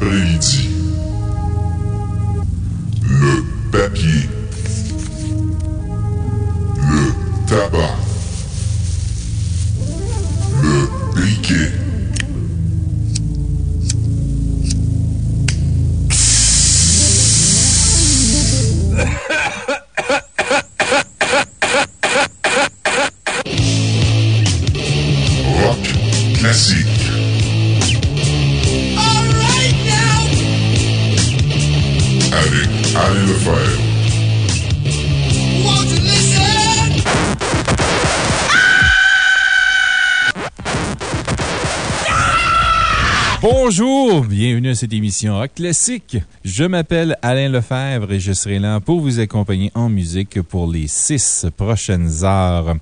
vendredi cette émission Rock Classique. Je m'appelle Alain Lefebvre et je serai là pour vous accompagner en musique pour les six prochaines heures.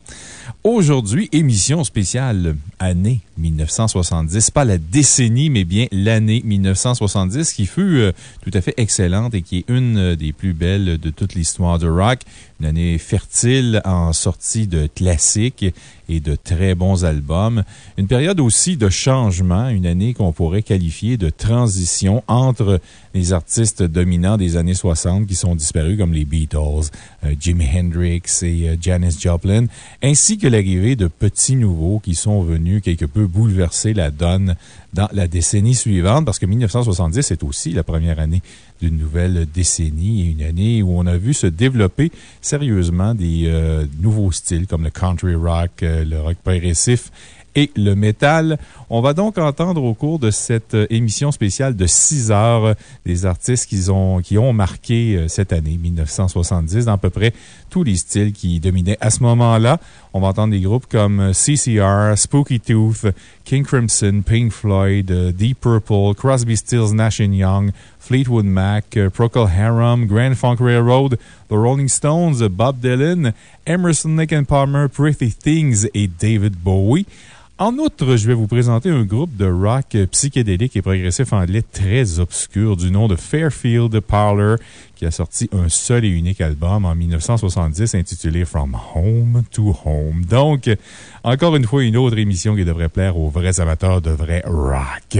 Aujourd'hui, émission spéciale année 1970. Pas la décennie, mais bien l'année 1970 qui fut euh, tout à fait excellente et qui est une euh, des plus belles de toute l'histoire de rock. Une année fertile en sortie de classiques et de très bons albums. Une période aussi de changement, une année qu'on pourrait qualifier de transition entre les artistes dominants des années 60 qui sont disparus comme les Beatles, euh, Jimi Hendrix et Janis Joplin, ainsi que l'arrivée de petits nouveaux qui sont venus quelque peu bouleverser la donne dans la décennie suivante, parce que 1970 est aussi la première année d'une nouvelle décennie et une année où on a vu se développer sérieusement des euh, nouveaux styles comme le country rock, euh, le rock progressif et le métal. On va donc entendre au cours de cette euh, émission spéciale de 6 heures des artistes qui ont, qui ont marqué cette année 1970 dans à peu près tous les styles qui dominaient à ce moment-là. On va entendre des groupes comme CCR, Spooky Tooth, King Crimson, Pink Floyd, Deep Purple, Crosby, Stills, Nash Young, Fleetwood Mac, Procol Harum, Grand Funk Railroad, The Rolling Stones, Bob Dylan, Emerson, Lake and Palmer, Pretty Things et David Bowie. En outre, je vais vous présenter un groupe de rock psychédélique et progressif anglais très obscur du nom de Fairfield Parlor a sorti un seul et unique album en 1970 intitulé From Home to Home. Donc, encore une fois, une autre émission qui devrait plaire aux vrais amateurs de vrai rock.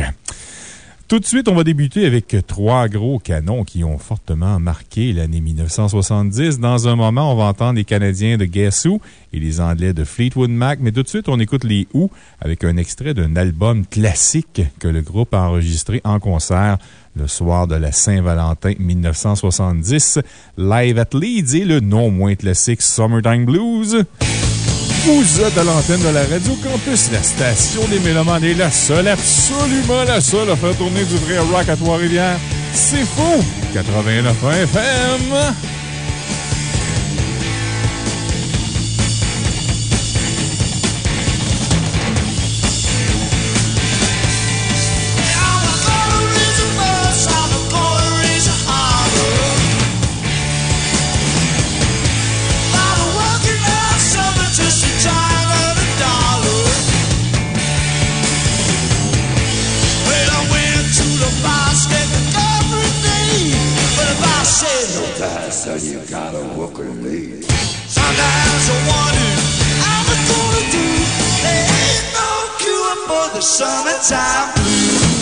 Tout de suite, on va débuter avec trois gros canons qui ont fortement marqué l'année 1970. Dans un moment, on va entendre les Canadiens de Guess Who et les Anglais de Fleetwood Mac. Mais tout de suite, on écoute les Who avec un extrait d'un album classique que le groupe a enregistré en concert le soir de la Saint-Valentin 1970. Live at Leeds et le non moins classique Summertime Blues. Vous êtes à l'antenne de la Radio Campus, la station des Mélomanes est la seule, absolument la seule à faire tourner du vrai rock à Trois-Rivières. C'est faux! 89 FM! So you gotta work with me. Sometimes I wonder how I'm gonna do. There ain't no cure for the summertime blues.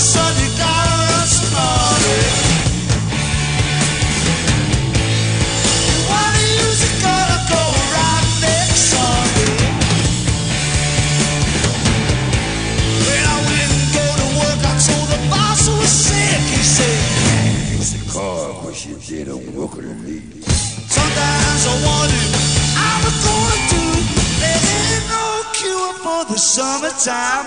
Son, car, wish you didn't work with me. Sometimes I wonder how I'm gonna do. There ain't no cure for the summertime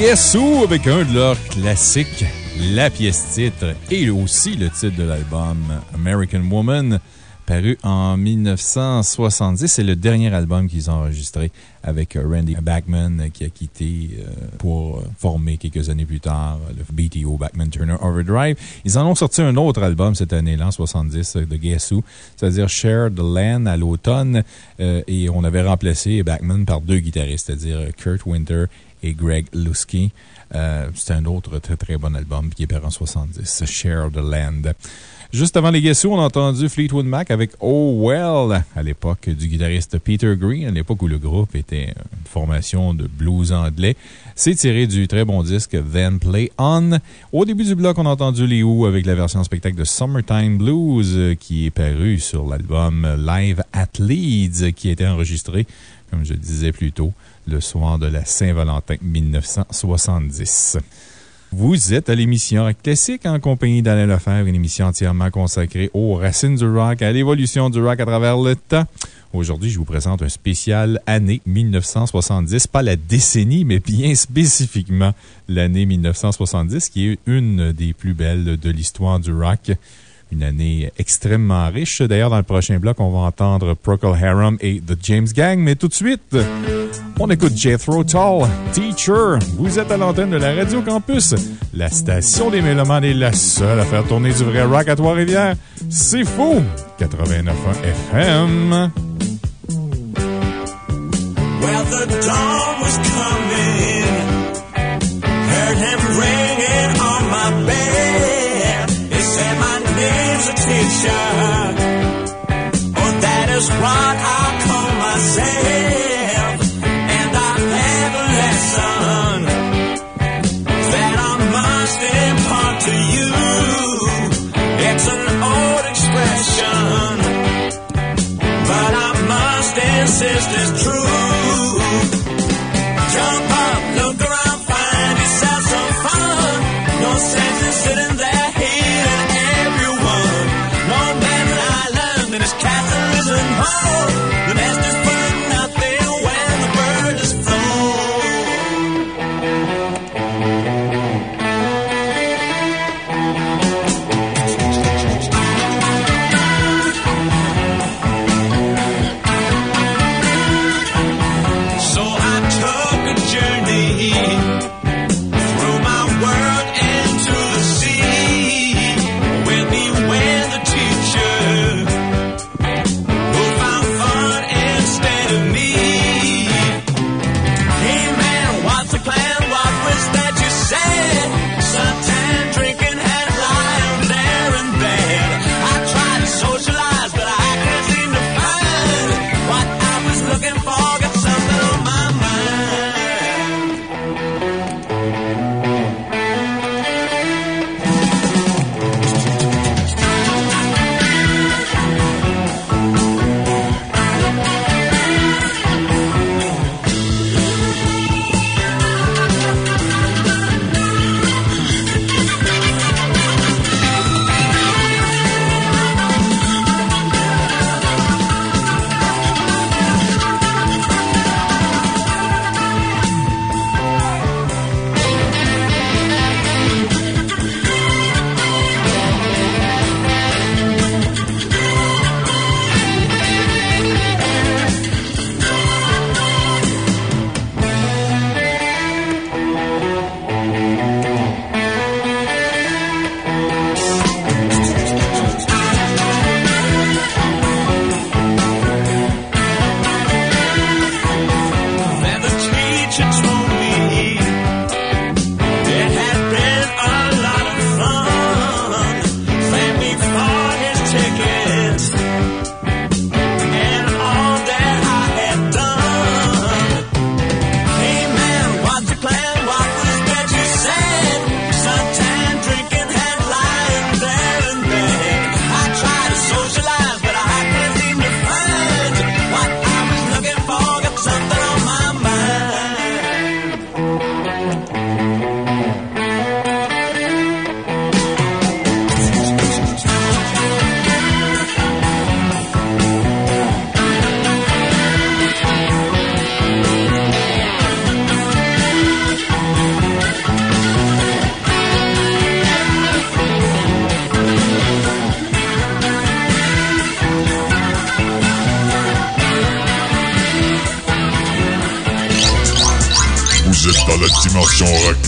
Guess avec un de leurs classiques, la pièce titre et aussi le titre de l'album American Woman, paru en 1970. C'est le dernier album qu'ils ont enregistré avec Randy Bachman qui a quitté euh, pour former quelques années plus tard le BTO Bachman Turner Overdrive. Ils en ont sorti un autre album cette année-là, en 70, de Guess Who, c'est-à-dire Share the Land à l'automne. Euh, et on avait remplacé Bachman par deux guitaristes, c'est-à-dire Kurt Winter et Greg Lusky. Euh, c'est un autre très très bon album qui est paru en 70, Share the Land. Juste avant les Guess Who, on a entendu Fleetwood Mac avec Oh Well, à l'époque du guitariste Peter Green, à l'époque où le groupe était une formation de blues anglais. C'est tiré du très bon disque Then Play On. Au début du bloc, on a entendu les avec la version spectacle de Summertime Blues euh, qui est paru sur l'album Live at Leeds qui a été enregistré, comme je disais plus tôt, le soir de la Saint-Valentin 1970. Vous êtes à l'émission Classique en compagnie d'Alain Lefebvre, une émission entièrement consacrée aux racines du rock, à l'évolution du rock à travers le temps. Aujourd'hui, je vous présente un spécial année 1970, pas la décennie, mais bien spécifiquement l'année 1970, qui est une des plus belles de l'histoire du rock. Une année extrêmement riche. D'ailleurs, dans le prochain bloc, on va entendre Procol Harum et The James Gang. Mais tout de suite, on écoute Jethro Tull, Teacher. Vous êtes à l'antenne de la Radio Campus. La station des Mélomanes est la seule à faire tourner du vrai rock à Trois-Rivières. C'est fou! 89 FM. Well, the. He said, My name's a teacher. Oh, that is what I call myself.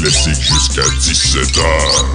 Dimension rock classique jusqu'à 17h.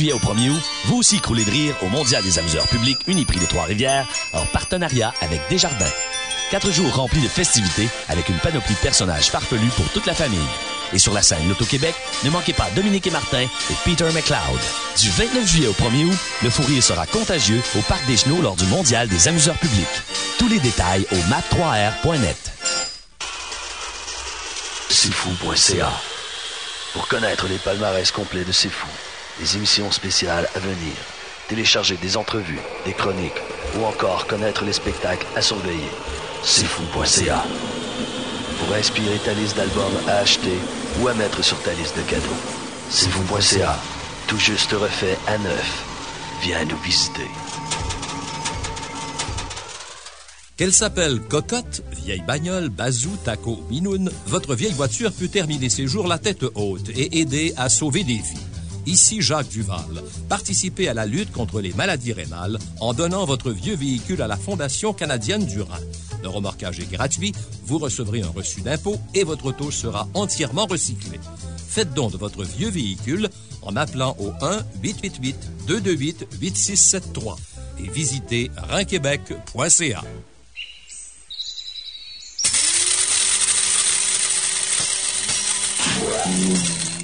Juillet au 1er août, vous aussi croulez de rire au Mondial des amuseurs publics Uniprix des Trois-Rivières en partenariat avec Desjardins. Quatre jours remplis de festivités avec une panoplie de personnages farfelus pour toute la famille. Et sur la scène Loto-Québec, ne manquez pas Dominique et Martin et Peter McLeod. Du 29 juillet au 1er août, le fou sera contagieux au Parc des Chenaux lors du Mondial des amuseurs publics. Tous les détails au map3r.net. cfou.ca. Pour connaître les palmarès complets de C'est les émissions spéciales à venir, télécharger des entrevues, des chroniques ou encore connaître les spectacles à surveiller, c'est fou.ca. Pour inspirer ta liste d'albums à acheter ou à mettre sur ta liste de cadeaux, c'est fou.ca. Tout juste refait à neuf. Viens nous visiter. Qu'elle s'appelle Cocotte, vieille bagnole, bazou, taco, minoune, votre vieille voiture peut terminer ses jours la tête haute et aider à sauver des vies. Ici Jacques Duval. Participez à la lutte contre les maladies rénales en donnant votre vieux véhicule à la Fondation canadienne du Rhin. Le remorquage est gratuit, vous recevrez un reçu d'impôt et votre auto sera entièrement recyclée. Faites don de votre vieux véhicule en appelant au 1-888-228-8673 et visitez rhinquebec.ca.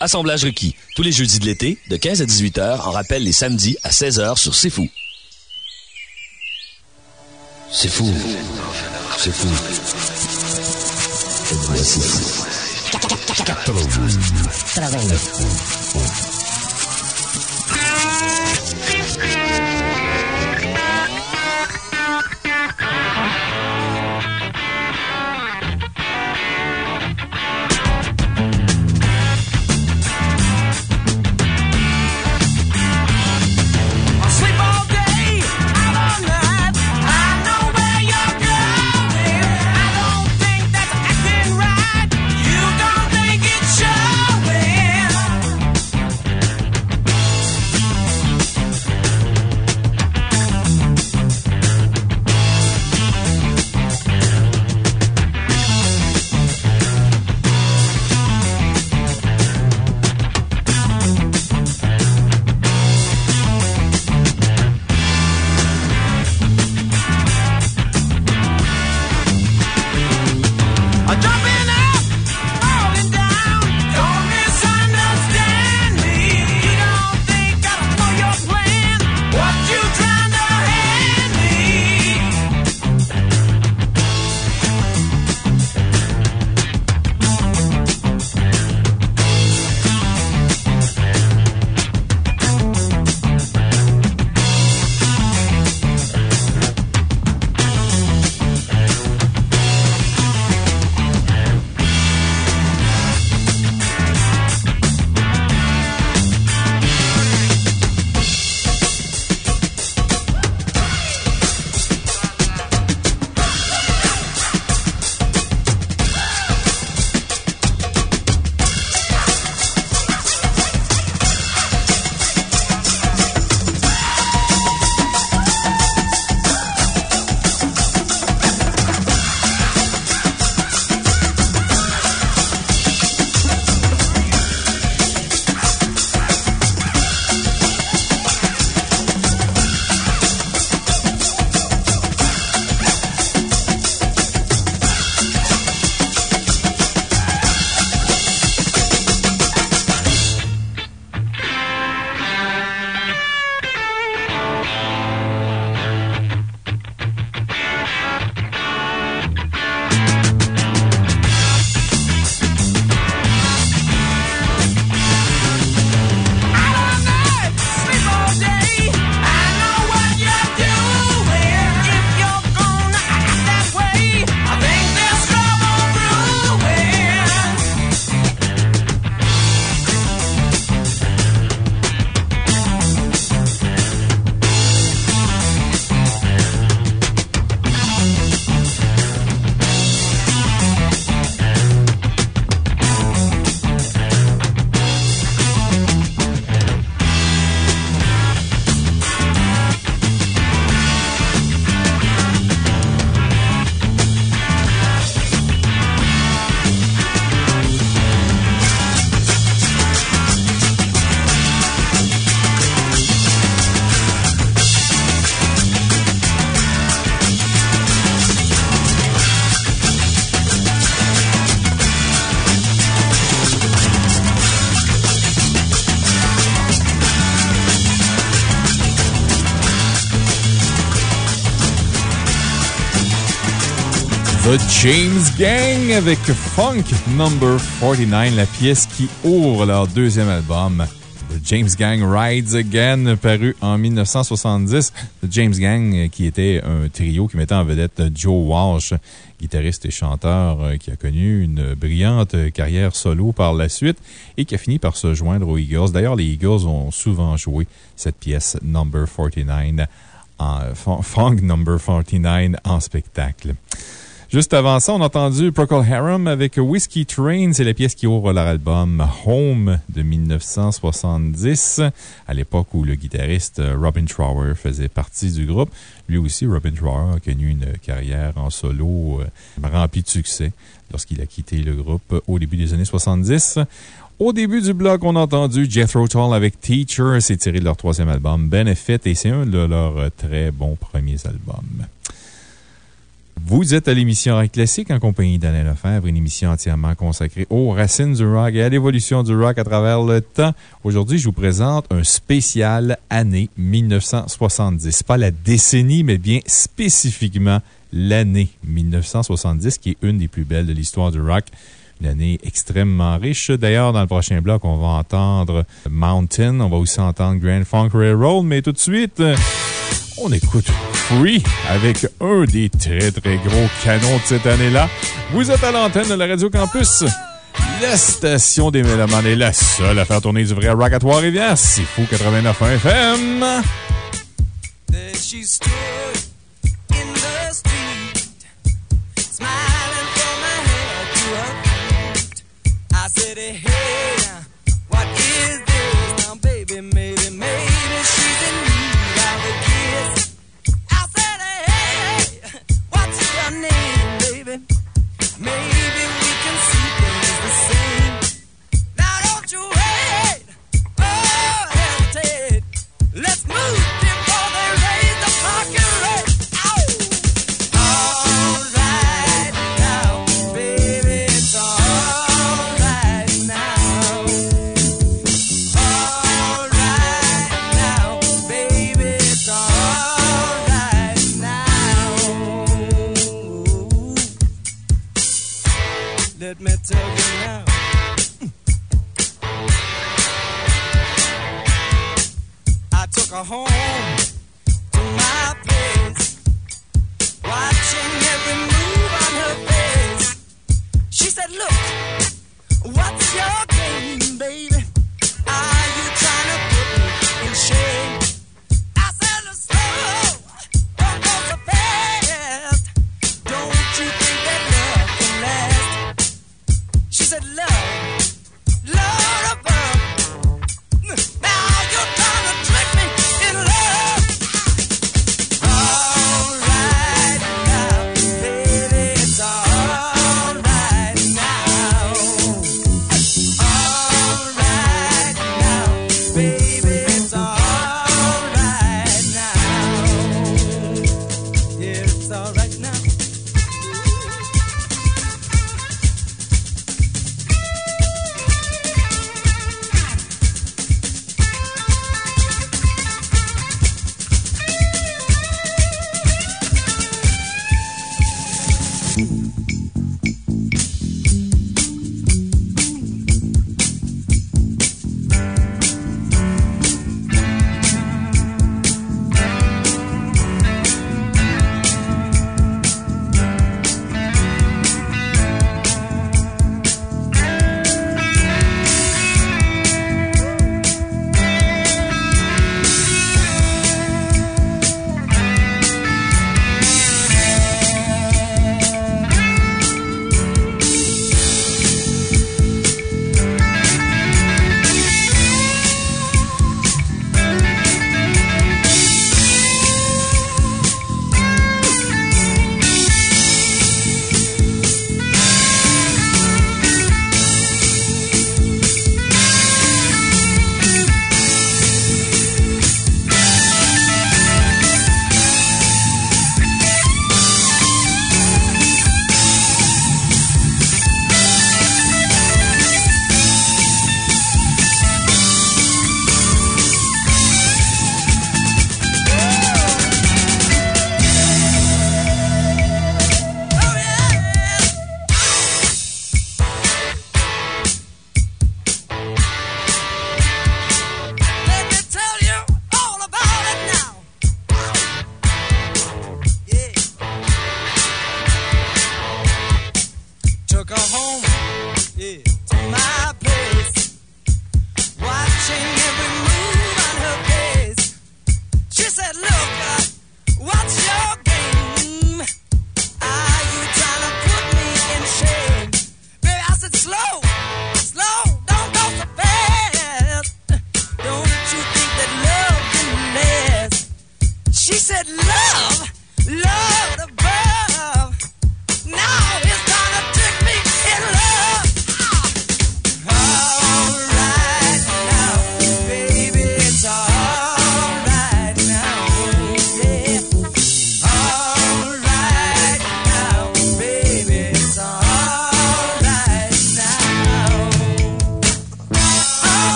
Assemblage requis. Tous les jeudis de l'été, de 15 à 18 heures, en rappel les samedis à 16 heures sur C'est Fou. C'est fou. C'est fou. C'est fou. James Gang avec Funk Number 49, la pièce qui ouvre leur deuxième album. The James Gang Rides Again, paru en 1970. The James Gang, euh, qui était un trio qui mettait en vedette Joe Walsh, guitariste et chanteur euh, qui a connu une brillante carrière solo par la suite et qui a fini par se joindre aux Eagles. D'ailleurs, les Eagles ont souvent joué cette pièce Number 49 en, Funk Number 49 en spectacle. Juste avant ça, on a entendu Procol Harum avec Whiskey Train. C'est la pièce qui ouvre leur album Home de 1970, à l'époque où le guitariste Robin Trower faisait partie du groupe. Lui aussi, Robin Trower a connu une carrière en solo euh, remplie de succès lorsqu'il a quitté le groupe au début des années 70. Au début du bloc, on a entendu Jethro Tull avec Teacher. C'est tiré de leur troisième album, Benefit, et c'est un de leurs très bons premiers albums. Vous êtes à l'émission Rock Classique en compagnie d'Alain Lefebvre, une émission entièrement consacrée aux racines du rock et à l'évolution du rock à travers le temps. Aujourd'hui, je vous présente un spécial année 1970. Pas la décennie, mais bien spécifiquement l'année 1970, qui est une des plus belles de l'histoire du rock. Une année extrêmement riche. D'ailleurs, dans le prochain bloc, on va entendre Mountain. On va aussi entendre Grand Funk Railroad. Mais tout de suite, on écoute Free avec un des très très gros canons de cette année-là. Vous êtes à l'antenne de la Radio Campus. La station des Mélomanes est la seule à faire tourner du vrai rock à Trois-Rivières. C'est fou 89 FM. I took her home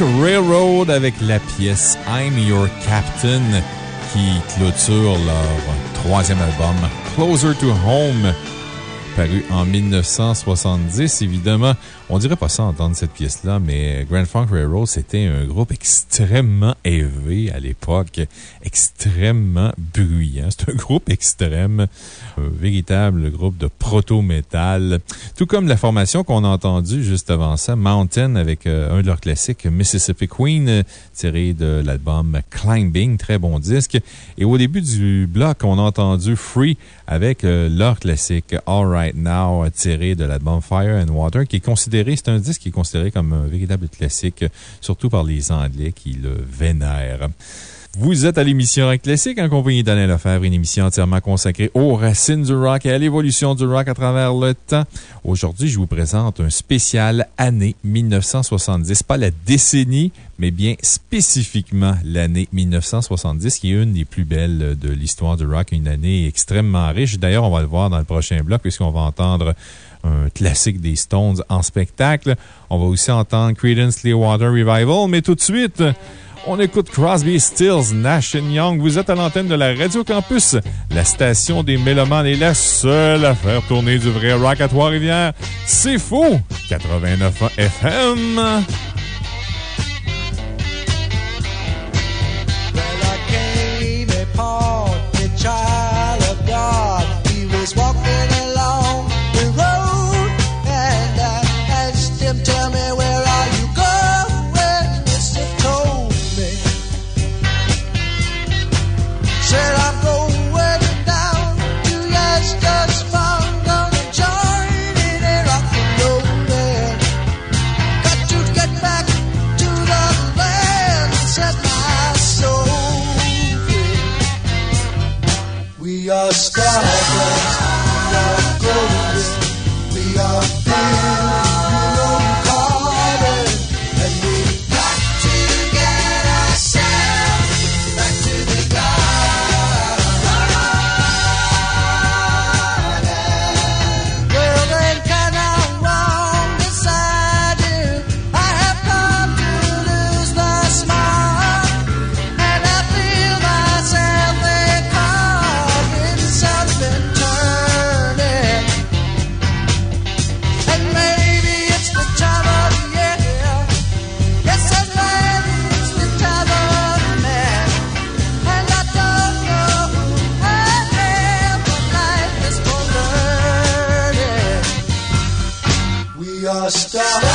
Railroad avec la pièce I'm Your Captain qui clôture leur troisième album Closer to Home paru en 1970. Évidemment, on dirait pas ça entendre cette pièce-là, mais Grand Funk Railroad, c'était un groupe extrêmement élevé à l'époque, extrêmement bruyant. C'est un groupe extrême, un véritable groupe de proto-metal. Tout comme la formation qu'on a entendue juste avant ça, Mountain, avec euh, un de leurs classiques, Mississippi Queen, tiré de l'album Climbing, très bon disque. Et au début du bloc, on a entendu Free avec euh, leur classique All Right Now, tiré de l'album Fire and Water, qui est considéré, c'est un disque qui est considéré comme un véritable classique, surtout par les Anglais qui le vénèrent. Vous êtes à l'émission Rock Classique en compagnie d'Alain Lefebvre, une émission entièrement consacrée aux racines du rock et à l'évolution du rock à travers le temps. Aujourd'hui, je vous présente un spécial année 1970. Pas la décennie, mais bien spécifiquement l'année 1970, qui est une des plus belles de l'histoire du rock, une année extrêmement riche. D'ailleurs, on va le voir dans le prochain bloc, puisqu'on va entendre un classique des Stones en spectacle. On va aussi entendre Creedence Clearwater Revival, mais tout de suite, on écoute Crosby, Stills, Nash Young. Vous êtes à l'antenne de la Radio Campus, la station des Mélomanes est la seule à faire tourner du vrai rock à Trois-Rivières. C'est faux! 89 FM. We Yeah.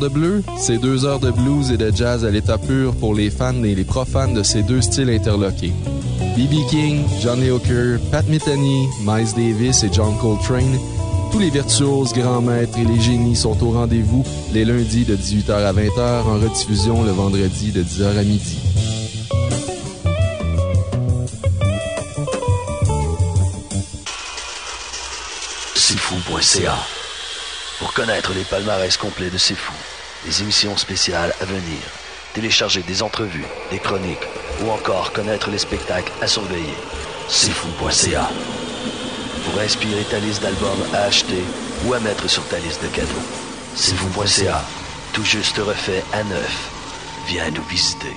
De bleu, c'est deux heures de blues et de jazz à l'état pur pour les fans et les profanes de ces deux styles interloqués. B.B. King, Johnny Hooker, Pat Metheny, Miles Davis et John Coltrane, tous les virtuoses, grands maîtres et les génies sont au rendez-vous les lundis de 18h à 20h en rediffusion le vendredi de 10h à midi. C'est fou.ca pour connaître les palmarès complets de C'est Fou, les émissions spéciales à venir, télécharger des entrevues, des chroniques ou encore connaître les spectacles à surveiller. C'est fou.ca pour inspirer ta liste d'albums à acheter ou à mettre sur ta liste de cadeaux. C'est fou.ca, tout juste refait à neuf. Viens nous visiter.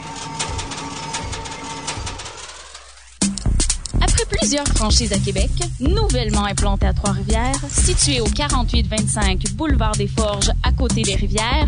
Après plusieurs franchises à Québec, nouvellement implantée à Trois-Rivières, située au 4825 Boulevard des Forges à côté des rivières,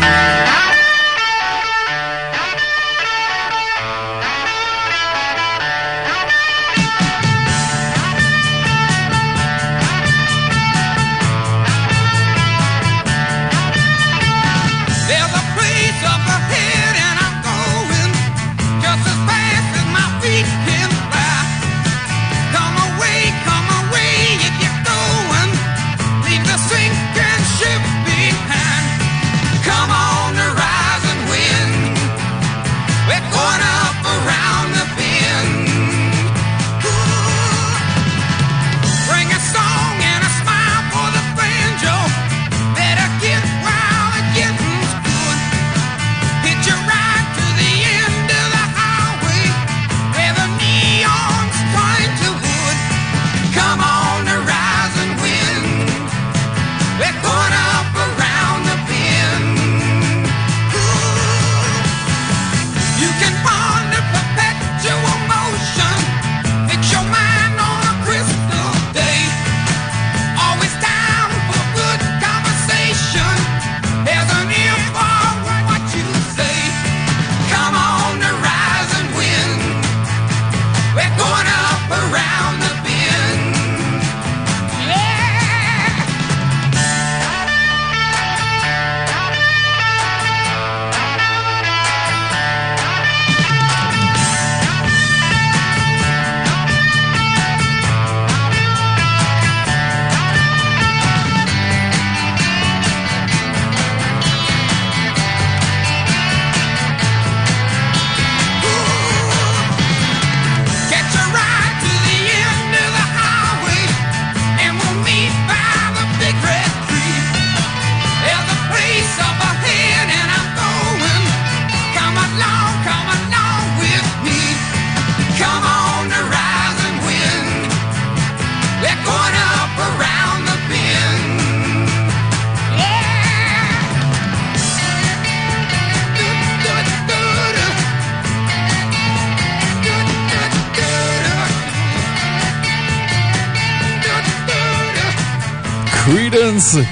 Música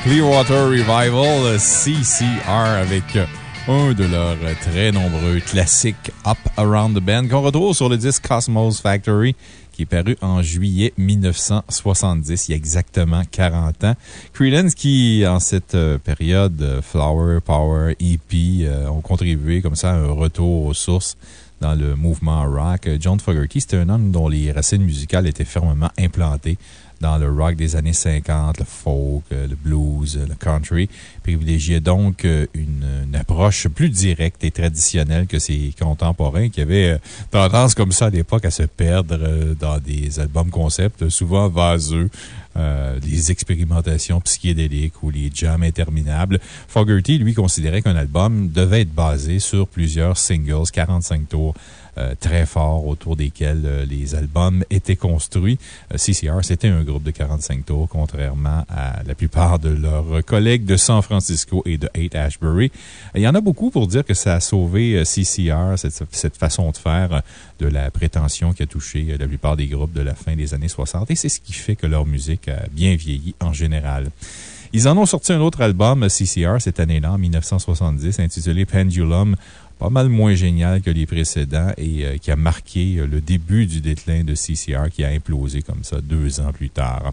Clearwater Revival, CCR, avec un de leurs très nombreux classiques Up Around the Bend qu'on retrouve sur le disque Cosmos Factory qui est paru en juillet 1970, il y a exactement 40 ans. Credence qui, en cette euh, période euh, Flower, Power, EP, euh, ont contribué comme ça à un retour aux sources dans le mouvement rock. John Fogerty, c'était un homme dont les racines musicales étaient fermement implantées dans le rock des années 50, le folk, euh, le blues, euh, le country. Privilégiait donc euh, une, approche plus directe et traditionnelle que ses contemporains qui avaient tendance comme ça à l'époque à se perdre dans des albums concept souvent vaseux. euh, des expérimentations psychédéliques ou les jams interminables. Fogerty, lui, considérait qu'un album devait être basé sur plusieurs singles, 45 tours, euh, très forts autour desquels euh, les albums étaient construits. Euh, CCR, c'était un groupe de 45 tours, contrairement à la plupart de leurs collègues de San Francisco et de Haight Ashbury. Il y en a beaucoup pour dire que ça a sauvé CCR, cette, cette façon de faire, de la prétention qui a touché la plupart des groupes de la fin des années 60. Et c'est ce qui fait que leur musique a bien vieilli en général. Ils en ont sorti un autre album, CCR, cette année-là, en 1970, intitulé Pendulum, pas mal moins génial que les précédents et euh, qui a marqué euh, le début du déclin de CCR qui a implosé comme ça deux ans plus tard.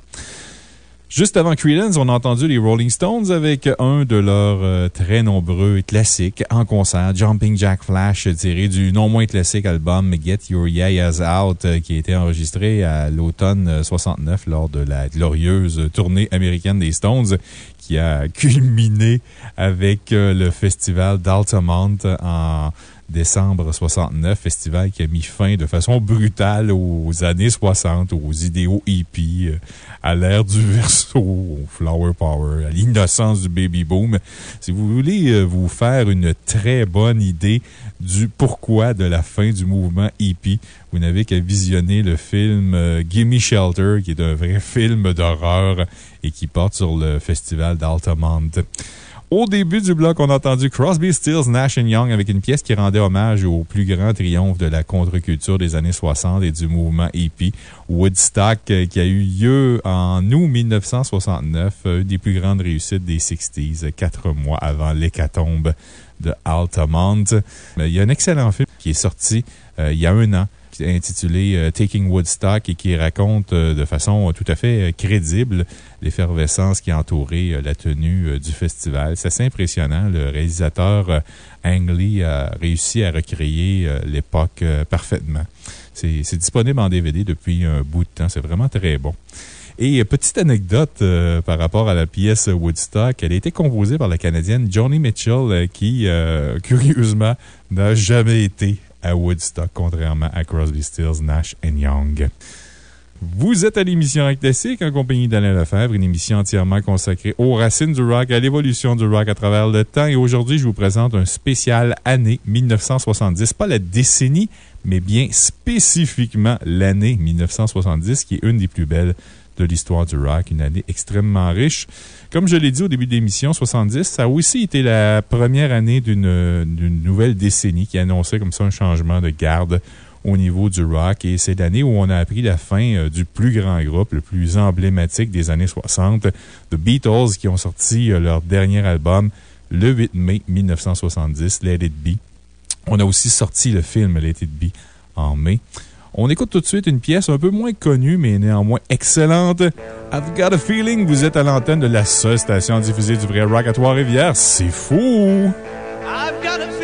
Juste avant Creedence, on a entendu les Rolling Stones avec un de leurs euh, très nombreux classiques en concert, Jumping Jack Flash, tiré du non moins classique album Get Your Yayas Out, euh, qui a été enregistré à l'automne euh, 69 lors de la glorieuse tournée américaine des Stones, qui a culminé avec euh, le festival d'Altamont en décembre 69, festival qui a mis fin de façon brutale aux années 60, aux idéaux hippies, euh, à l'ère du verso, au flower power, à l'innocence du baby boom. Si vous voulez euh, vous faire une très bonne idée du pourquoi de la fin du mouvement hippie, vous n'avez qu'à visionner le film euh, Gimme Shelter, qui est un vrai film d'horreur et qui porte sur le festival d'Altamont. Au début du bloc, on a entendu Crosby, Stills, Nash Young avec une pièce qui rendait hommage au plus grand triomphe de la contre-culture des années 60 et du mouvement hippie, Woodstock, euh, qui a eu lieu en août 1969, euh, une des plus grandes réussites des 60s, quatre mois avant l'hécatombe de Altamont. Il y a un excellent film qui est sorti euh, il y a un an intitulé euh, Taking Woodstock et qui raconte euh, de façon tout à fait euh, crédible l'effervescence qui euh, la tenue euh, du festival. C'est assez impressionnant. Le réalisateur euh, Ang Lee a réussi à recréer euh, l'époque euh, parfaitement. C'est disponible en DVD depuis un bout de temps. C'est vraiment très bon. Et euh, petite anecdote euh, par rapport à la pièce Woodstock, elle a été composée par la Canadienne Joni Mitchell, euh, qui, euh, curieusement, n'a jamais été à Woodstock, contrairement à Crosby, Stills, Nash Young. Vous êtes à l'émission Rock en compagnie d'Alain Lefebvre, une émission entièrement consacrée aux racines du rock, à l'évolution du rock à travers le temps. Et aujourd'hui, je vous présente un spécial année 1970. Pas la décennie, mais bien spécifiquement l'année 1970, qui est une des plus belles de l'histoire du rock, une année extrêmement riche. Comme je l'ai dit au début de l'émission, 70, ça a aussi été la première année d'une nouvelle décennie qui annonçait comme ça un changement de garde au niveau du rock. Et c'est l'année où on a appris la fin euh, du plus grand groupe, le plus emblématique des années 60, The Beatles, qui ont sorti euh, leur dernier album le 8 mai 1970, Let It Be. On a aussi sorti le film Let It Be en mai. On écoute tout de suite une pièce un peu moins connue, mais néanmoins excellente. I've got a feeling, vous êtes à l'antenne de la seule station diffusée du vrai rock à Trois-Rivières. C'est fou! I've got a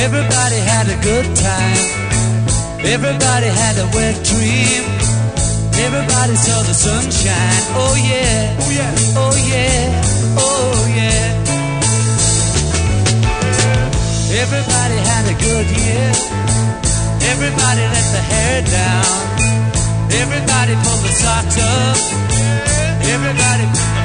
Everybody had a good time. Everybody had a wet dream. Everybody saw the sunshine. Oh yeah. Oh yeah. Oh yeah. Oh yeah. Everybody had a good year. Everybody let the hair down. Everybody pulled the socks up. Everybody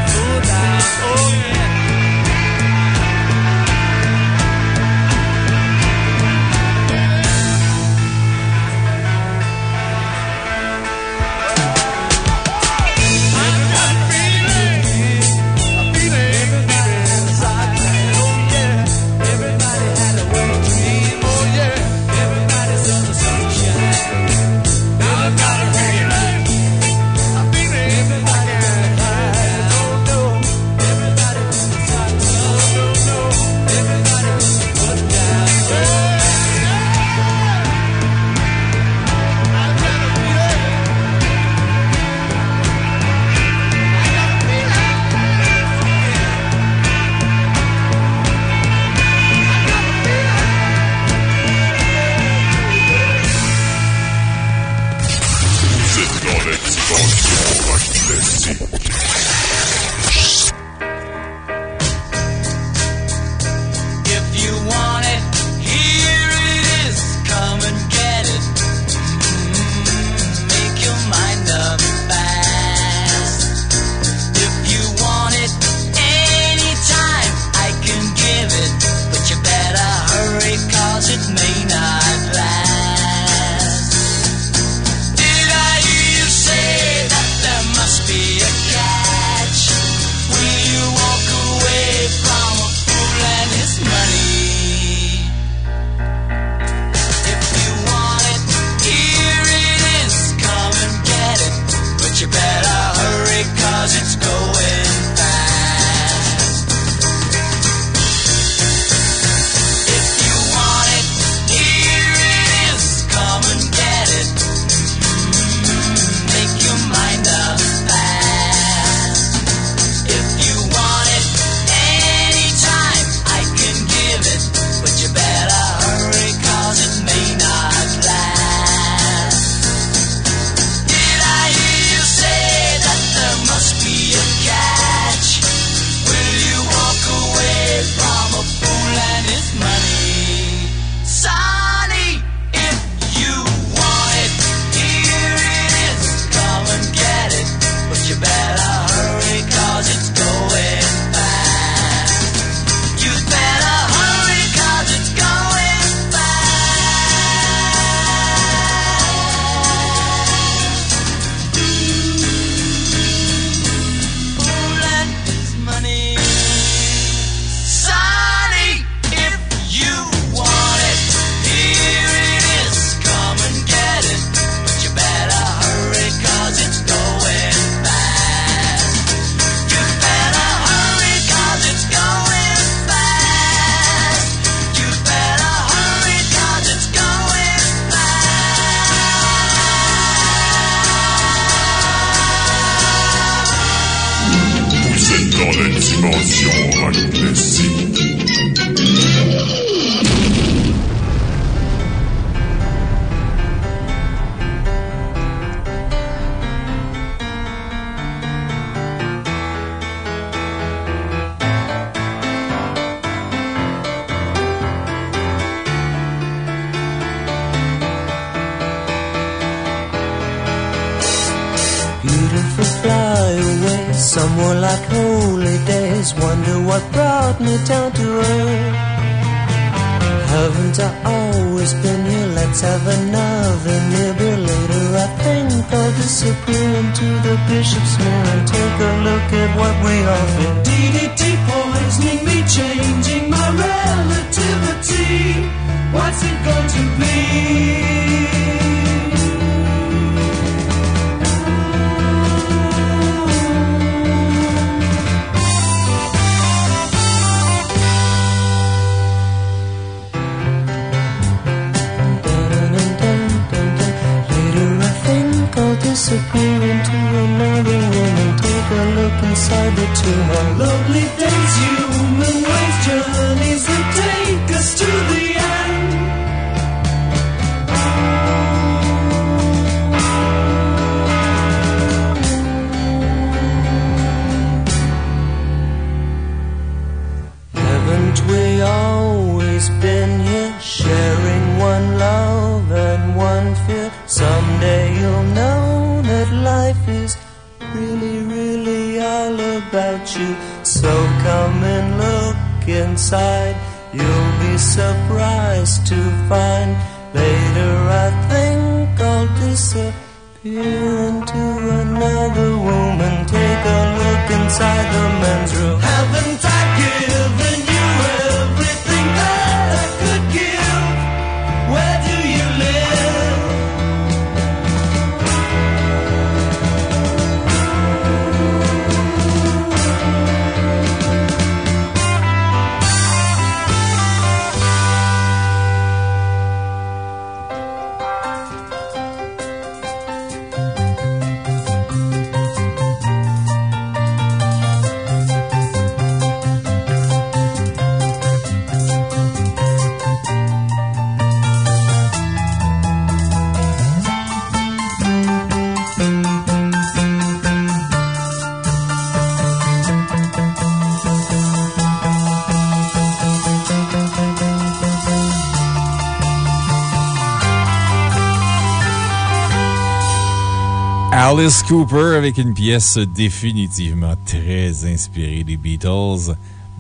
Alice Cooper avec une pièce définitivement très inspirée des Beatles.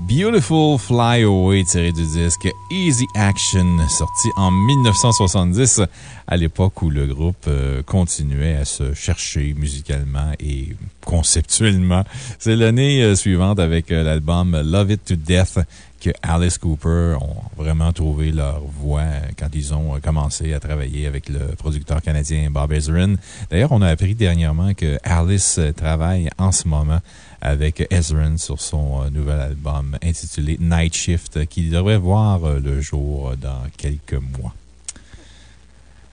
Beautiful Fly Away tiré du disque Easy Action, sorti en 1970, à l'époque où le groupe euh, continuait à se chercher musicalement et conceptuellement. C'est l'année euh, suivante avec euh, l'album Love It to Death que Alice Cooper ont vraiment trouvé leur voix quand ils ont commencé à travailler avec le producteur canadien Bob Ezrin. D'ailleurs, on a appris dernièrement que Alice travaille en ce moment avec Ezrin sur son euh, nouvel album intitulé Night Shift euh, qui devrait voir euh, le jour dans quelques mois.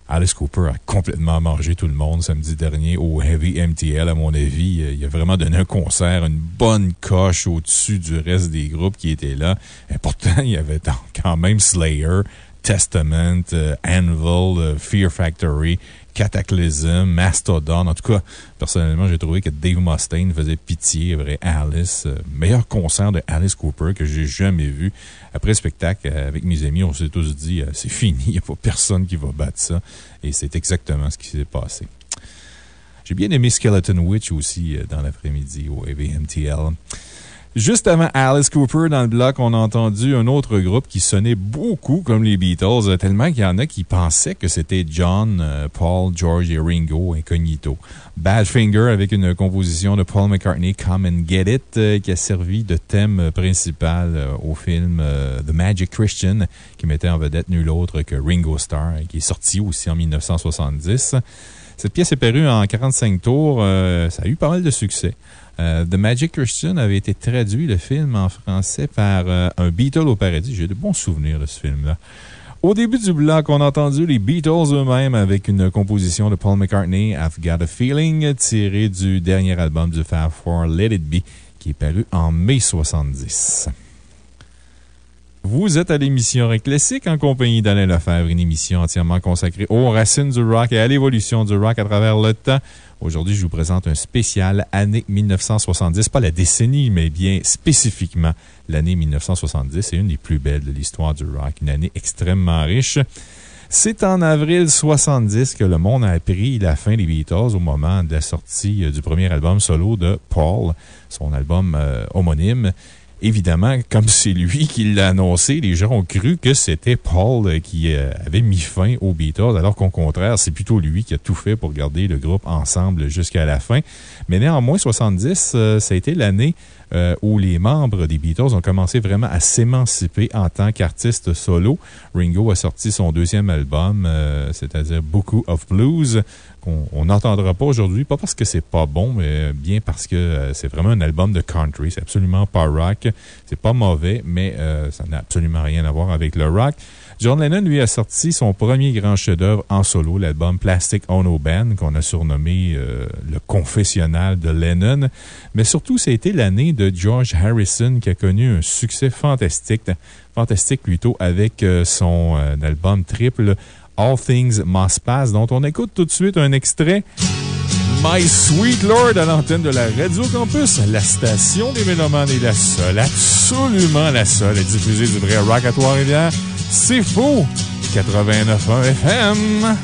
Alice Cooper a complètement mangé tout le monde samedi dernier au Heavy MTL, à mon avis. Il a vraiment donné un concert, une bonne coche au-dessus du reste des groupes qui étaient là. Et pourtant, il y avait quand même Slayer, Testament, euh, Anvil, euh, Fear Factory, Cataclysm, Mastodon. En tout cas, personnellement, j'ai trouvé que Dave Mustaine faisait pitié, vrai, Alice. Euh, meilleur concert de Alice Cooper que j'ai jamais vu. Après le spectacle, avec mes amis, on s'est tous dit, c'est fini, il n'y a pas personne qui va battre ça. Et c'est exactement ce qui s'est passé. J'ai bien aimé Skeleton Witch aussi dans l'après-midi au AVMTL. Juste avant Alice Cooper dans le bloc, on a entendu un autre groupe qui sonnait beaucoup comme les Beatles, euh, tellement qu'il y en a qui pensaient que c'était John, euh, Paul, George et Ringo incognito. Badfinger avec une composition de Paul McCartney, Come and Get It, euh, qui a servi de thème principal au film The Magic Christian, qui mettait en vedette nul autre que Ringo Starr, qui est sorti aussi en 1970. Cette pièce est parue en 45 tours. ça a eu pas mal de succès. Euh, The Magic Christian avait été traduit, le film, en français par euh, un Beatle au paradis. J'ai de bons souvenirs de ce film-là. Au début du bloc, on a entendu les Beatles eux-mêmes avec une composition de Paul McCartney, I've Got a Feeling, tirée du dernier album du Fab Four, Let It Be, qui est paru en mai 70. Vous êtes à l'émission Rock Classique en compagnie d'Alain Lefebvre, une émission entièrement consacrée aux racines du rock et à l'évolution du rock à travers le temps. Aujourd'hui, je vous présente un spécial année 1970, pas la décennie, mais bien spécifiquement l'année 1970. C'est une des plus belles de l'histoire du rock, une année extrêmement riche. C'est en avril 70 que le monde a appris la fin des Beatles au moment de la sortie du premier album solo de Paul, son album euh, homonyme. Évidemment, comme c'est lui qui l'a annoncé, les gens ont cru que c'était Paul euh, qui euh, avait mis fin aux Beatles, alors qu'au contraire, c'est plutôt lui qui a tout fait pour garder le groupe ensemble jusqu'à la fin. Mais néanmoins, 70, euh, ça a été l'année euh, où les membres des Beatles ont commencé vraiment à s'émanciper en tant qu'artistes solo. Ringo a sorti son deuxième album, euh, c'est-à-dire Beaucoup of Blues, qu'on on n'entendra pas aujourd'hui, pas parce que c'est pas bon, mais bien parce que euh, c'est vraiment un album de country. C'est absolument pas rock. C'est pas mauvais, mais euh, ça n'a absolument rien à voir avec le rock. John Lennon, lui, a sorti son premier grand chef-d'œuvre en solo, l'album Plastic Ono Band, qu'on a surnommé euh, le confessionnal de Lennon. Mais surtout, été l'année de George Harrison qui a connu un succès fantastique, fantastique plutôt, avec euh, son euh, album triple All Things Must Pass, dont on écoute tout de suite un extrait. My Sweet Lord à l'antenne de la Radio Campus, la station des Mélomanes est la seule, absolument la seule à diffuser du vrai rock à Trois-Rivières. C'est faux! 89.1 FM.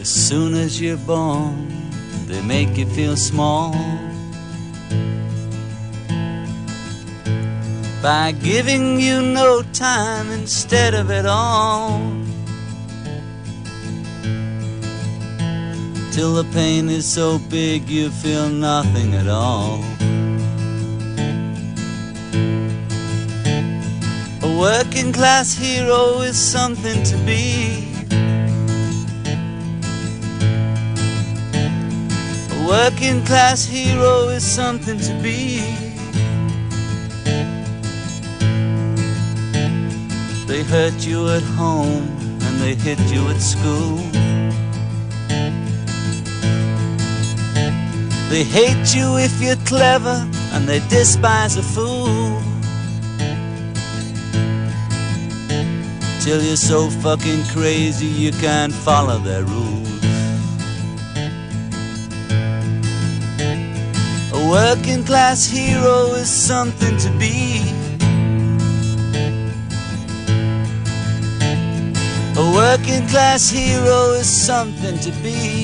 As soon as you're born, they make you feel small. By giving you no time instead of it all. Till the pain is so big you feel nothing at all. A working class hero is something to be. A working class hero is something to be. They hurt you at home and they hit you at school. They hate you if you're clever and they despise a fool. Till you're so fucking crazy you can't follow their rules. A working class hero is something to be. A working class hero is something to be.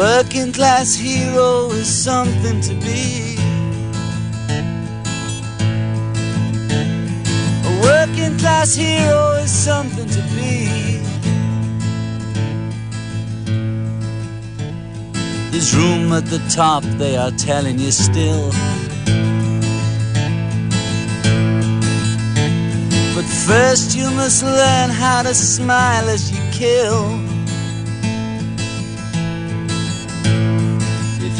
Working class hero is something to be. A working class hero is something to be. There's room at the top, they are telling you still. But first, you must learn how to smile as you kill.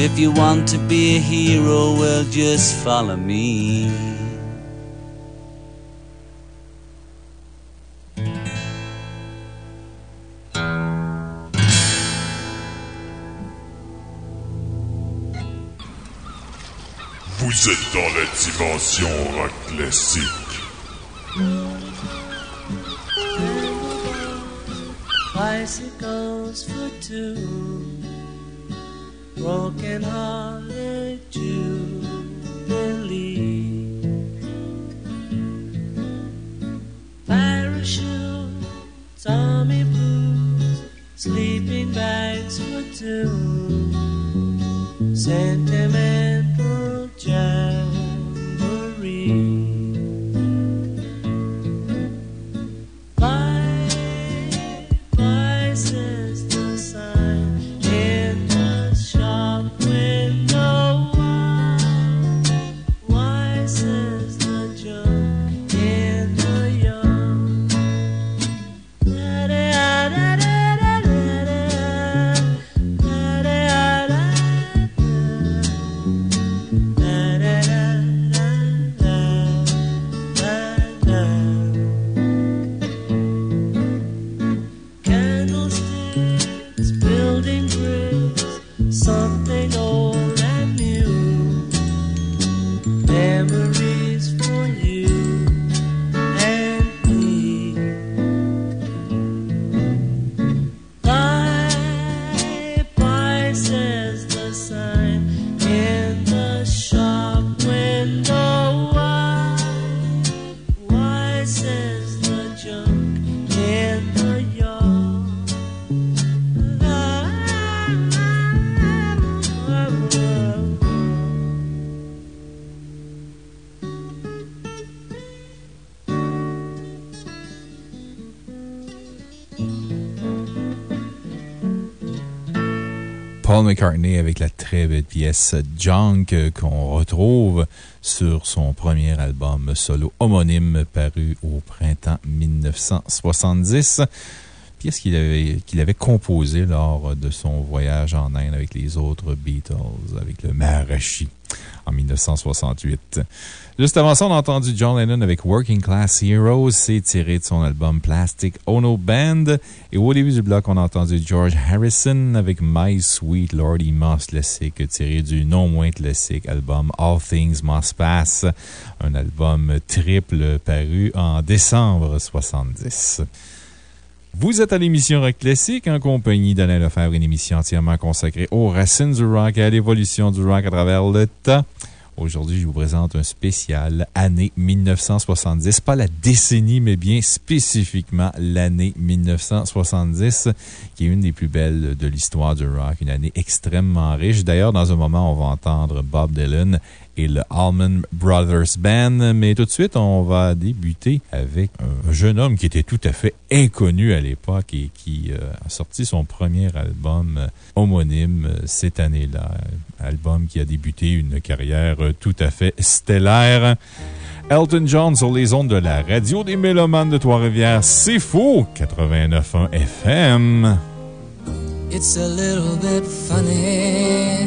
If you want to be a hero, well, just follow me. Vous êtes dans la dimension rock classique. Bicycles for two, broken hearted Jubilee. Parachutes, army blues, sleeping bags for two, sentimental McCartney avec la très belle pièce Junk qu'on retrouve sur son premier album solo homonyme paru au printemps 1970. Pièce qu'il avait, qu'il avait composée lors de son voyage en Inde avec les autres Beatles, avec le Maharishi en 1968. Juste avant ça, on a entendu John Lennon avec Working Class Heroes. C'est tiré de son album Plastic Ono Band. Et au début du bloc, on a entendu George Harrison avec My Sweet Lord, immense classique tiré du non moins classique album All Things Must Pass. Un album triple paru en décembre 70. Vous êtes à l'émission Rock Classique en compagnie d'Alain Lefebvre, une émission entièrement consacrée aux racines du rock et à l'évolution du rock à travers le temps. Aujourd'hui, je vous présente un spécial année 1970. Pas la décennie, mais bien spécifiquement l'année 1970, qui est une des plus belles de l'histoire du rock. Une année extrêmement riche. D'ailleurs, dans un moment, on va entendre Bob Dylan et le Allman Brothers Band. Mais tout de suite, on va débuter avec un jeune homme qui était tout à fait inconnu à l'époque et qui euh, a sorti son premier album euh, homonyme euh, cette année-là. Album qui a débuté une carrière tout à fait stellaire. Elton John sur les ondes de la radio des Mélomanes de Trois-Rivières. C'est faux! 89.1 FM. It's a little bit funny,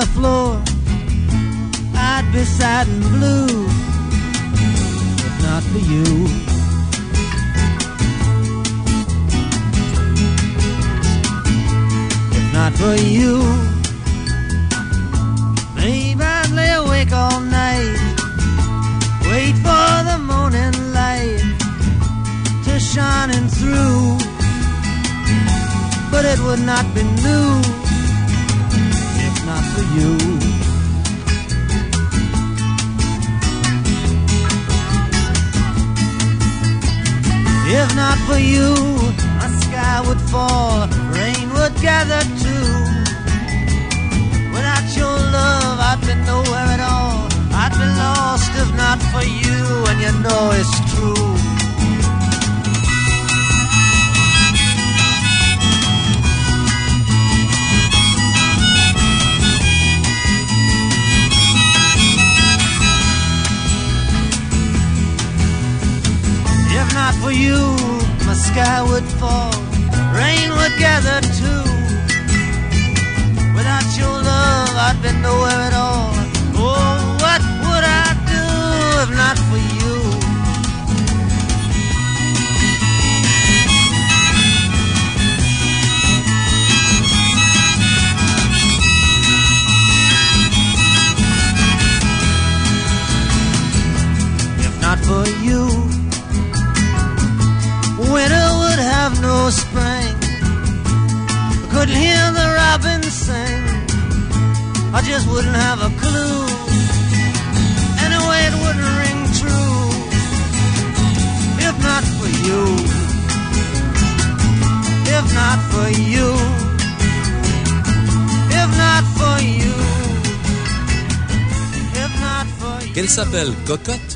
the floor. I'd be sad and blue. but not for you. If not for you, babe, I'd lay awake all night. Wait for the morning light to shining through. But it would not be new for you. If not for you, a sky would fall, rain would gather too. Without your love, I'd be nowhere at all. I'd be lost if not for you, and you know it's true. Not for you, my sky would fall, rain would gather too. Without your love, I'd be nowhere at all. No spring. I couldn't hear the robins sing. I just wouldn't have a clue. Anyway, it wouldn't ring true. If not for you. If not for you. If not for you. If not for you. Qu'elle s'appelle Cocotte,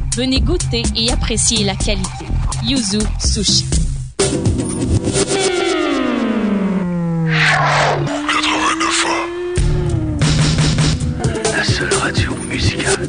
Venez goûter et apprécier la qualité. Yuzu Sushi. La seule radio musicale.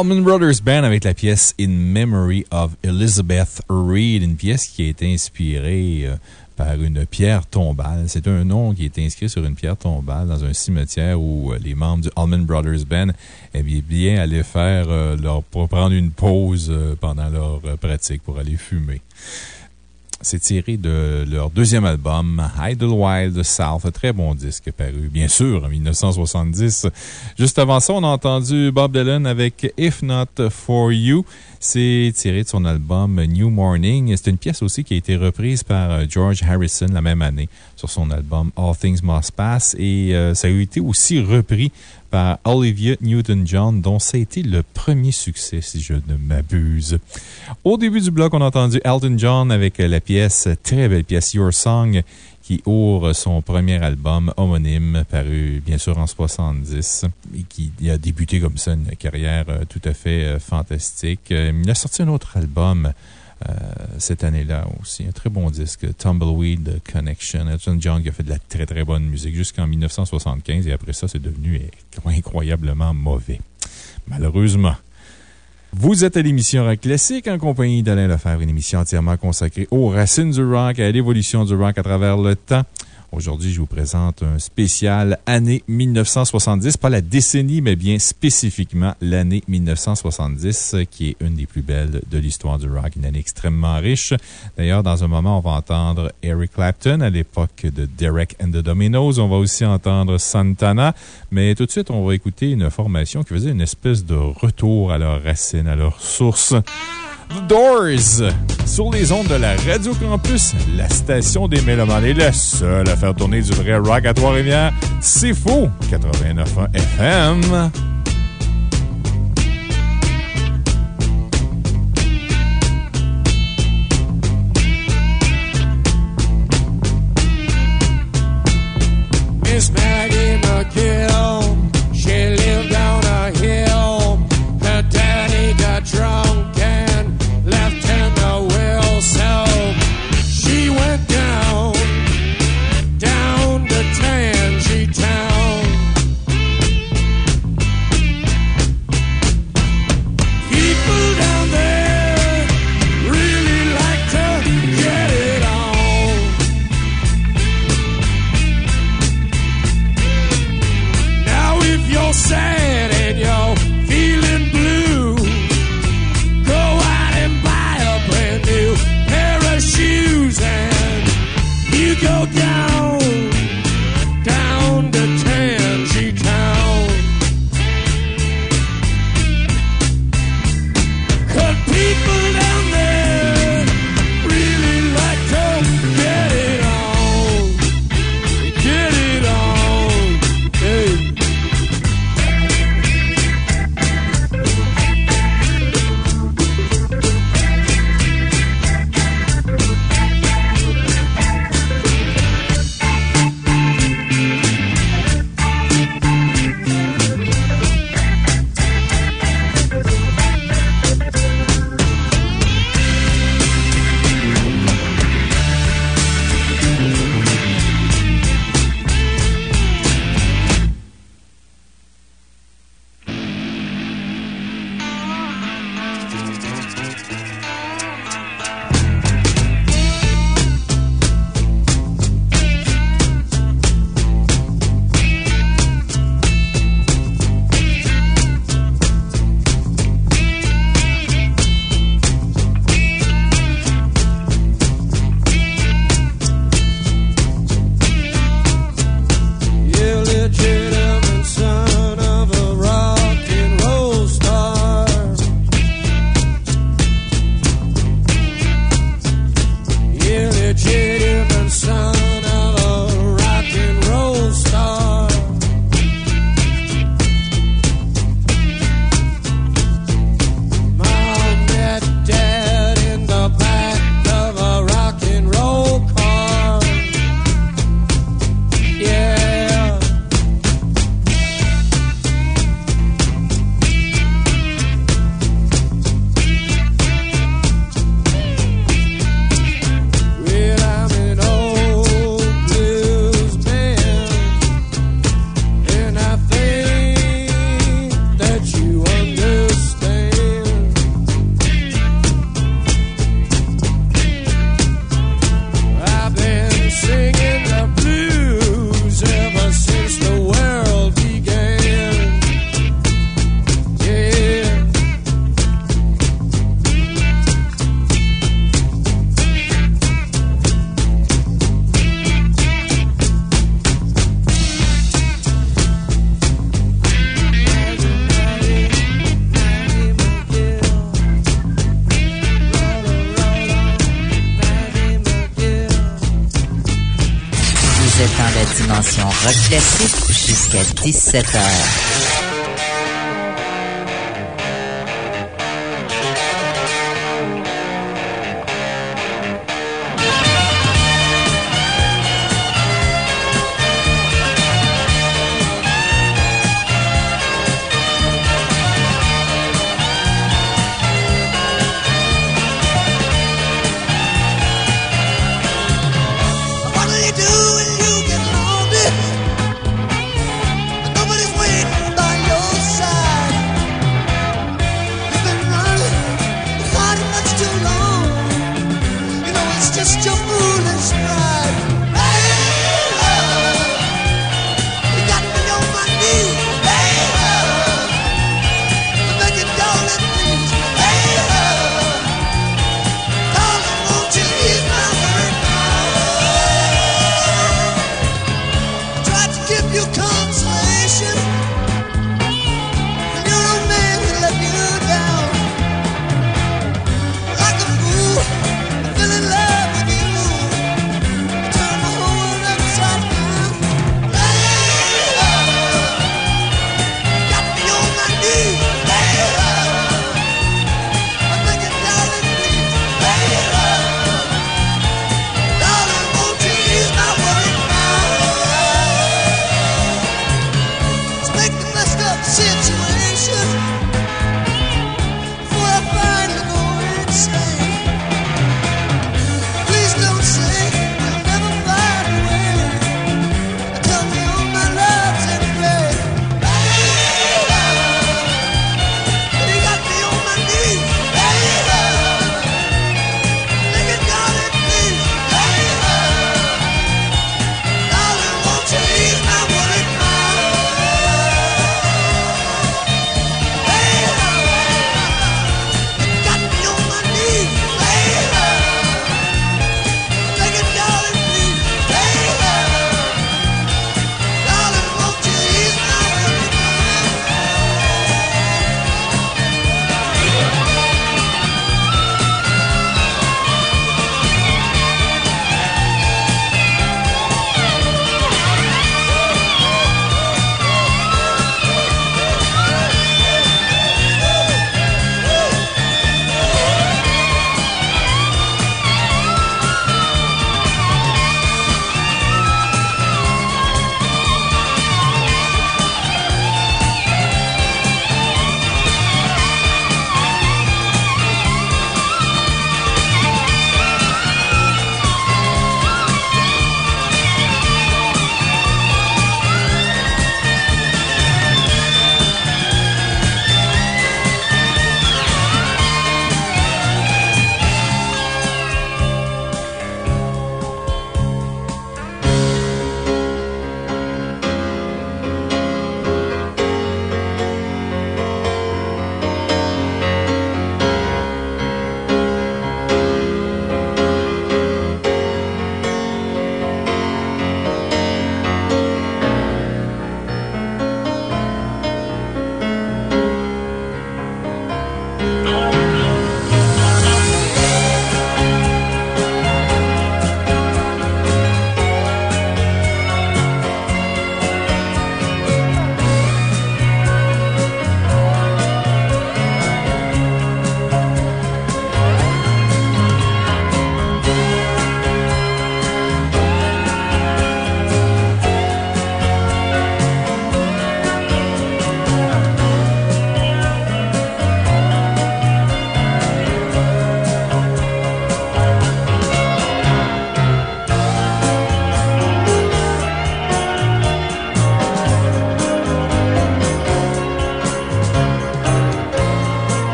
Allman Brothers Band avec la pièce In Memory of Elizabeth Reed, une pièce qui a été inspirée euh, par une pierre tombale. C'est un nom qui est inscrit sur une pierre tombale dans un cimetière où euh, les membres du Allman Brothers Band eh bien, allaient faire euh, leur, pour prendre une pause pendant leur pratique pour aller fumer. C'est tiré de leur deuxième album, Idlewild South, très bon disque paru, bien sûr, en 1970. Juste avant ça, on a entendu Bob Dylan avec If Not For You. C'est tiré de son album New Morning. C'est une pièce aussi qui a été reprise par euh, George Harrison la même année sur son album All Things Must Pass et euh, ça a été aussi repris par Olivia Newton-John, dont ça a été le premier succès, si je ne m'abuse. Au début du bloc, on a entendu Elton John avec la pièce, très belle pièce, Your Song, qui ouvre son premier album homonyme, paru bien sûr en 70, et qui a débuté comme ça une carrière euh, tout à fait euh, fantastique. Euh, Il a sorti un autre album cette année-là aussi. Un très bon disque, Tumbleweed Connection. Elton John qui a fait de la très très bonne musique jusqu'en 1975 et après ça, c'est devenu incroyablement mauvais. Malheureusement. Vous êtes à l'émission Rock Classique en compagnie d'Alain Lefebvre, une émission entièrement consacrée aux racines du rock et à l'évolution du rock à travers le temps. Aujourd'hui, je vous présente un spécial année 1970, pas la décennie, mais bien spécifiquement l'année 1970, qui est une des plus belles de l'histoire du rock, une année extrêmement riche. D'ailleurs, dans un moment, on va entendre Eric Clapton à l'époque de Derek and the Dominoes. On va aussi entendre Santana, mais tout de suite, on va écouter une formation qui faisait une espèce de retour à leurs racines, à leurs sources. The Doors, sur les ondes de la Radio Campus, la station des Mélomanes est la seule à faire tourner du vrai rock à Trois-Rivières. C'est faux! 89.1 FM. Miss Maggie McGill,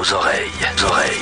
Vos oreilles, oreilles.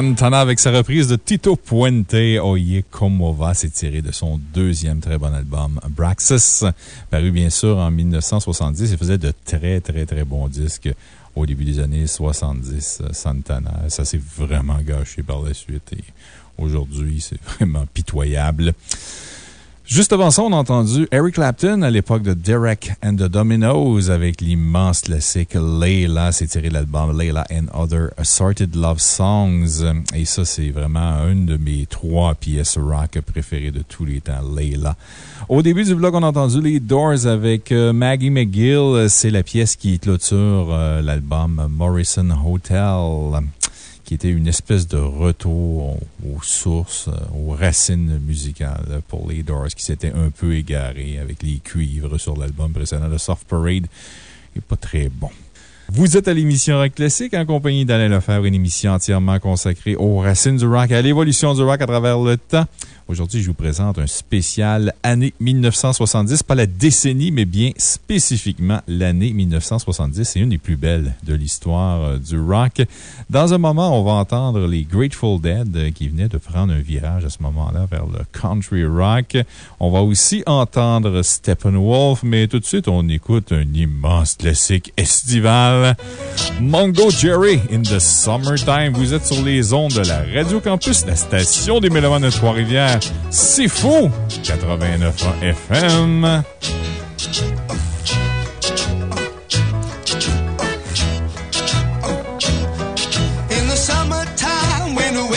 Santana avec sa reprise de Tito Puente, Oye Como Va, c'est tiré de son deuxième très bon album, Braxis, paru bien sûr en 1970. Il faisait de très, très, très bons disques au début des années 70, Santana. Ça s'est vraiment gâché par la suite et aujourd'hui, c'est vraiment pitoyable. Juste avant ça, on a entendu Eric Clapton à l'époque de Derek and the Dominoes avec l'immense classique Layla. C'est tiré de l'album Layla and Other Assorted Love Songs. Et ça, c'est vraiment une de mes trois pièces rock préférées de tous les temps, Layla. Au début du blog, on a entendu les Doors avec euh, Maggie McGill. C'est la pièce qui clôture euh, l'album Morrison Hotel qui était une espèce de retour aux sources, euh, aux racines musicales pour les Doors, qui s'étaient un peu égarés avec les cuivres sur l'album précédent de Soft Parade. Il pas très bon. Vous êtes à l'émission Rock Classique en compagnie d'Alain Lefebvre, une émission entièrement consacrée aux racines du rock à l'évolution du rock à travers le temps. Aujourd'hui, je vous présente un spécial année 1970, pas la décennie, mais bien spécifiquement l'année 1970. C'est une des plus belles de l'histoire euh, du rock. Dans un moment, on va entendre les Grateful Dead euh, qui venaient de prendre un virage à ce moment-là vers le country rock. On va aussi entendre Steppenwolf, mais tout de suite, on écoute un immense classique estival. Mongo Jerry in the Summertime. Vous êtes sur les ondes de la Radio Campus, la station des Mélomanes de Trois-Rivières. C'est fou! 89 FM. In the summertime, when the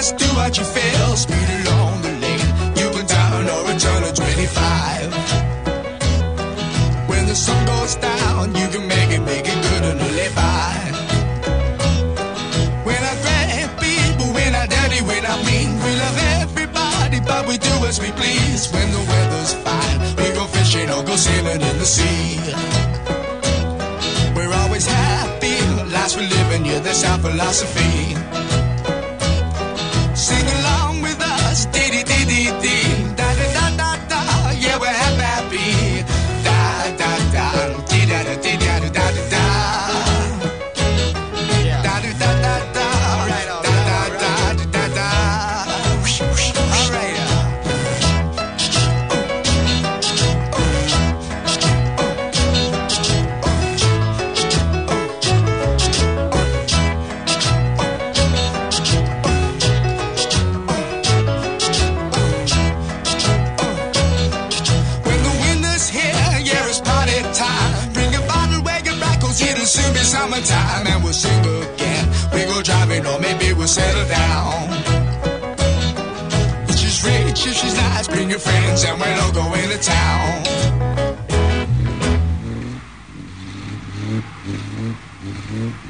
just do what you feel. Speed along the lane, you can down or a turn of 25. When the sun goes down, you can make it, make it good and live by. When I grab people, when I dirty, when I mean, we love everybody, but we do as we please. When the weather's fine, we go fishing or go sailing in the sea. We're always happy, lives we live in, yeah, that's our philosophy. Settle down. If she's rich, if she's nice, bring your friends, and we'll all go into town. In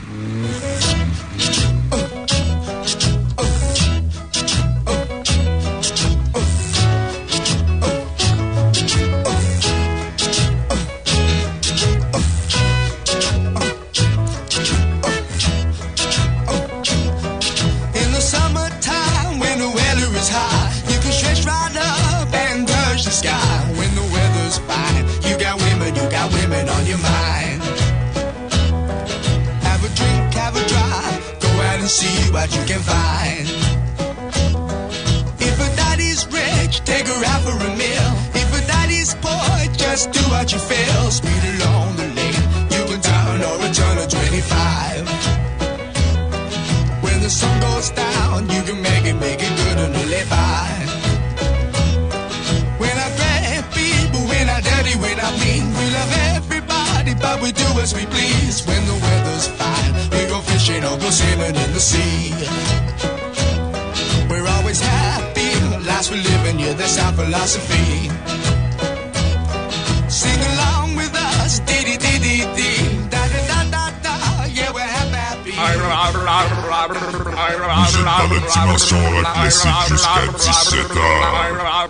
jusqu'à 17h.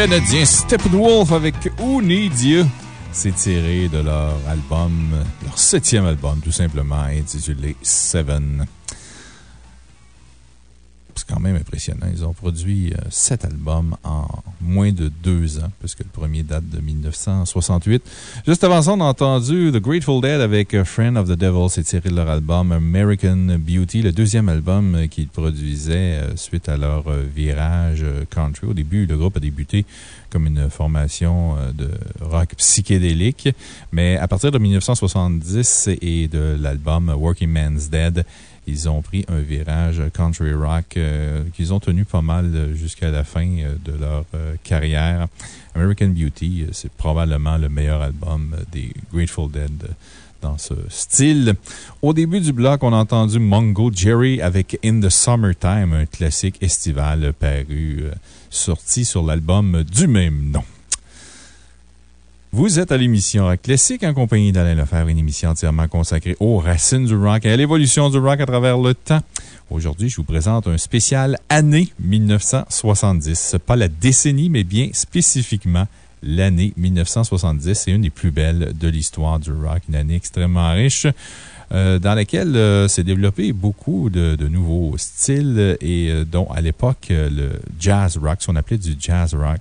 Les Canadiens Steppenwolf avec Who Needs You. C'est tiré de leur album, leur septième album, tout simplement, intitulé Seven. C'est quand même impressionnant. Ils ont produit euh, sept albums en moins de deux ans, puisque le premier date de 1968. Juste avant ça, on a entendu The Grateful Dead avec Friend of the Devil. C'est tiré de leur album American Beauty, le deuxième album qu'ils produisaient euh, suite à leur euh, virage euh, country. Au début, le groupe a débuté comme une formation de rock psychédélique, mais à partir de 1970 et de l'album Working Man's Dead, ils ont pris un virage country rock qu'ils ont tenu pas mal jusqu'à la fin de leur carrière. American Beauty, euh, c'est probablement le meilleur album euh, des Grateful Dead euh, dans ce style. Au début du bloc, on a entendu Mongo Jerry avec In the Summertime, un classique estival paru, sorti sur l'album du même nom. Vous êtes à l'émission Rock Classique en compagnie d'Alain Lefebvre, une émission entièrement consacrée aux racines du rock et à l'évolution du rock à travers le temps. Aujourd'hui, je vous présente un spécial année 1970. Pas la décennie, mais bien spécifiquement l'année 1970. C'est une des plus belles de l'histoire du rock, une année extrêmement riche. euh, dans laquelle euh, s'est développé beaucoup de, nouveaux styles et euh, dont à l'époque le jazz rock, ce qu'on appelait du jazz rock,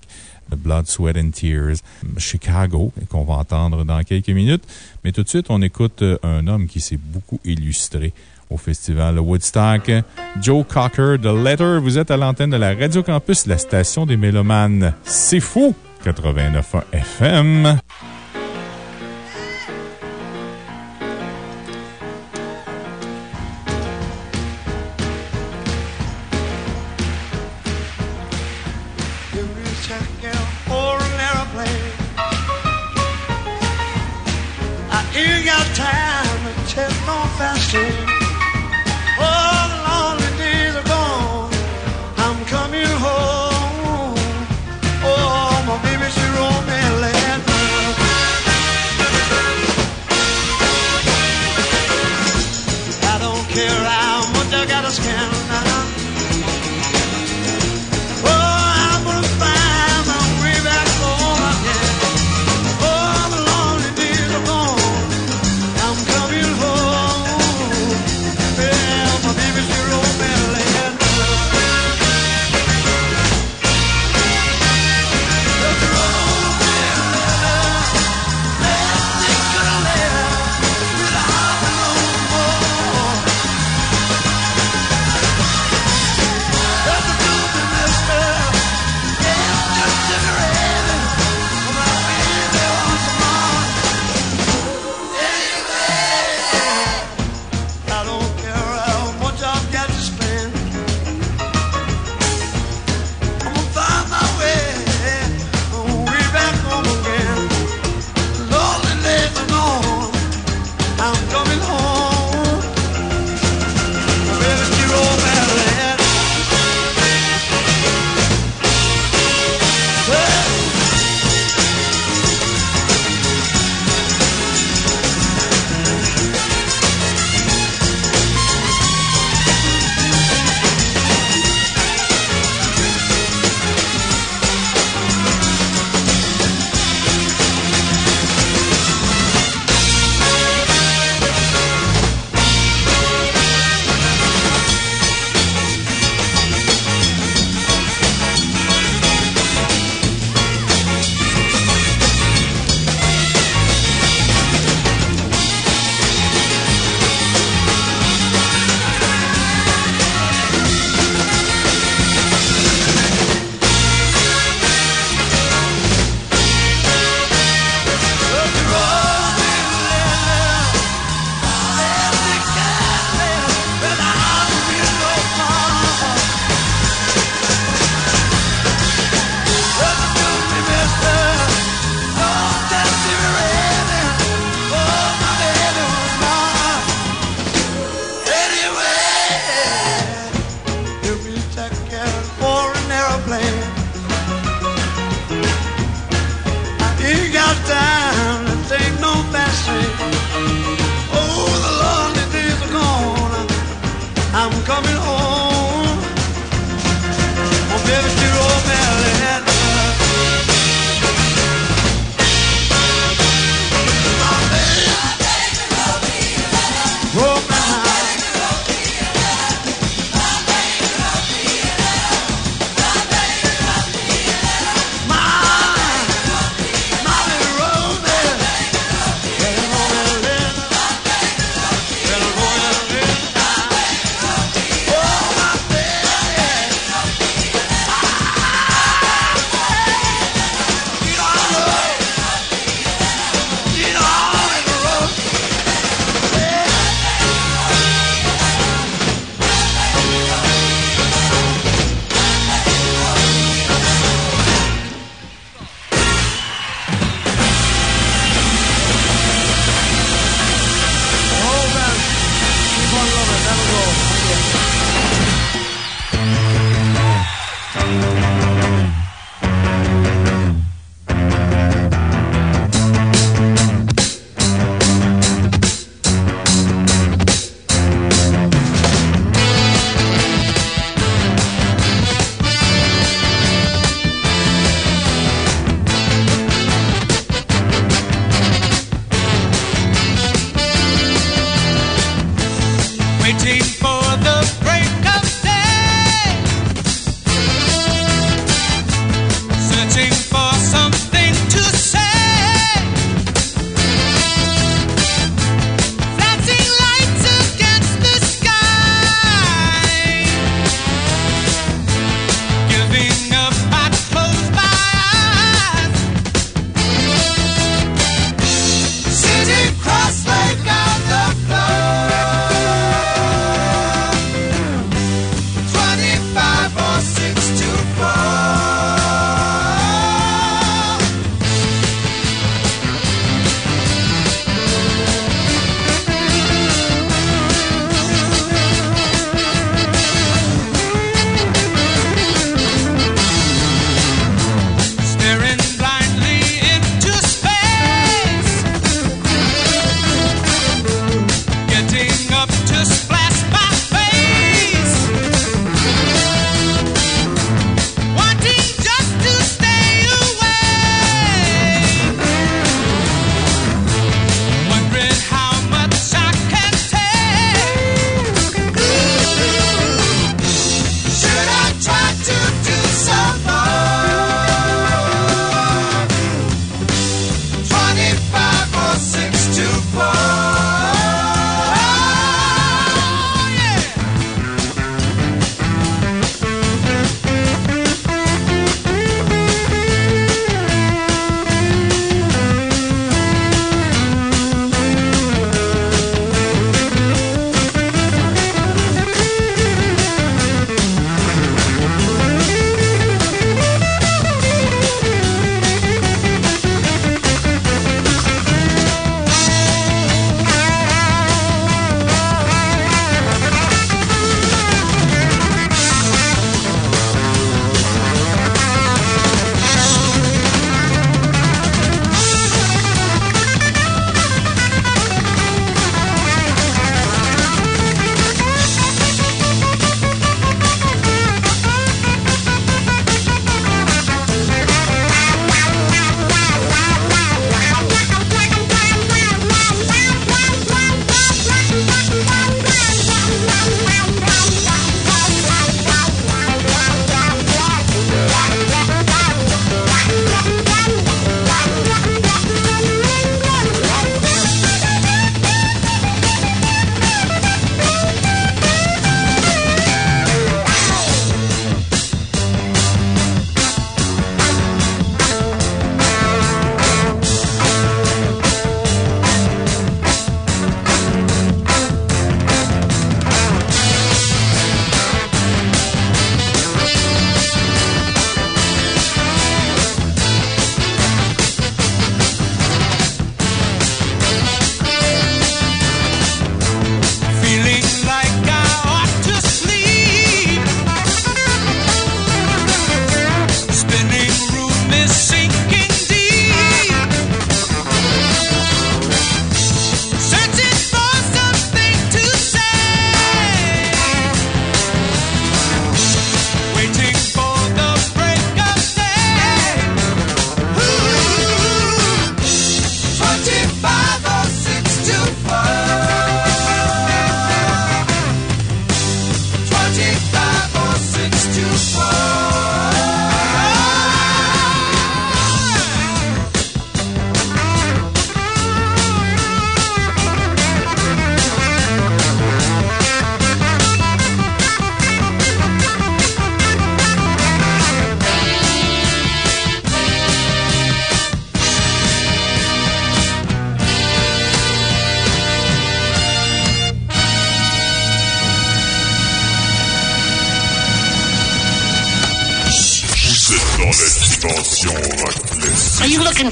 le Blood, Sweat and Tears, Chicago, qu'on va entendre dans quelques minutes. Mais tout de suite, on écoute un homme qui s'est beaucoup illustré au festival Woodstock, Joe Cocker de Letter. Vous êtes à l'antenne de la Radio Campus, la station des Mélomanes. C'est fou! 89.1 FM.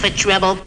You looking for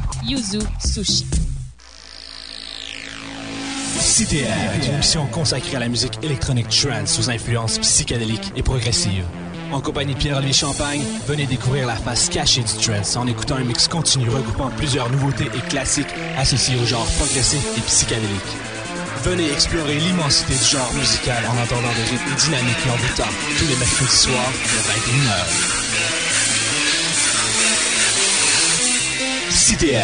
Yuzu Sushi. CTR est une émission consacrée à la musique électronique trance aux influences psychédéliques et progressives. En compagnie de Pierre-Olivier Champagne, venez découvrir la face cachée du trance en écoutant un mix continu regroupant plusieurs nouveautés et classiques associés au genre progressif et psychédélique. Venez explorer l'immensité du genre musical en entendant des rythmes dynamiques et envoûtants tous les mercredis soirs de 21h. CTR.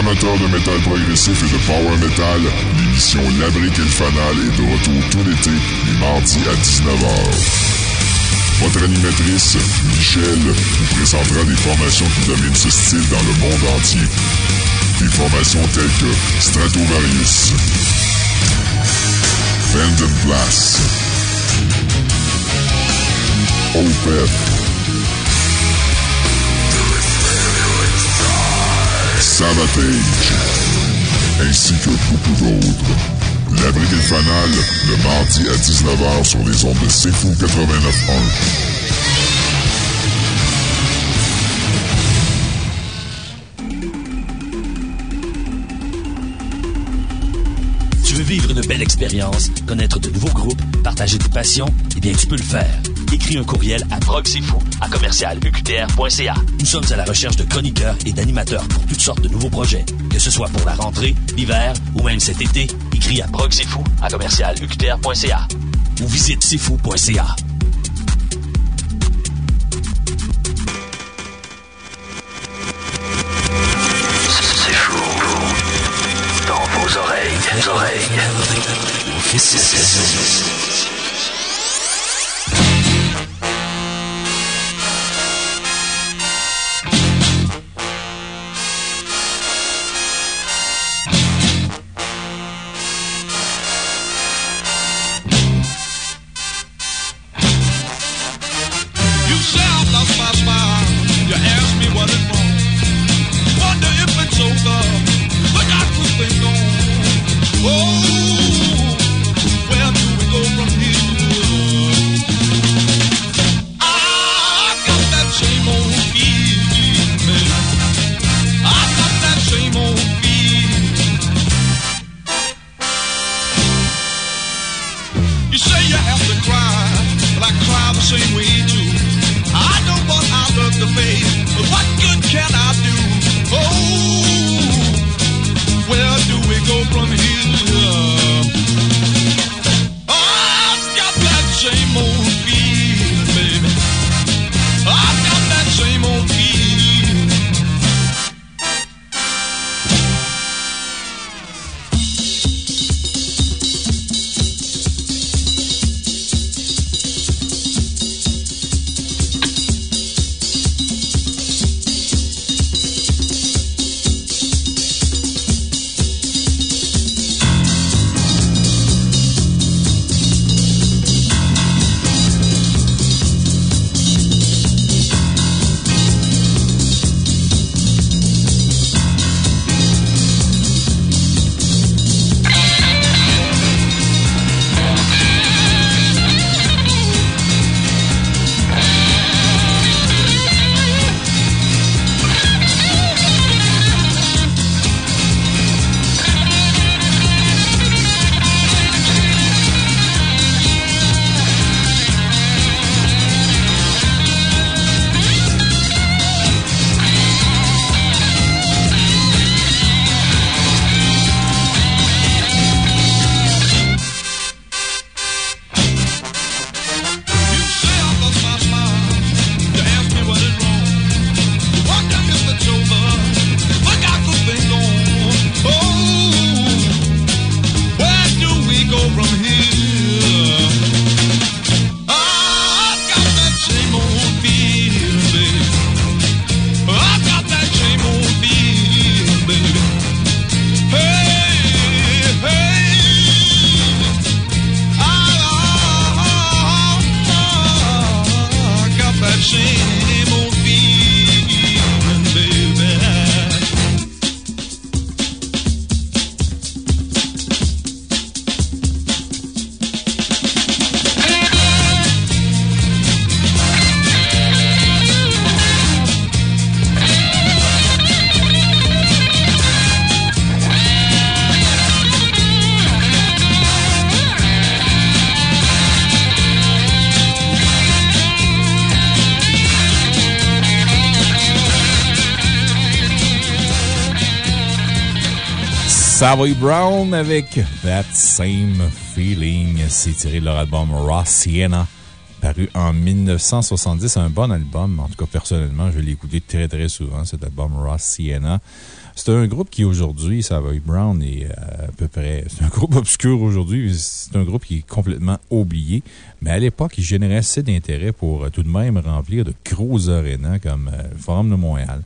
Amateurs de métal progressif et de power metal, l'émission La Brique et le Fanal est de retour tout l'été, les mardis à 19h. Votre animatrice, Michel, vous présentera des formations qui dominent ce style dans le monde entier. Des formations telles que Stratovarius, Fend Blast, Opeth, Savatage, ainsi que beaucoup d'autres. La le Fanal, le mardi à 19h sur les ondes de C'est Fou 89.1. Tu veux vivre une belle expérience, connaître de nouveaux groupes, partager tes passions? Eh bien, tu peux le faire. Écris un courriel à proxifou à commercialuqtr.ca. Nous sommes à la recherche de chroniqueurs et d'animateurs pour toutes sortes de nouveaux projets. Que ce soit pour la rentrée, l'hiver ou même cet été, écris à proxifou à commercialuqtr.ca ou visite sifou.ca. C'est fou. Dans vos oreilles. oreilles. Savoy Brown avec That Same Feeling. C'est tiré de leur album Raw Sienna, paru en 1970. Un bon album. En tout cas, personnellement, je l'ai écouté très, très souvent, cet album Raw Sienna. C'est un groupe qui aujourd'hui, Savoy Brown, est euh, à peu près. C'est un groupe obscur aujourd'hui. C'est un groupe qui est complètement oublié. Mais à l'époque, il générait assez d'intérêt pour euh, tout de même remplir de gros arénas comme euh, Forum de Montréal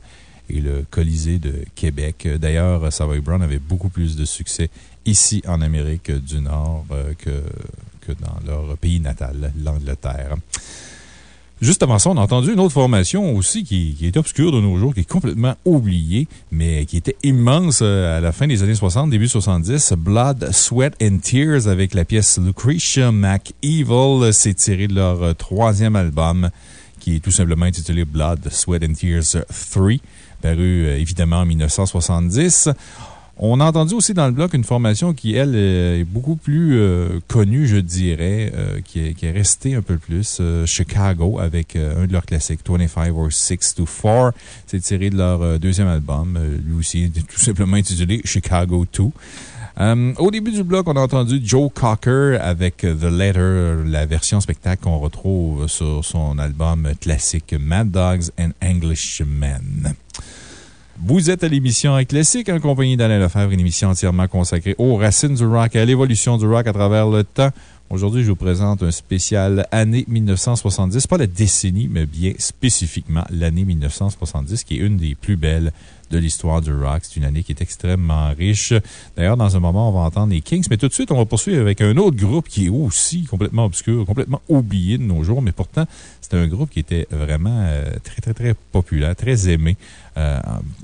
et le Colisée de Québec. D'ailleurs, Savoy Brown avait beaucoup plus de succès ici en Amérique du Nord euh, que, dans leur pays natal, l'Angleterre. Juste avant ça, on a entendu une autre formation aussi qui, qui est obscure de nos jours, qui est complètement oubliée, mais qui était immense euh, à la fin des années 60, début 70. Blood, Sweat and Tears avec la pièce Lucretia McEvil. C'est tiré de leur euh, troisième album qui est tout simplement intitulé Blood, Sweat and Tears 3 paru euh, évidemment en 1970. On a entendu aussi dans le bloc une formation qui, elle, euh, est beaucoup plus euh, connue, je dirais, qui, est, qui est restée un peu plus, Chicago, avec un de leurs classiques, 25 or 6 to 4. C'est tiré de leur deuxième album, lui aussi tout simplement intitulé Chicago 2. Au début du bloc, on a entendu Joe Cocker avec The Letter, la version spectacle qu'on retrouve sur son album classique Mad Dogs and Englishmen. Vous êtes à l'émission Classique en compagnie d'Alain Lefebvre, une émission entièrement consacrée aux racines du rock et à l'évolution du rock à travers le temps. Aujourd'hui, je vous présente un spécial année 1970. Pas la décennie, mais bien spécifiquement l'année 1970, qui est une des plus belles de l'histoire du rock. C'est une année qui est extrêmement riche. D'ailleurs, dans un moment, on va entendre les Kings, mais tout de suite, on va poursuivre avec un autre groupe qui est aussi complètement obscur, complètement oublié de nos jours, mais pourtant, c'est un groupe qui était vraiment euh, très, très, très populaire, très aimé euh,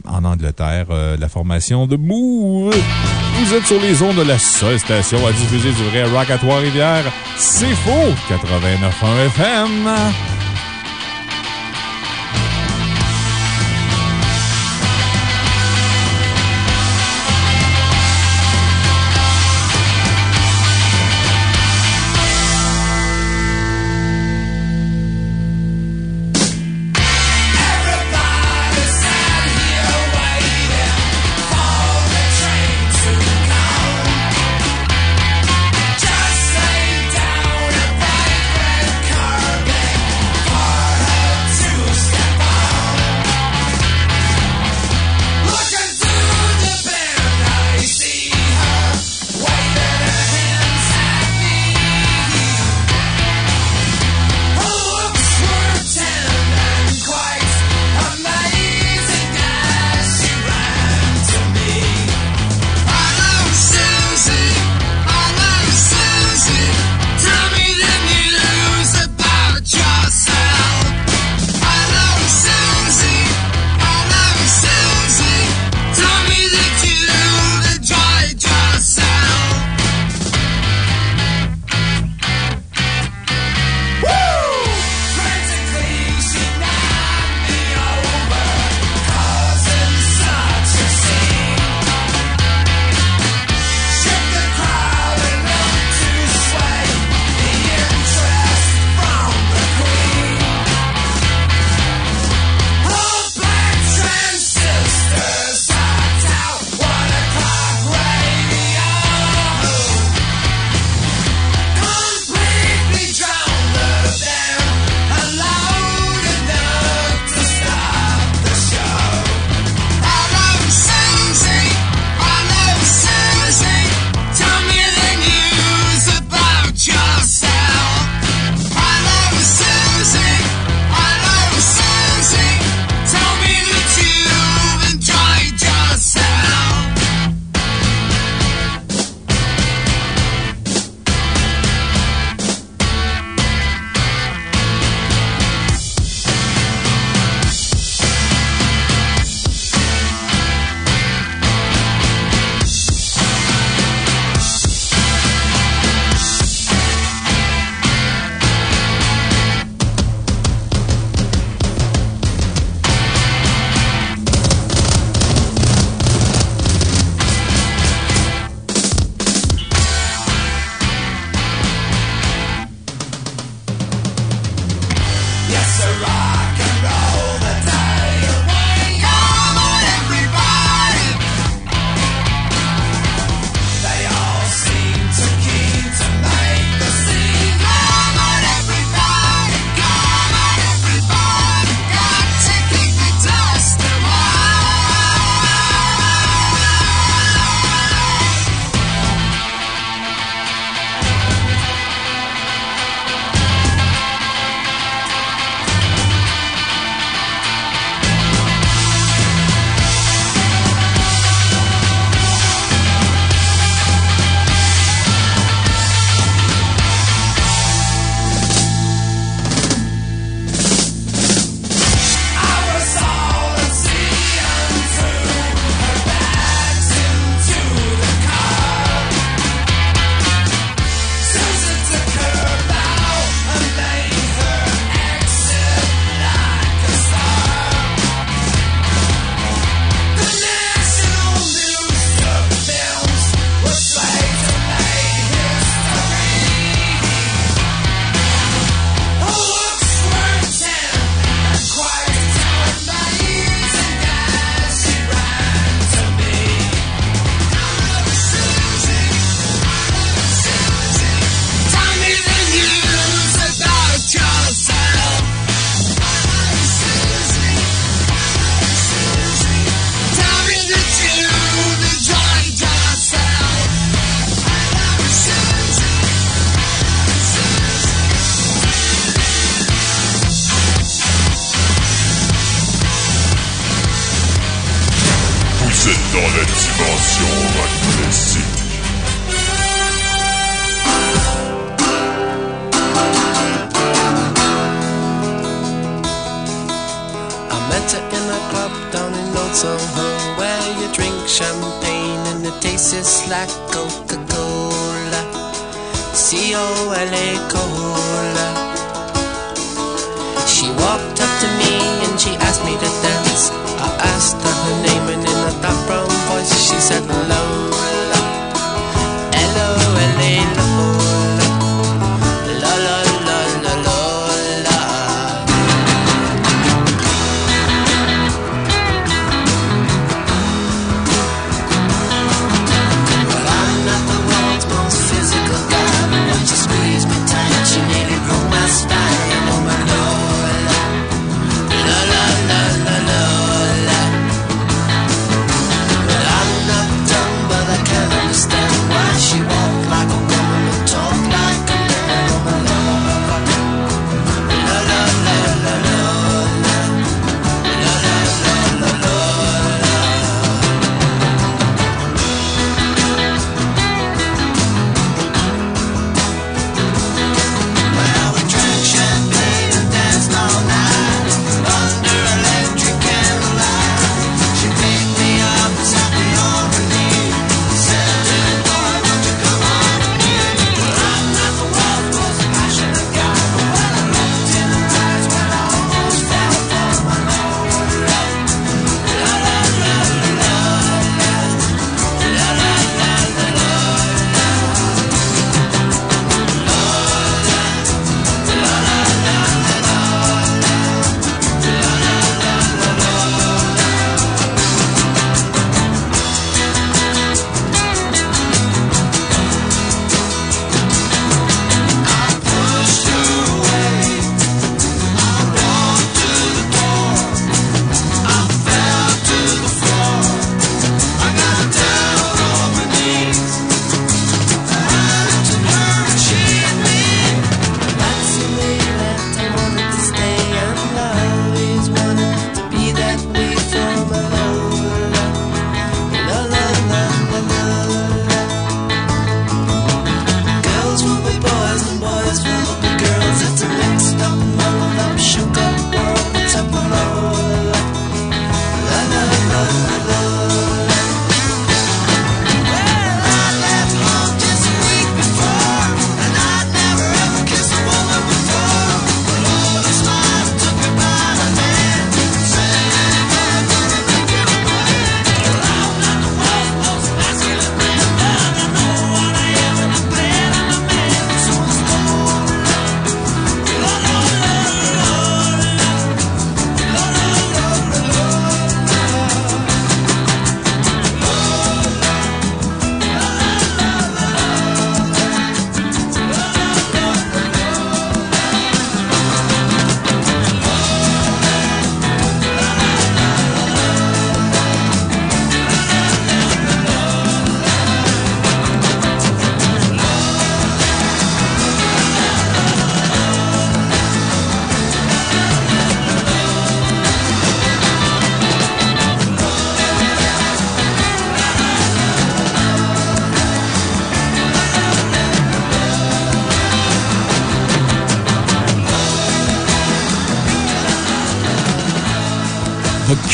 en Angleterre. Euh, la formation de Move. Vous êtes sur les ondes de la seule station à diffuser du vrai rock à Trois-Rivières. C'est faux! 89.1 FM.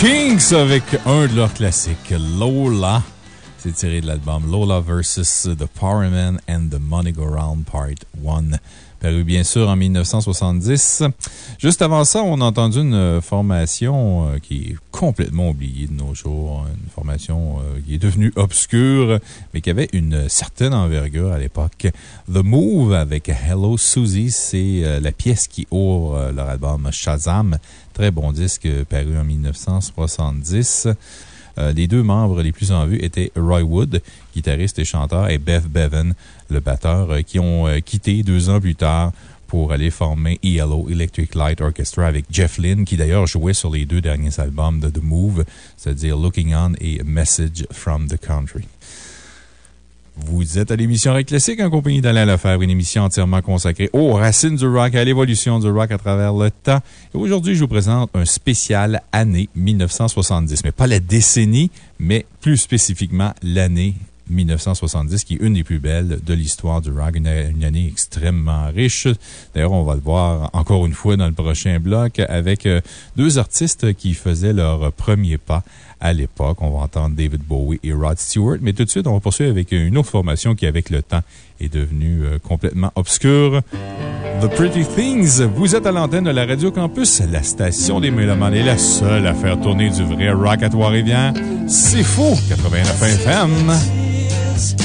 The Kings avec un de leurs classiques, Lola. C'est tiré de l'album Lola vs. The Power Man and the Money Go Round Part 1. Paru bien sûr en 1970. Juste avant ça, on a entendu une formation euh, qui complètement oubliée de nos jours. Une formation euh, qui est devenue obscure, mais qui avait une certaine envergure à l'époque. The Move avec Hello Susie, c'est euh, la pièce qui ouvre euh, leur album Shazam. Très bon disque paru en 1970. Euh, les deux membres les plus en vue étaient Roy Wood, guitariste et chanteur, et Bev Bevan, le batteur, qui ont quitté deux ans plus tard pour aller former ELO, Electric Light Orchestra, avec Jeff Lynne, qui d'ailleurs jouait sur les deux derniers albums de The Move, c'est-à-dire Looking On et Message from the Country. Vous êtes à l'émission Rock Classique en compagnie d'Alain Lefebvre, une émission entièrement consacrée aux racines du rock, à l'évolution du rock à travers le temps. Et aujourd'hui, je vous présente un spécial année 1970. Mais pas la décennie, mais plus spécifiquement l'année 1970, qui est une des plus belles de l'histoire du rock, une, année extrêmement riche. D'ailleurs, on va le voir encore une fois dans le prochain bloc avec euh, deux artistes qui faisaient leur premier pas à l'époque. On va entendre David Bowie et Rod Stewart, mais tout de suite, on va poursuivre avec une autre formation qui, avec le temps, est devenue euh, complètement obscure. The Pretty Things, vous êtes à l'antenne de la Radio Campus, la station des Mélomanes est la seule à faire tourner du vrai rock à Trois-Rivières. C'est faux, 89 FM. Podcast.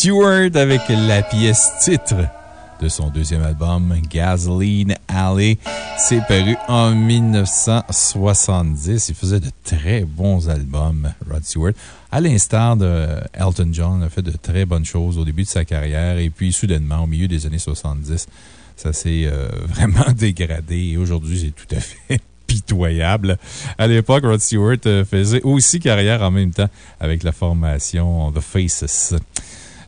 Stewart avec la pièce titre de son deuxième album, Gasoline Alley. C'est paru en 1970. Il faisait de très bons albums, Rod Stewart. À l'instar de Elton John, a fait de très bonnes choses au début de sa carrière et puis soudainement, au milieu des années 70, ça s'est euh, vraiment dégradé et aujourd'hui, c'est tout à fait pitoyable. À l'époque, Rod Stewart euh, faisait aussi carrière en même temps avec la formation The Faces.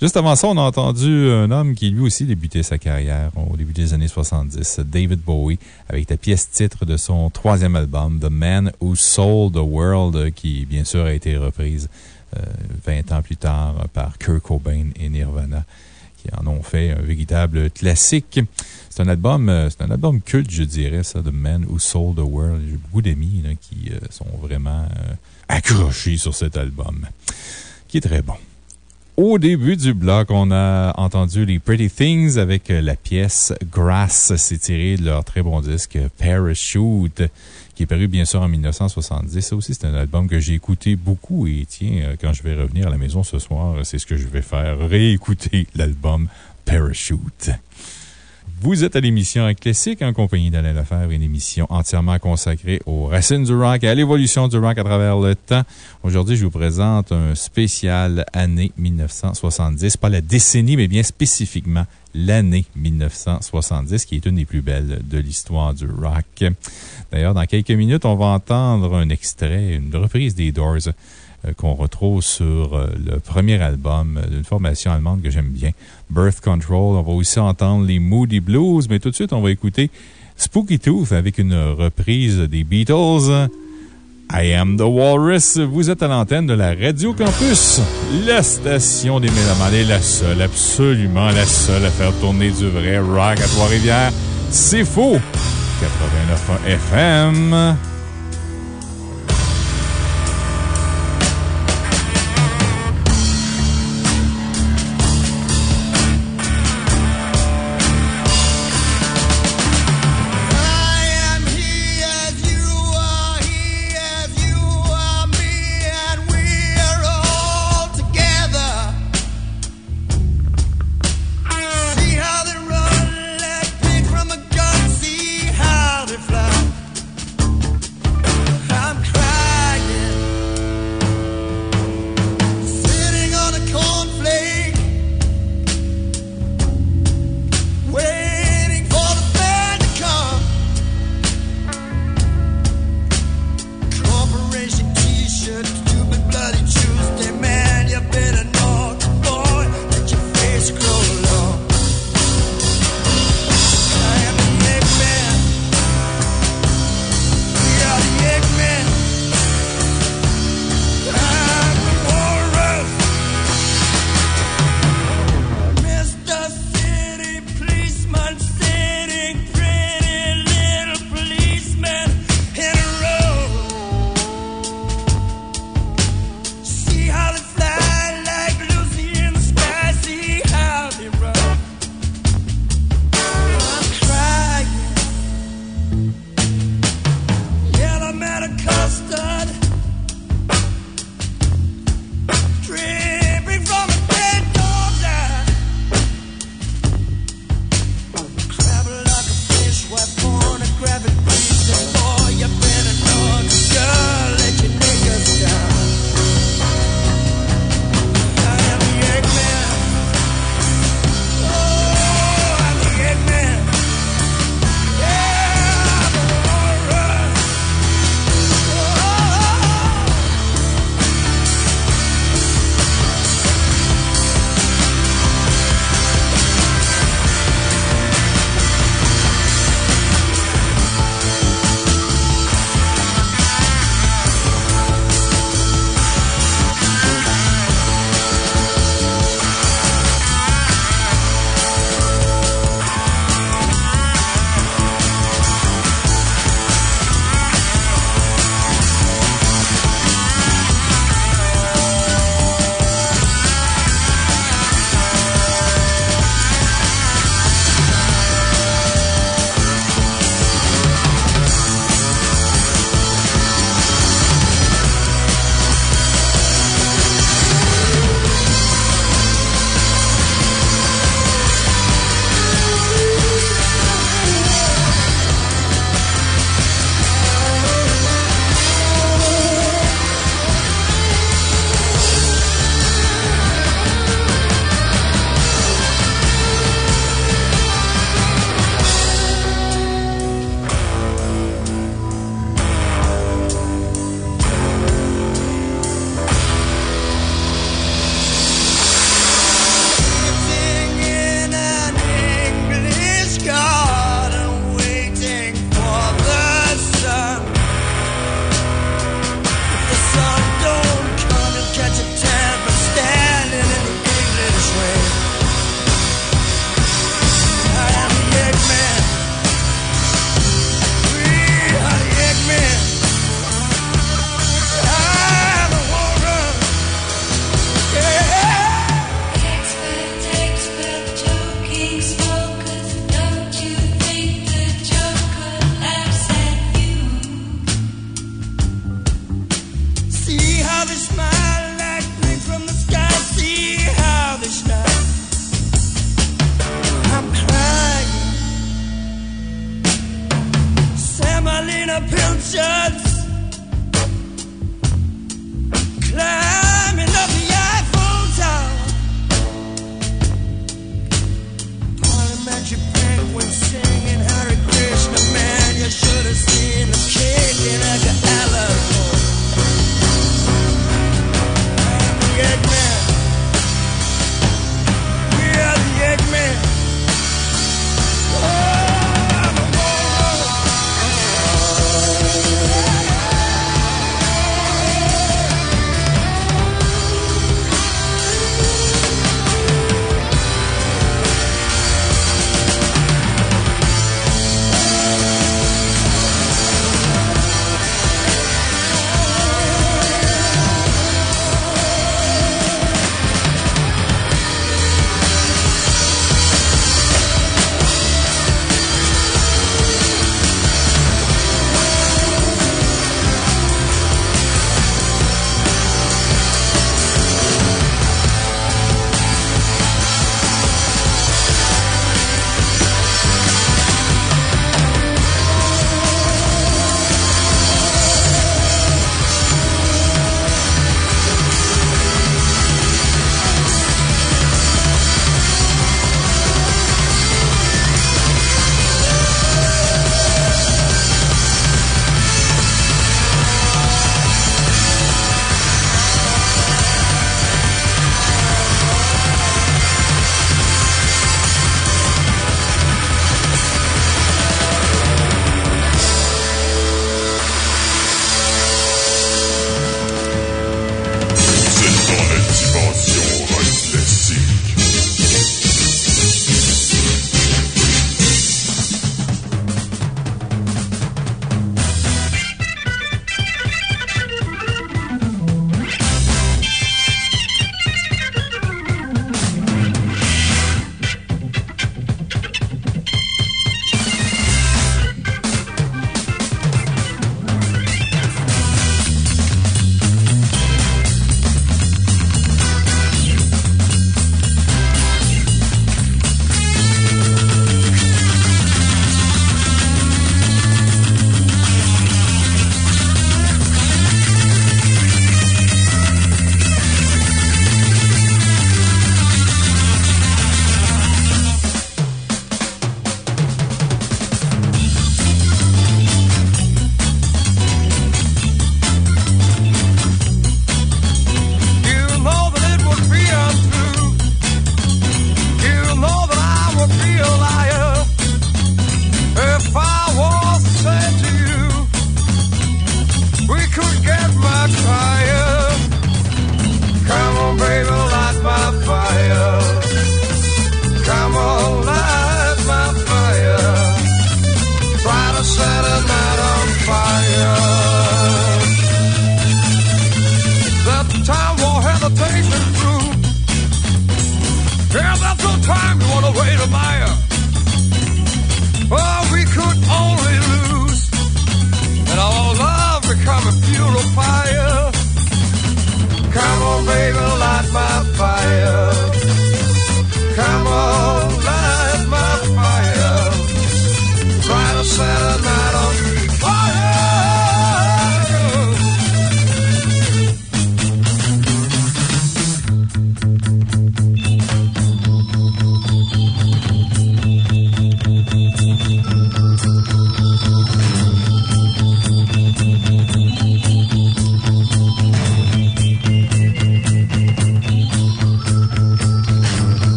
Juste avant ça, on a entendu un homme qui lui aussi débutait sa carrière au début des années 70, David Bowie, avec la pièce titre de son troisième album, The Man Who Sold the World, qui bien sûr a été reprise euh, 20 ans plus tard par Kurt Cobain et Nirvana, qui en ont fait un véritable classique. C'est un album, euh, c'est un album culte, je dirais, ça, The Man Who Sold the World. J'ai beaucoup d'amis qui euh, sont vraiment euh, accrochés sur cet album, qui est très bon. Au début du bloc, on a entendu les Pretty Things avec la pièce Grass. C'est tiré de leur très bon disque Parachute, qui est paru bien sûr en 1970. Ça aussi, c'est un album que j'ai écouté beaucoup et tiens, quand je vais revenir à la maison ce soir, c'est ce que je vais faire, réécouter l'album Parachute. Vous êtes à l'émission Classique en compagnie d'Alain Lefebvre, une émission entièrement consacrée aux racines du rock et à l'évolution du rock à travers le temps. Aujourd'hui, je vous présente un spécial année 1970, pas la décennie, mais bien spécifiquement l'année 1970, qui est une des plus belles de l'histoire du rock. D'ailleurs, dans quelques minutes, on va entendre un extrait, une reprise des Doors euh, qu'on retrouve sur euh, le premier album d'une formation allemande que j'aime bien, Birth Control. On va aussi entendre les Moody Blues, mais tout de suite, on va écouter Spooky Tooth avec une reprise des Beatles. I am the Walrus. Vous êtes à l'antenne de la Radio Campus, la station des Mélomanes et la seule, absolument la seule à faire tourner du vrai rock à Trois-Rivières. C'est faux! 89 FM.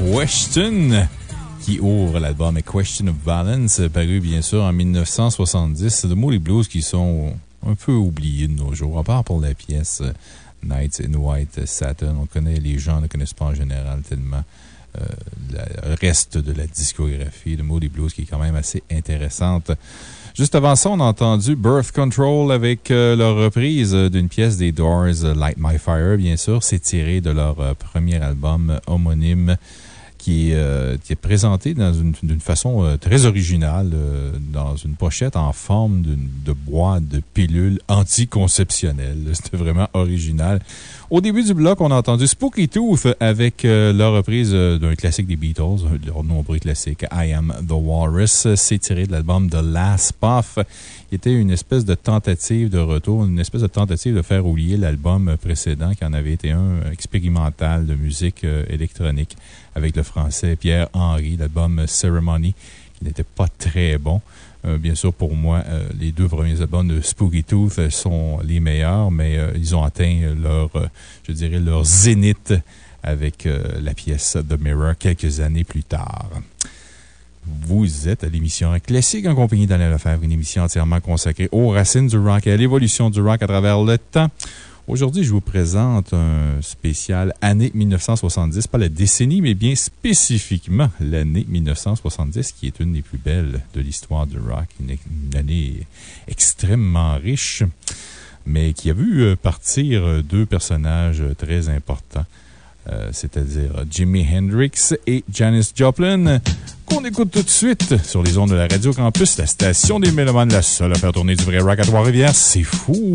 Question qui ouvre l'album A Question of Balance, paru bien sûr en 1970. The Moody Blues qui sont un peu oubliés de nos jours, à part pour la pièce Nights in White Saturn. On connaît, les gens ne connaissent pas en général tellement euh, le reste de la discographie de Moody Blues qui est quand même assez intéressante. Juste avant ça, on a entendu Birth Control avec euh, leur reprise d'une pièce des Doors, euh, Light My Fire, bien sûr. C'est tiré de leur euh, premier album euh, homonyme qui est, euh, qui est présenté d'une façon euh, très originale, euh, dans une pochette en forme de boîte de pilules anticonceptionnelles. C'était vraiment original. Au début du bloc, on a entendu Spooky Tooth avec leur reprise d'un classique des Beatles, leur nombreux classique I Am the Walrus. C'est tiré de l'album The Last Puff. Il était une espèce de tentative de retour, une espèce de tentative de faire oublier l'album précédent qui en avait été un expérimental de musique électronique avec le français Pierre-Henry, l'album Ceremony, qui n'était pas très bon. Euh, bien sûr, pour moi, euh, les deux premiers albums de Spooky Tooth sont les meilleurs, mais euh, ils ont atteint leur, je dirais, leur zénith avec la pièce The Mirror quelques années plus tard. Vous êtes à l'émission Classique en compagnie d'Alain Lefebvre, une émission entièrement consacrée aux racines du rock et à l'évolution du rock à travers le temps. Aujourd'hui, je vous présente un spécial année 1970, pas la décennie, mais bien spécifiquement l'année 1970, qui est une des plus belles de l'histoire du rock, une, année extrêmement riche, mais qui a vu euh, partir euh, deux personnages euh, très importants, c'est-à-dire Jimi Hendrix et Janis Joplin, qu'on écoute tout de suite sur les ondes de la Radio Campus, la station des Mélomanes, la seule à faire tourner du vrai rock à Trois-Rivières. C'est fou!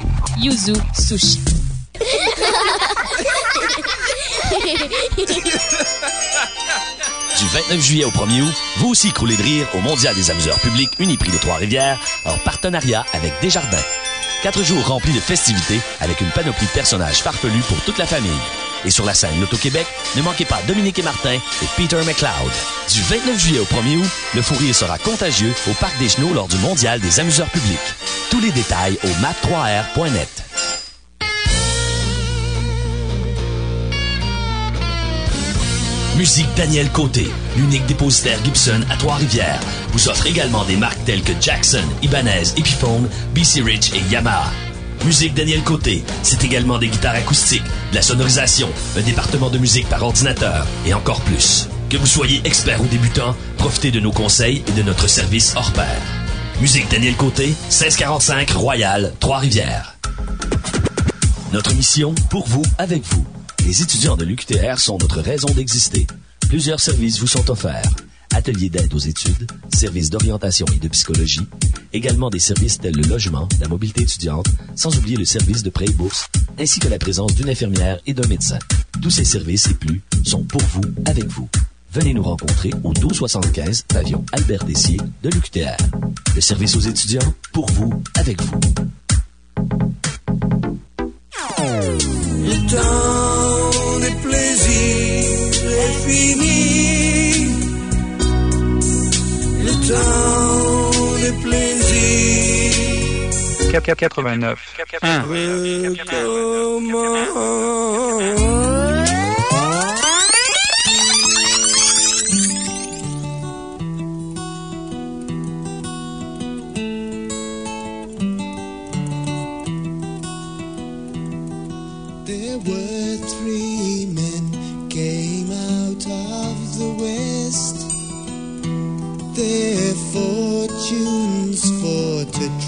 Yuzu Sushi. Du 29 juillet au 1er août, vous aussi croulez de rire au Mondial des amuseurs publics Uniprix de Trois-Rivières en partenariat avec Desjardins. Quatre jours remplis de festivités avec une panoplie de personnages farfelus pour toute la famille. Et sur la scène Loto-Québec, ne manquez pas Dominique et Martin et Peter McLeod. Du 29 juillet au 1er août, le fou sera contagieux au Parc des Chenaux lors du Mondial des amuseurs publics. Tous les détails au map3r.net. Musique Daniel Côté, l'unique dépositaire Gibson à Trois-Rivières, vous offre également des marques telles que Jackson, Ibanez, Epiphone, BC Rich et Yamaha. Musique Daniel Côté, c'est également des guitares acoustiques, de la sonorisation, un département de musique par ordinateur et encore plus. Que vous soyez expert ou débutant, profitez de nos conseils et de notre service hors pair. Musique Daniel Côté, 1645 Royal, Trois-Rivières. Notre mission, pour vous, avec vous. Les étudiants de l'UQTR sont notre raison d'exister. Plusieurs services vous sont offerts. Ateliers d'aide aux études, services d'orientation et de psychologie, également des services tels le logement, la mobilité étudiante, sans oublier le service de prêt et bourse, ainsi que la présence d'une infirmière et d'un médecin. Tous ces services et plus sont pour vous, avec vous. Venez nous rencontrer au 1275 pavillon Albert Dessier de l'UQTR. Le service aux étudiants, pour vous, avec vous. Le 89. 89. 89.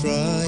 Try.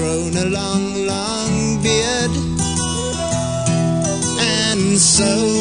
Grown a long, long beard, and so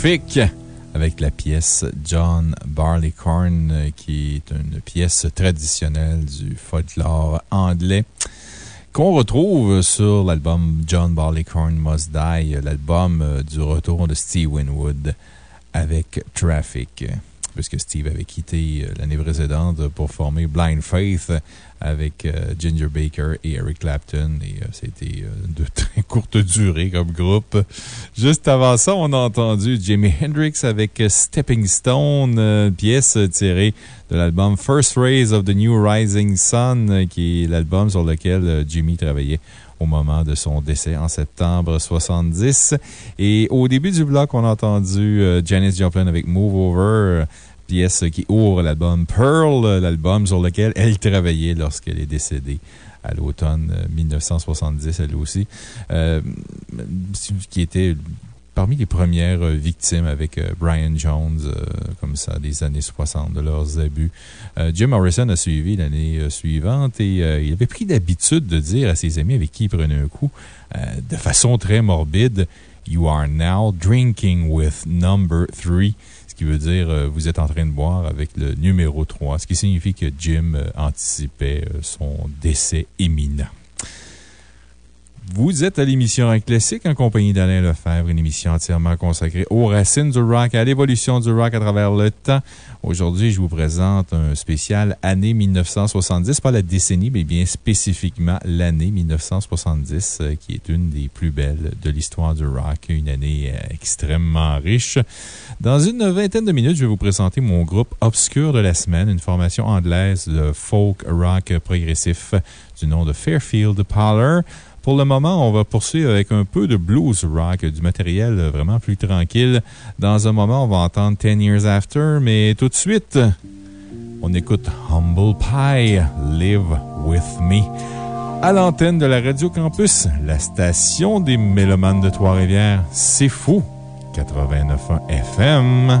Traffic avec la pièce John Barleycorn, qui est une pièce traditionnelle du folklore anglais qu'on retrouve sur l'album John Barleycorn Must Die, l'album du retour de Steve Winwood avec Traffic. Puisque Steve avait quitté euh, l'année précédente pour former Blind Faith avec euh, Ginger Baker et Eric Clapton. Et c'était euh, de très courte durée comme groupe. Juste avant ça, on a entendu Jimi Hendrix avec Stepping Stone, pièce tirée de l'album First Rays of the New Rising Sun, qui est l'album sur lequel Jimmy travaillait au moment de son décès en septembre 70. Et au début du bloc, on a entendu Janis Joplin avec Move Over, pièce qui ouvre l'album Pearl, euh, l'album sur lequel elle travaillait lorsqu'elle est décédée à l'automne euh, 1970, elle aussi, euh, qui était parmi les premières euh, victimes avec euh, Brian Jones, euh, comme ça, des années 60, de leurs abus. Euh, Jim Morrison a suivi l'année euh, suivante et euh, il avait pris l'habitude de dire à ses amis avec qui il prenait un coup, euh, de façon très morbide, You are now drinking with number three. Qui veut dire, euh, vous êtes en train de boire avec le numéro 3, ce qui signifie que Jim euh, anticipait euh, son décès imminent. Vous êtes à l'émission Rock Classique en compagnie d'Alain Lefebvre, une émission entièrement consacrée aux racines du rock, à l'évolution du rock à travers le temps. Aujourd'hui, je vous présente un spécial année 1970, pas la décennie, mais bien spécifiquement l'année 1970, euh, qui est une des plus belles de l'histoire du rock, une année euh, extrêmement riche. Dans une vingtaine de minutes, je vais vous présenter mon groupe obscur de la semaine, une formation anglaise de folk rock progressif du nom de Fairfield Parlor. Pour le moment, on va poursuivre avec un peu de blues rock, du matériel vraiment plus tranquille. Dans un moment, on va entendre 10 Years After, mais tout de suite, on écoute Humble Pie, Live With Me. À l'antenne de la Radio Campus, la station des mélomanes de Trois-Rivières, c'est fou! 89.1 FM.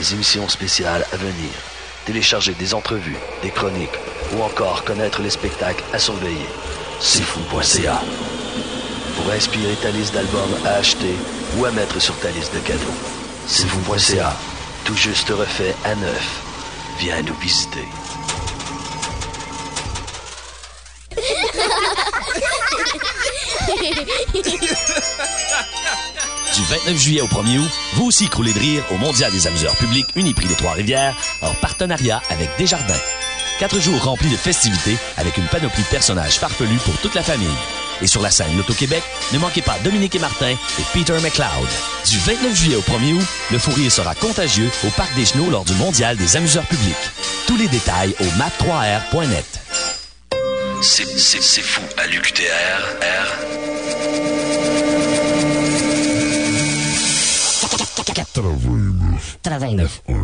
Les émissions spéciales à venir, télécharger des entrevues, des chroniques ou encore connaître les spectacles à surveiller, Sifou.ca Pour inspirer ta liste d'albums à acheter ou à mettre sur ta liste de cadeaux, Sifou.ca Tout juste refait à neuf. Viens nous visiter. 29 juillet au 1er août, vous aussi croulez de rire au Mondial des amuseurs publics Uniprix des Trois-Rivières en partenariat avec Desjardins. Quatre jours remplis de festivités avec une panoplie de personnages farfelus pour toute la famille. Et sur la scène Loto-Québec, ne manquez pas Dominique et Martin et Peter McLeod. Du 29 juillet au 1er août, le fou rire sera contagieux au Parc des Chenaux lors du Mondial des amuseurs publics. Tous les détails au map3r.net. C'est, fou à l'UQTR. R. 89. Southern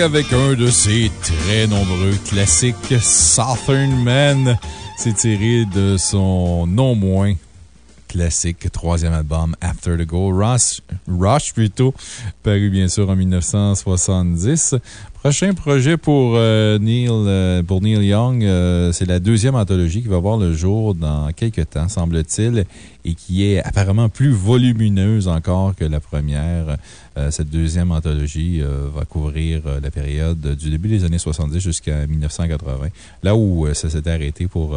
Avec un de ses très nombreux classiques, Southern Man. C'est tiré de son non moins classique troisième album After the Go, Rush, Rush plutôt, paru bien sûr en 1970. Prochain projet pour, euh, Neil, euh, pour Neil Young, euh, c'est la deuxième anthologie qui va voir le jour dans quelques temps, semble-t-il, et qui est apparemment plus volumineuse encore que la première. Cette deuxième anthologie va couvrir la période du début des années 70 jusqu'à 1980, là où ça s'était arrêté pour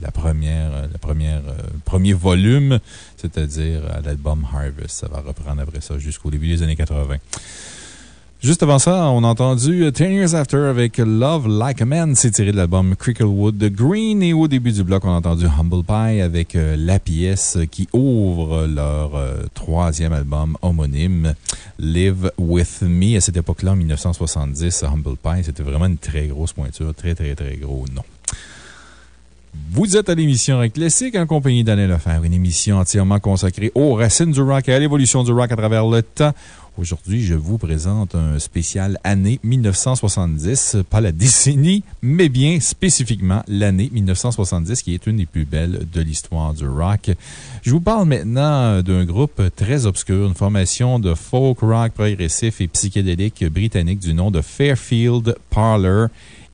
la, première, la première, premier volume, c'est-à-dire l'album Harvest. Ça va reprendre après ça jusqu'au début des années 80. Juste avant ça, on a entendu Ten Years After avec Love Like a Man. C'est tiré de l'album Cricklewood de Green. Et au début du bloc, on a entendu Humble Pie avec euh, la pièce qui ouvre leur euh, troisième album homonyme, Live With Me. À cette époque-là, en 1970, Humble Pie, c'était vraiment une très grosse pointure, très, très, très gros nom. Vous êtes à l'émission Rock Classique en compagnie d'Alain Lefebvre, une émission entièrement consacrée aux racines du rock et à l'évolution du rock à travers le temps. Aujourd'hui, je vous présente un spécial année 1970, pas la décennie, mais bien spécifiquement l'année 1970, qui est une des plus belles de l'histoire du rock. Je vous parle maintenant d'un groupe très obscur, une formation de folk rock progressif et psychédélique britannique du nom de Fairfield Parlor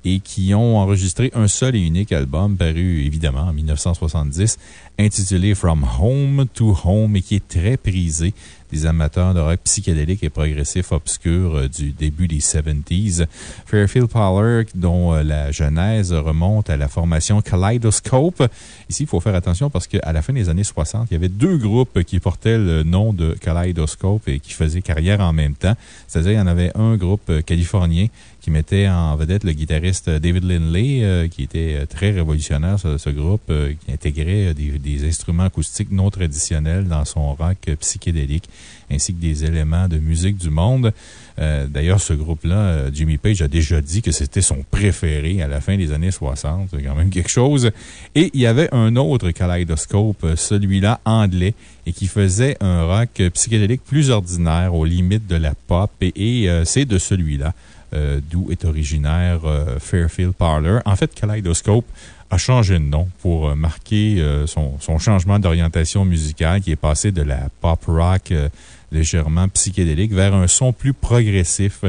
et qui ont enregistré un seul et unique album paru évidemment en 1970 intitulé From Home to Home et qui est très prisé des amateurs de rock psychédélique et progressif obscur euh, du début des 70s. Fairfield Parlor, dont euh, la genèse remonte à la formation Kaleidoscope. Ici, il faut faire attention parce qu'à la fin des années 60, il y avait deux groupes qui portaient le nom de Kaleidoscope et qui faisaient carrière en même temps. C'est-à-dire, il y en avait un groupe euh, californien qui mettait en vedette le guitariste David Lindley, euh, qui était euh, très révolutionnaire, ce, ce groupe, euh, qui intégrait des, instruments acoustiques non traditionnels dans son rock psychédélique, ainsi que des éléments de musique du monde. D'ailleurs, ce groupe-là, Jimmy Page a déjà dit que c'était son préféré à la fin des années 60. C'est quand même quelque chose. Et il y avait un autre kaleidoscope, celui-là anglais, et qui faisait un rock psychédélique plus ordinaire, aux limites de la pop. Et, c'est de celui-là euh, d'où est originaire euh, Fairfield Parlor. En fait, Kaleidoscope a changé de nom pour euh, marquer son, changement d'orientation musicale qui est passé de la pop rock légèrement psychédélique vers un son plus progressif,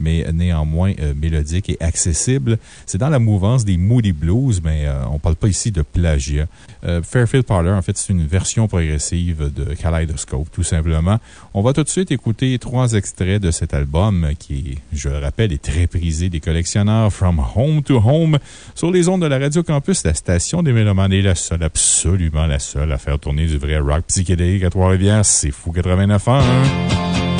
mais néanmoins euh, mélodique et accessible. C'est dans la mouvance des Moody Blues, mais euh, on ne parle pas ici de plagiat. Euh, Fairfield Parlor, en fait, c'est une version progressive de Kaleidoscope, tout simplement. On va tout de suite écouter trois extraits de cet album qui, je le rappelle, est très prisé des collectionneurs From Home to Home sur les ondes de la Radio Campus, la station des Mélomanes est la seule, absolument la seule à faire tourner du vrai rock psychédélique à Trois-Rivières. C'est fou 89 ans, hein?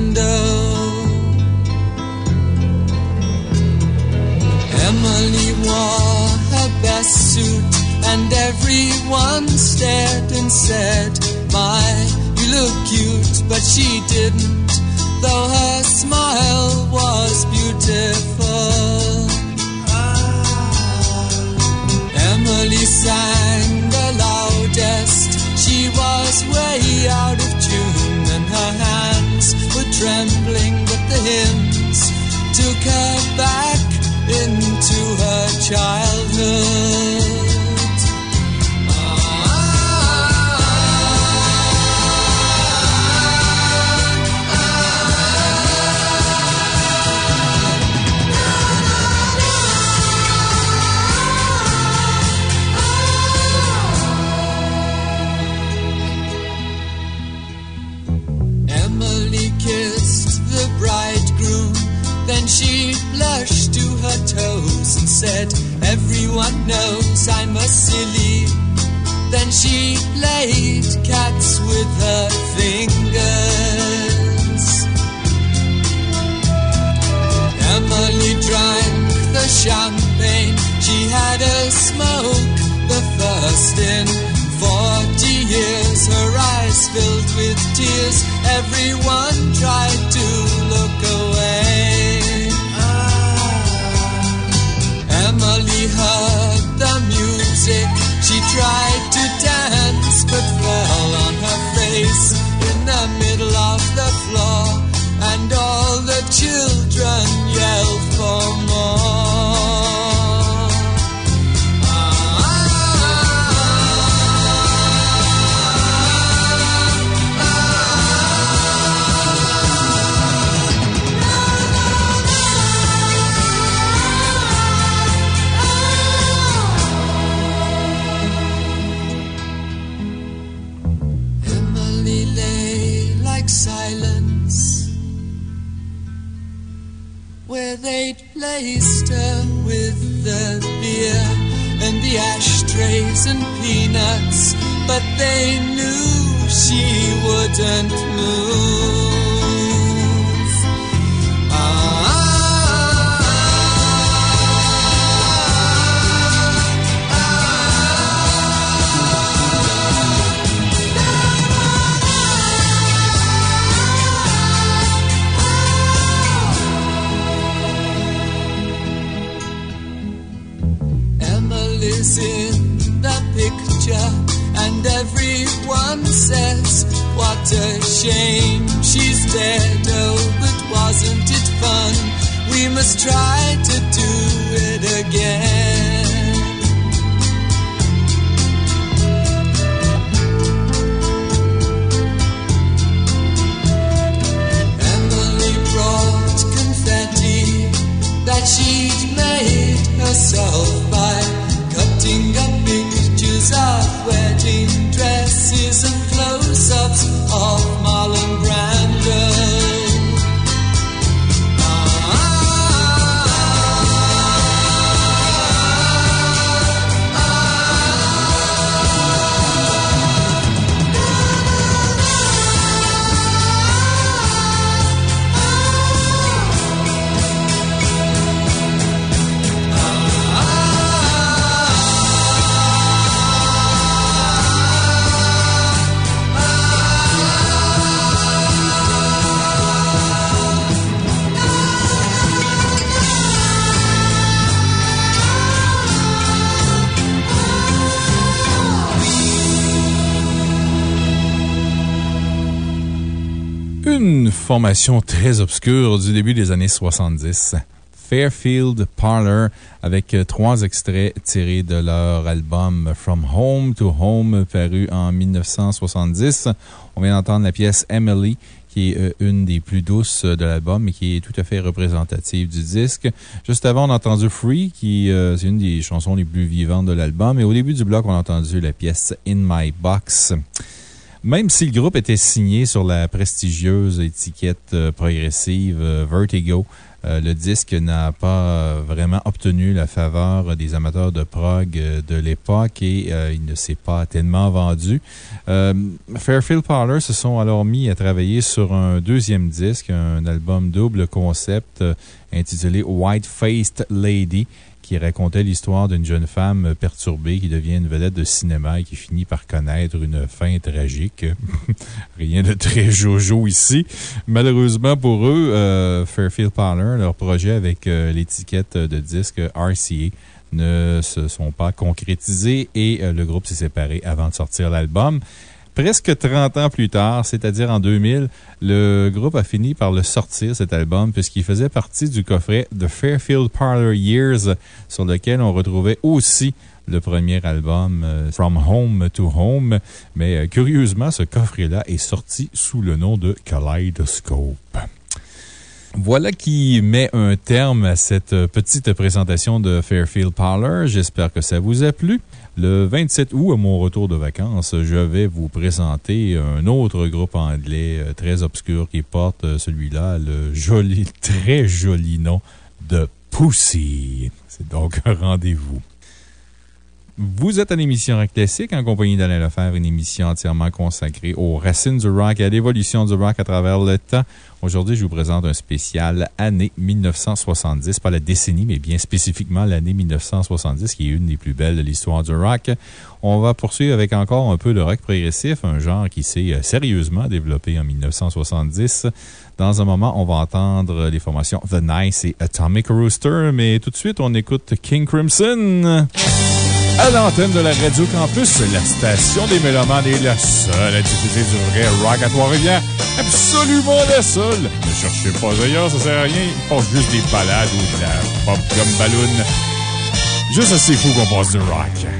Brando. Emily wore her best suit, and everyone stared and said, My, you look cute, but she didn't, though her smile was beautiful. Emily sang the loudest. She was way out of hands were trembling, but the hymns took her back into her childhood. She blushed to her toes and said, Everyone knows I'm a silly. Then she played cats with her fingers. Emily drank the champagne, she had a smoke, the first in forty years. Her eyes filled with tears, everyone tried to look away. Emily heard the music. She tried to dance but fell on her face in the middle of the floor. And all the children yelled for more. Ashtrays and peanuts, but they knew she wouldn't move. Everyone says, What a shame she's dead. Oh, but wasn't it fun? We must try to do it again. Emily brought confetti that she'd made herself by wedding dresses and close-ups of Marlon Brando. Formation très obscure du début des années 70. Fairfield Parlor, avec euh, trois extraits tirés de leur album From Home to Home, paru en 1970. On vient d'entendre la pièce Emily, qui est euh, une des plus douces de l'album et qui est tout à fait représentative du disque. Juste avant, on a entendu Free, qui euh, c'est une des chansons les plus vivantes de l'album. Et au début du bloc, on a entendu la pièce In My Box. Même si le groupe était signé sur la prestigieuse étiquette euh, progressive euh, Vertigo, euh, le disque n'a pas vraiment obtenu la faveur des amateurs de prog de l'époque et il ne s'est pas tellement vendu. Fairfield Parlor se sont alors mis à travailler sur un deuxième disque, un album double concept intitulé White Faced Lady qui racontait l'histoire d'une jeune femme perturbée qui devient une vedette de cinéma et qui finit par connaître une fin tragique. Rien de très jojo ici. Malheureusement pour eux, euh, Fairfield Parlor, leur projet avec euh, l'étiquette de disque RCA, ne se sont pas concrétisés et euh, le groupe s'est séparé avant de sortir l'album. Presque 30 ans plus tard, c'est-à-dire en 2000, le groupe a fini par le sortir, cet album, puisqu'il faisait partie du coffret The Fairfield Parlor Years, sur lequel on retrouvait aussi le premier album euh, From Home to Home. Mais euh, curieusement, ce coffret-là est sorti sous le nom de Kaleidoscope. Voilà qui met un terme à cette euh, petite présentation de Fairfield Parlor. J'espère que ça vous a plu. Le 27 août, à mon retour de vacances, je vais vous présenter un autre groupe anglais euh, très obscur qui porte euh, celui-là le joli, très joli nom de Pussy. C'est donc un rendez-vous. Vous êtes à l'émission Rock Classique en compagnie d'Alain Lefebvre, une émission entièrement consacrée aux racines du rock et à l'évolution du rock à travers le temps. Aujourd'hui, je vous présente un spécial année 1970, pas la décennie, mais bien spécifiquement l'année 1970, qui est une des plus belles de l'histoire du rock. On va poursuivre avec encore un peu de rock progressif, un genre qui s'est euh, sérieusement développé en 1970. Dans un moment, on va entendre les formations The Nice et Atomic Rooster, mais tout de suite, on écoute King Crimson. À l'antenne de la Radio Campus, la station des Mélomanes est la seule à diffuser du vrai rock à Trois-Rivières. Absolument la seule. Ne cherchez pas ailleurs, ça sert à rien. Pas juste des balades ou de la pop comme ballon. Juste assez fou qu'on passe du rock.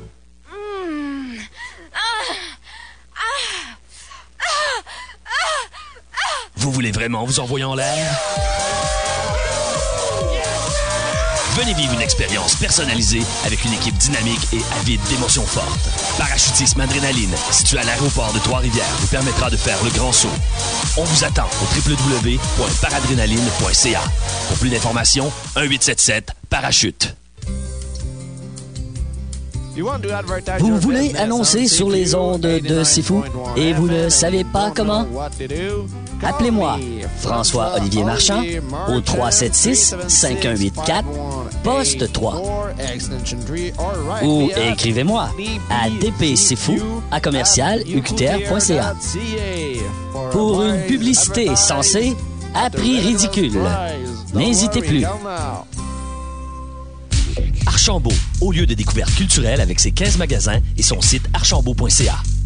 Vous voulez vraiment vous envoyer en l'air? Venez vivre une expérience personnalisée avec une équipe dynamique et avide d'émotions fortes. Parachutisme Adrénaline, situé à l'aéroport de Trois-Rivières, vous permettra de faire le grand saut. On vous attend au www.paradrénaline.ca. Pour plus d'informations, 1-877-Parachute. Vous voulez annoncer sur les ondes de Fou et vous ne savez pas comment? Appelez-moi François-Olivier Marchand au 376-5184, poste 3. Ou écrivez-moi à dpcfou à commercial. Pour une publicité censée à prix ridicule. N'hésitez plus. Archambault, au lieu de découverte culturelle avec ses 15 magasins et son site archambault.ca.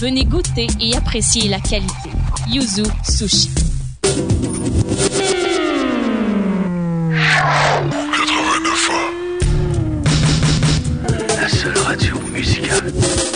venez goûter et apprécier la qualité. Yuzu Sushi. La seule radio musicale.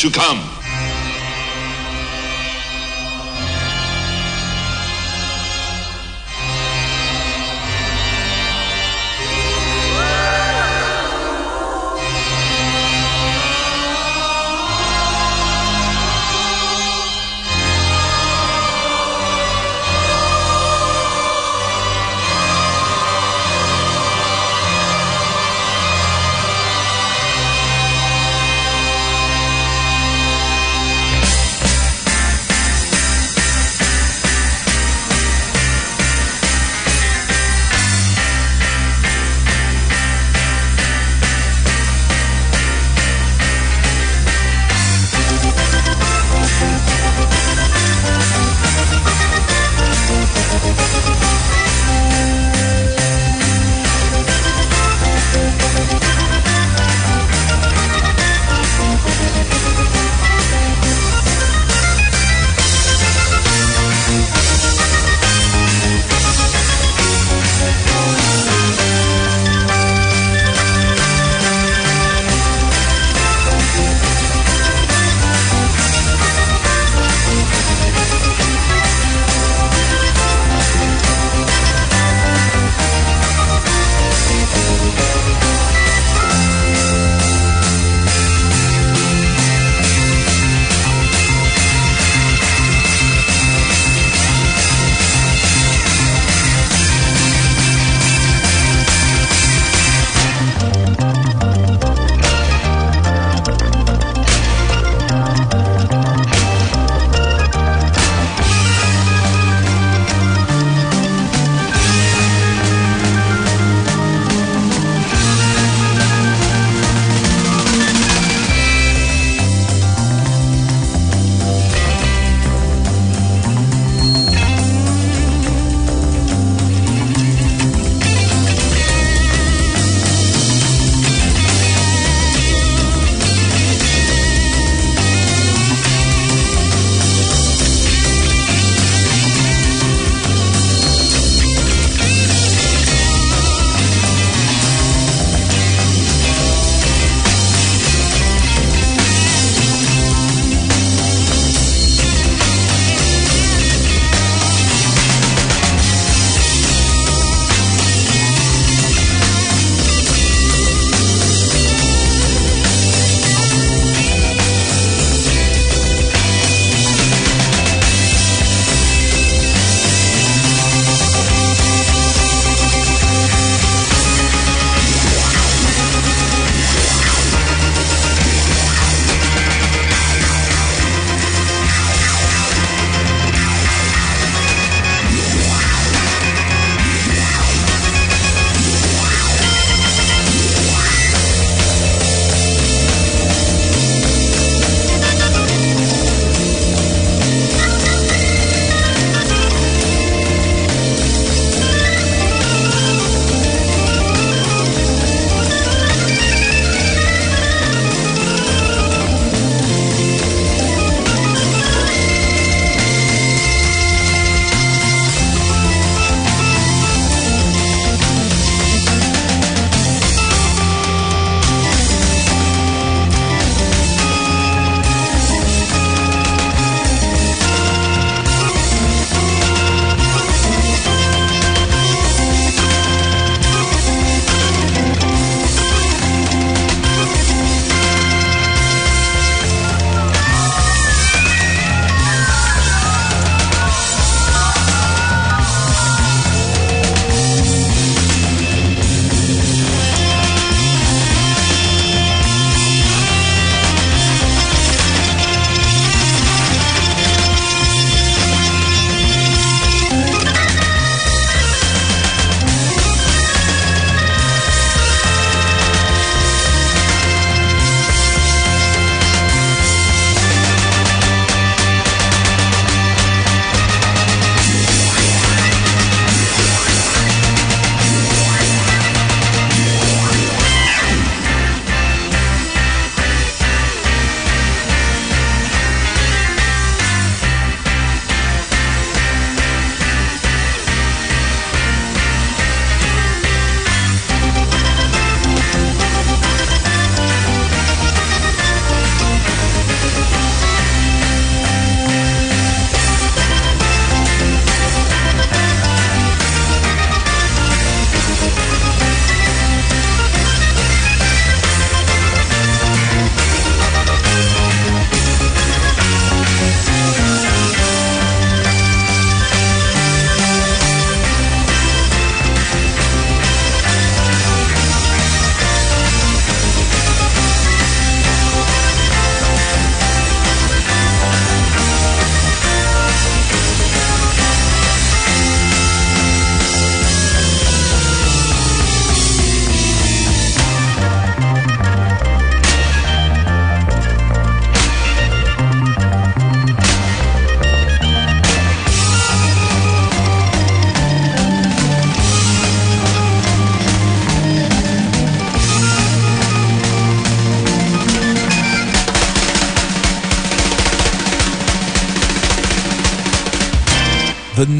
To come.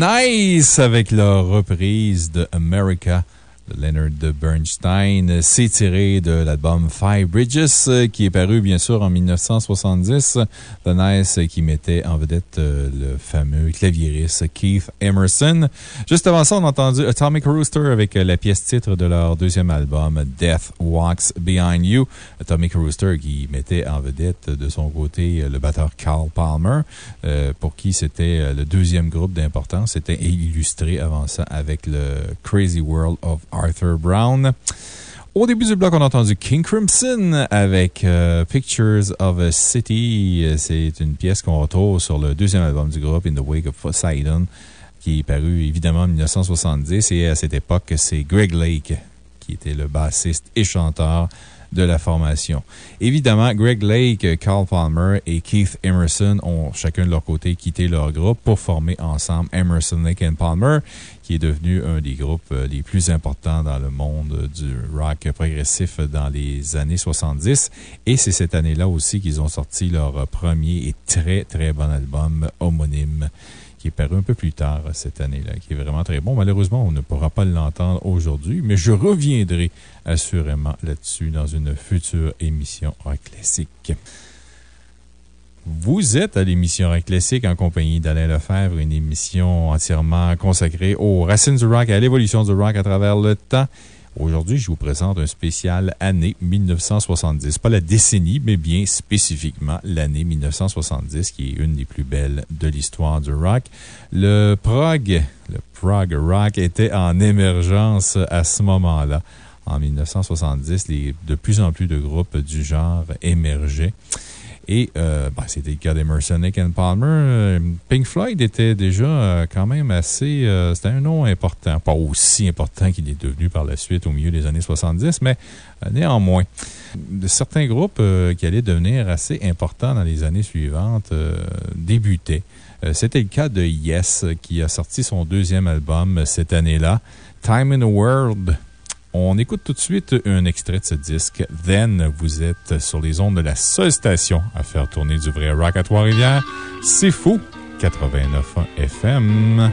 Nice avec leur reprise de America de Leonard Bernstein. C'est tiré de l'album Five Bridges qui est paru bien sûr en 1970. The Nice qui mettait en vedette euh, le fameux claviériste Keith Emerson. Juste avant ça, on a entendu Atomic Rooster avec la pièce titre de leur deuxième album Death Walks Behind You. Atomic Rooster qui mettait en vedette de son côté le batteur Carl Palmer, euh, pour qui c'était euh, le deuxième groupe d'importance. C'était illustré avant ça avec le Crazy World of Arthur Brown. Au début du bloc, on a entendu King Crimson avec euh, Pictures of a City. C'est une pièce qu'on retrouve sur le deuxième album du groupe, In the Wake of Poseidon, qui est paru évidemment en 1970. Et à cette époque, c'est Greg Lake qui était le bassiste et chanteur de la formation. Évidemment, Greg Lake, Carl Palmer et Keith Emerson ont chacun de leur côté quitté leur groupe pour former ensemble Emerson, Lake Palmer, qui est devenu un des groupes euh, les plus importants dans le monde du rock progressif dans les années 70. Et c'est cette année-là aussi qu'ils ont sorti leur premier et très, très bon album homonyme qui est paru un peu plus tard cette année-là, qui est vraiment très bon. Malheureusement, on ne pourra pas l'entendre aujourd'hui, mais je reviendrai assurément là-dessus dans une future émission Rock Classique. Vous êtes à l'émission Rock Classique en compagnie d'Alain Lefebvre, une émission entièrement consacrée aux racines du rock et à l'évolution du rock à travers le temps. Aujourd'hui, je vous présente un spécial année 1970. Pas la décennie, mais bien spécifiquement l'année 1970, qui est une des plus belles de l'histoire du rock. Le prog, le prog rock était en émergence à ce moment-là. En 1970, les, de plus en plus de groupes du genre émergeaient. Et euh, ben, c'était le cas d'Emerson, Nick and Palmer. Euh, Pink Floyd était déjà euh, quand même assez. c'était un nom important. Pas aussi important qu'il est devenu par la suite au milieu des années 70, mais néanmoins. Certains groupes qui allaient devenir assez importants dans les années suivantes débutaient. C'était le cas de Yes, qui a sorti son deuxième album cette année-là, Time in a World. On écoute tout de suite un extrait de ce disque. Then, vous êtes sur les ondes de la seule station à faire tourner du vrai rock à Trois-Rivières. C'est fou! 89 FM.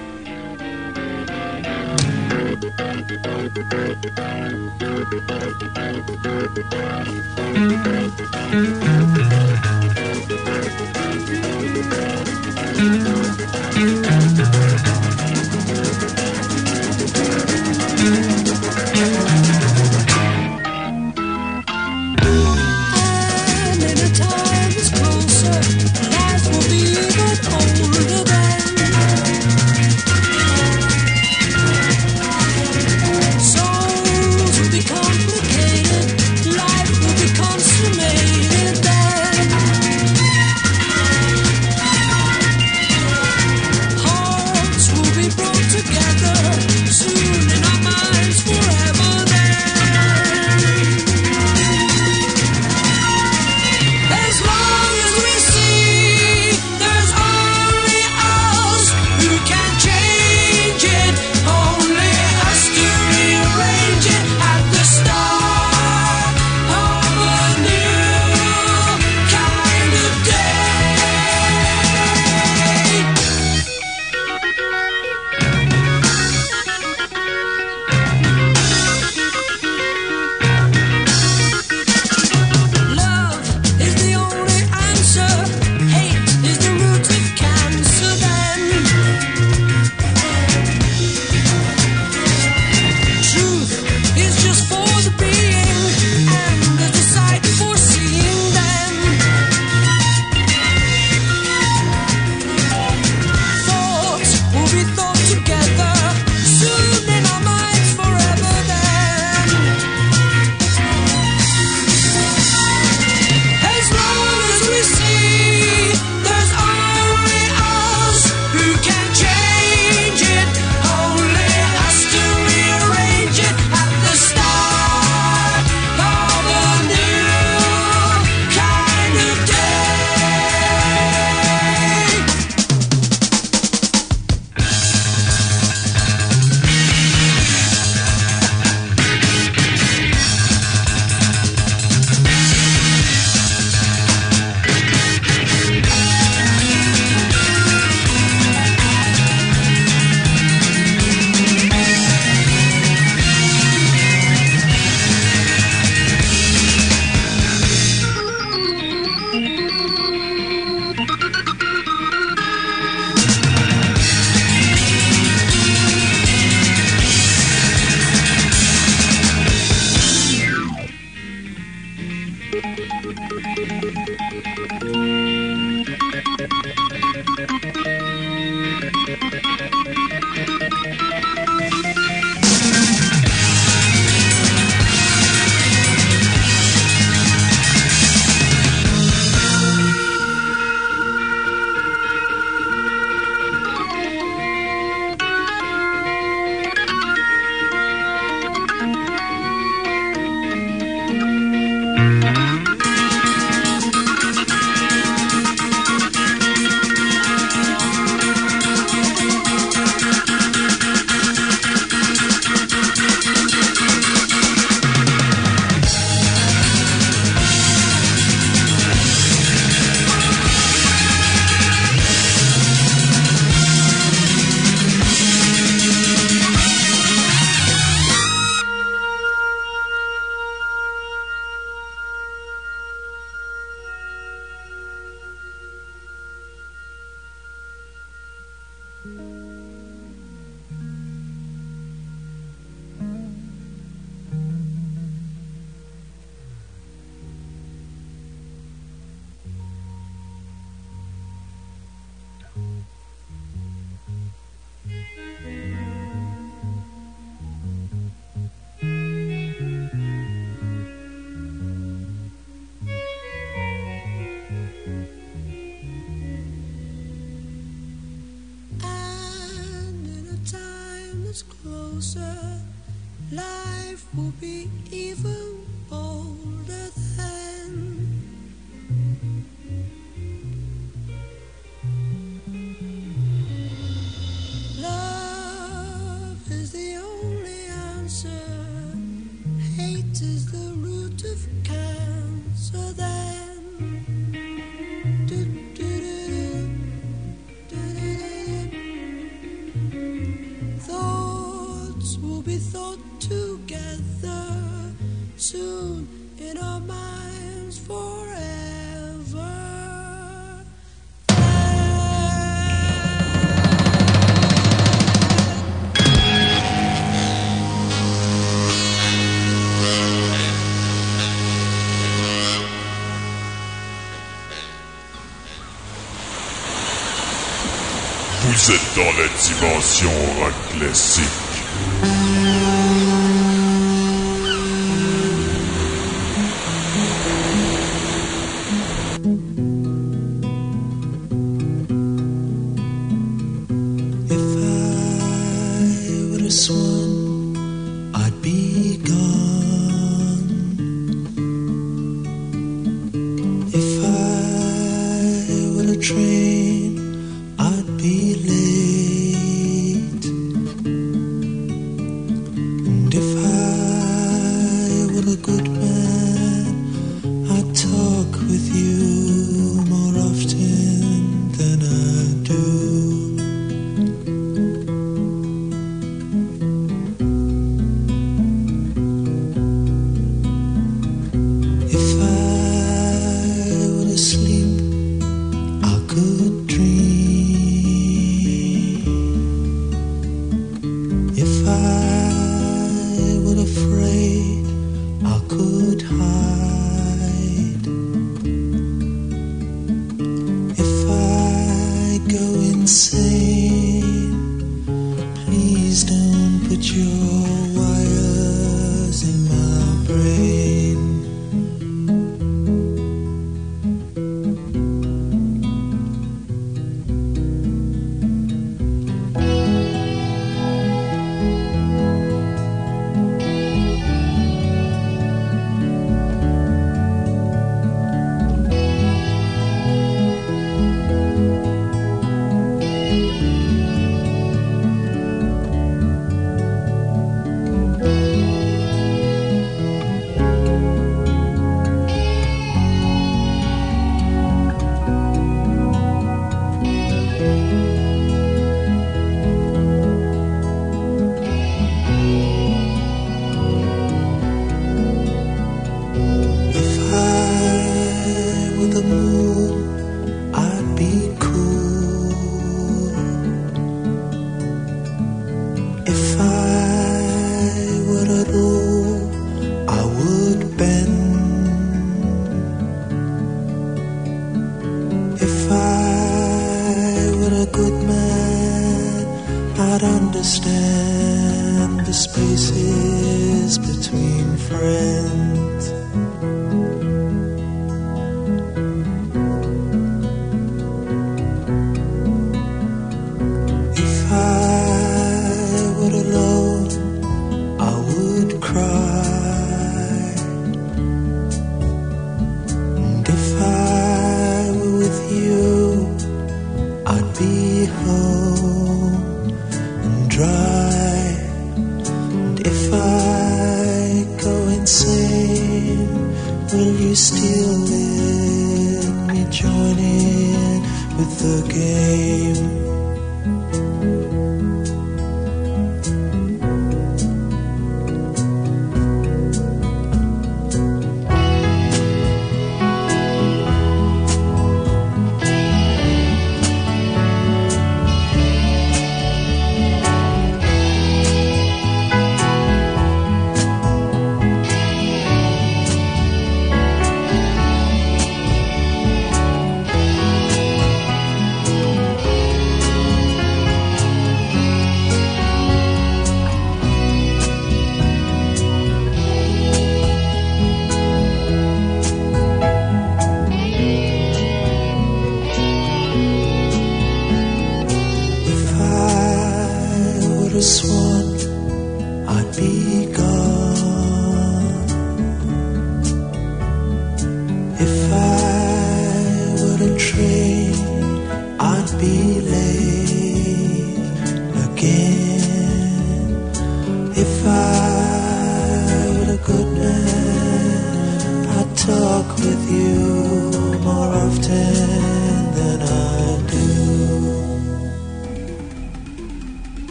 La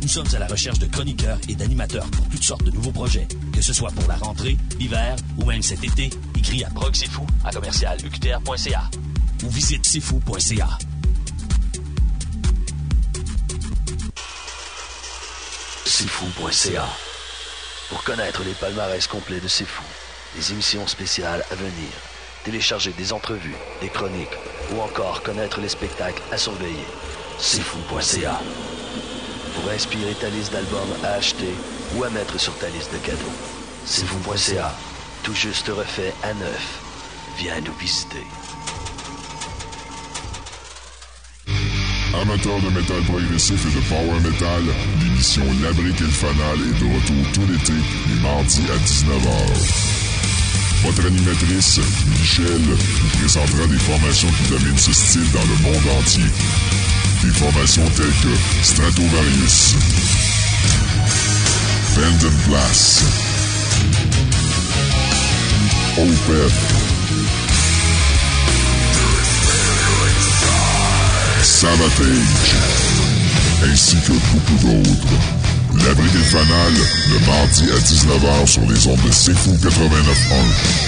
Nous sommes à la recherche de chroniqueurs et d'animateurs pour toutes sortes de nouveaux projets. Que ce soit pour la rentrée, l'hiver ou même cet été, écris à proxifou à commercial UQTR.ca ou visite sifou.ca. Sifou.ca Pour connaître les palmarès complets de C'est Fou, les émissions spéciales à venir, télécharger des entrevues, des chroniques ou encore connaître les spectacles à surveiller. C'est Fou.ca Pour inspirer ta liste d'albums à acheter ou à mettre sur ta liste de cadeaux. C'est Fou.ca Tout juste refait à neuf. Viens nous visiter. Amateurs de métal progressif et de power metal, l'émission L'Abrique et le Fanal est de retour tout l'été, les mardis à 19h. Votre animatrice, Michel, vous présentera des formations qui dominent ce style dans le monde entier. Des formations telles que Stratovarius, Pendant Blast, Opeth, Savatage, ainsi que beaucoup d'autres. L'abri des fanales, le mardi à 19h sur les ondes de Fou 89.1.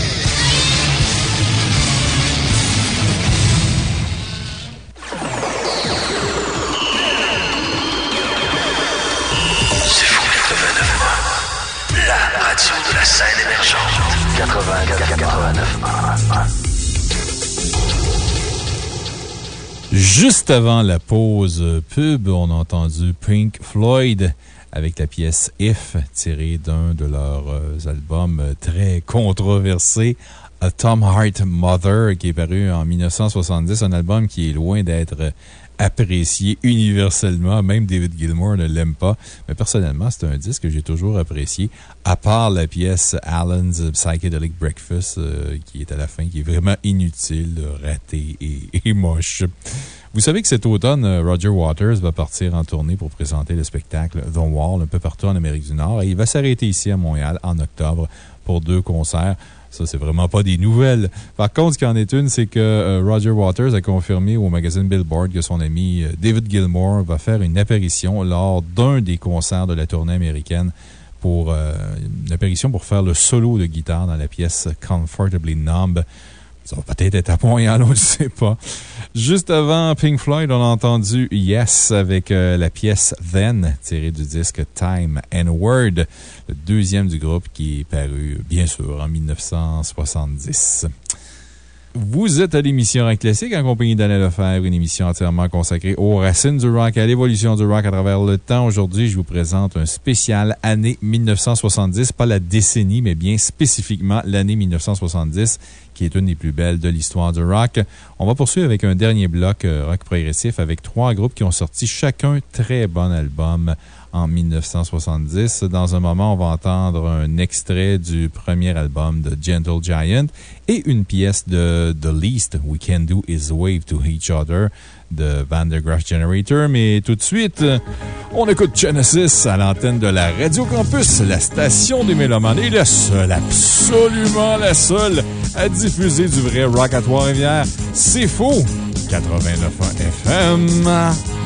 Juste avant la pause pub, on a entendu Pink Floyd avec la pièce If, tirée d'un de leurs euh, albums très controversés, A Tom Heart Mother, qui est paru en 1970, un album qui est loin d'être apprécié universellement. Même David Gilmour ne l'aime pas. Mais personnellement, c'est un disque que j'ai toujours apprécié, à part la pièce Alan's Psychedelic Breakfast, euh, qui est à la fin, qui est vraiment inutile, ratée et, et moche. Vous savez que cet automne, euh, Roger Waters va partir en tournée pour présenter le spectacle The Wall un peu partout en Amérique du Nord et il va s'arrêter ici à Montréal en octobre pour deux concerts. Ça, c'est vraiment pas des nouvelles. Par contre, ce qui en est une, c'est que euh, Roger Waters a confirmé au magazine Billboard que son ami euh, David Gilmour va faire une apparition lors d'un des concerts de la tournée américaine pour euh, pour faire le solo de guitare dans la pièce Comfortably Numb. Ça va peut-être être à Montréal, on ne sait pas. Juste avant Pink Floyd, on a entendu Yes avec euh, la pièce Then, tirée du disque Time and Word, le deuxième du groupe qui est paru, bien sûr, en 1970. Vous êtes à l'émission Rock Classique en compagnie d'Alain Lefebvre, une émission entièrement consacrée aux racines du rock à l'évolution du rock à travers le temps. Aujourd'hui, je vous présente un spécial année 1970, pas la décennie, mais bien spécifiquement l'année 1970, qui est une des plus belles de l'histoire du rock. On va poursuivre avec un dernier bloc euh, rock progressif avec trois groupes qui ont sorti chacun très bon album en 1970. Dans un moment, on va entendre un extrait du premier album de Gentle Giant et une pièce de The Least We Can Do Is Wave to Each Other de Van der Graaf Generator. Mais tout de suite, on écoute Genesis à l'antenne de la Radio Campus, la station des Mélomanes et la seule, absolument la seule à diffuser du vrai rock à Trois-Rivières. C'est faux! 89 FM.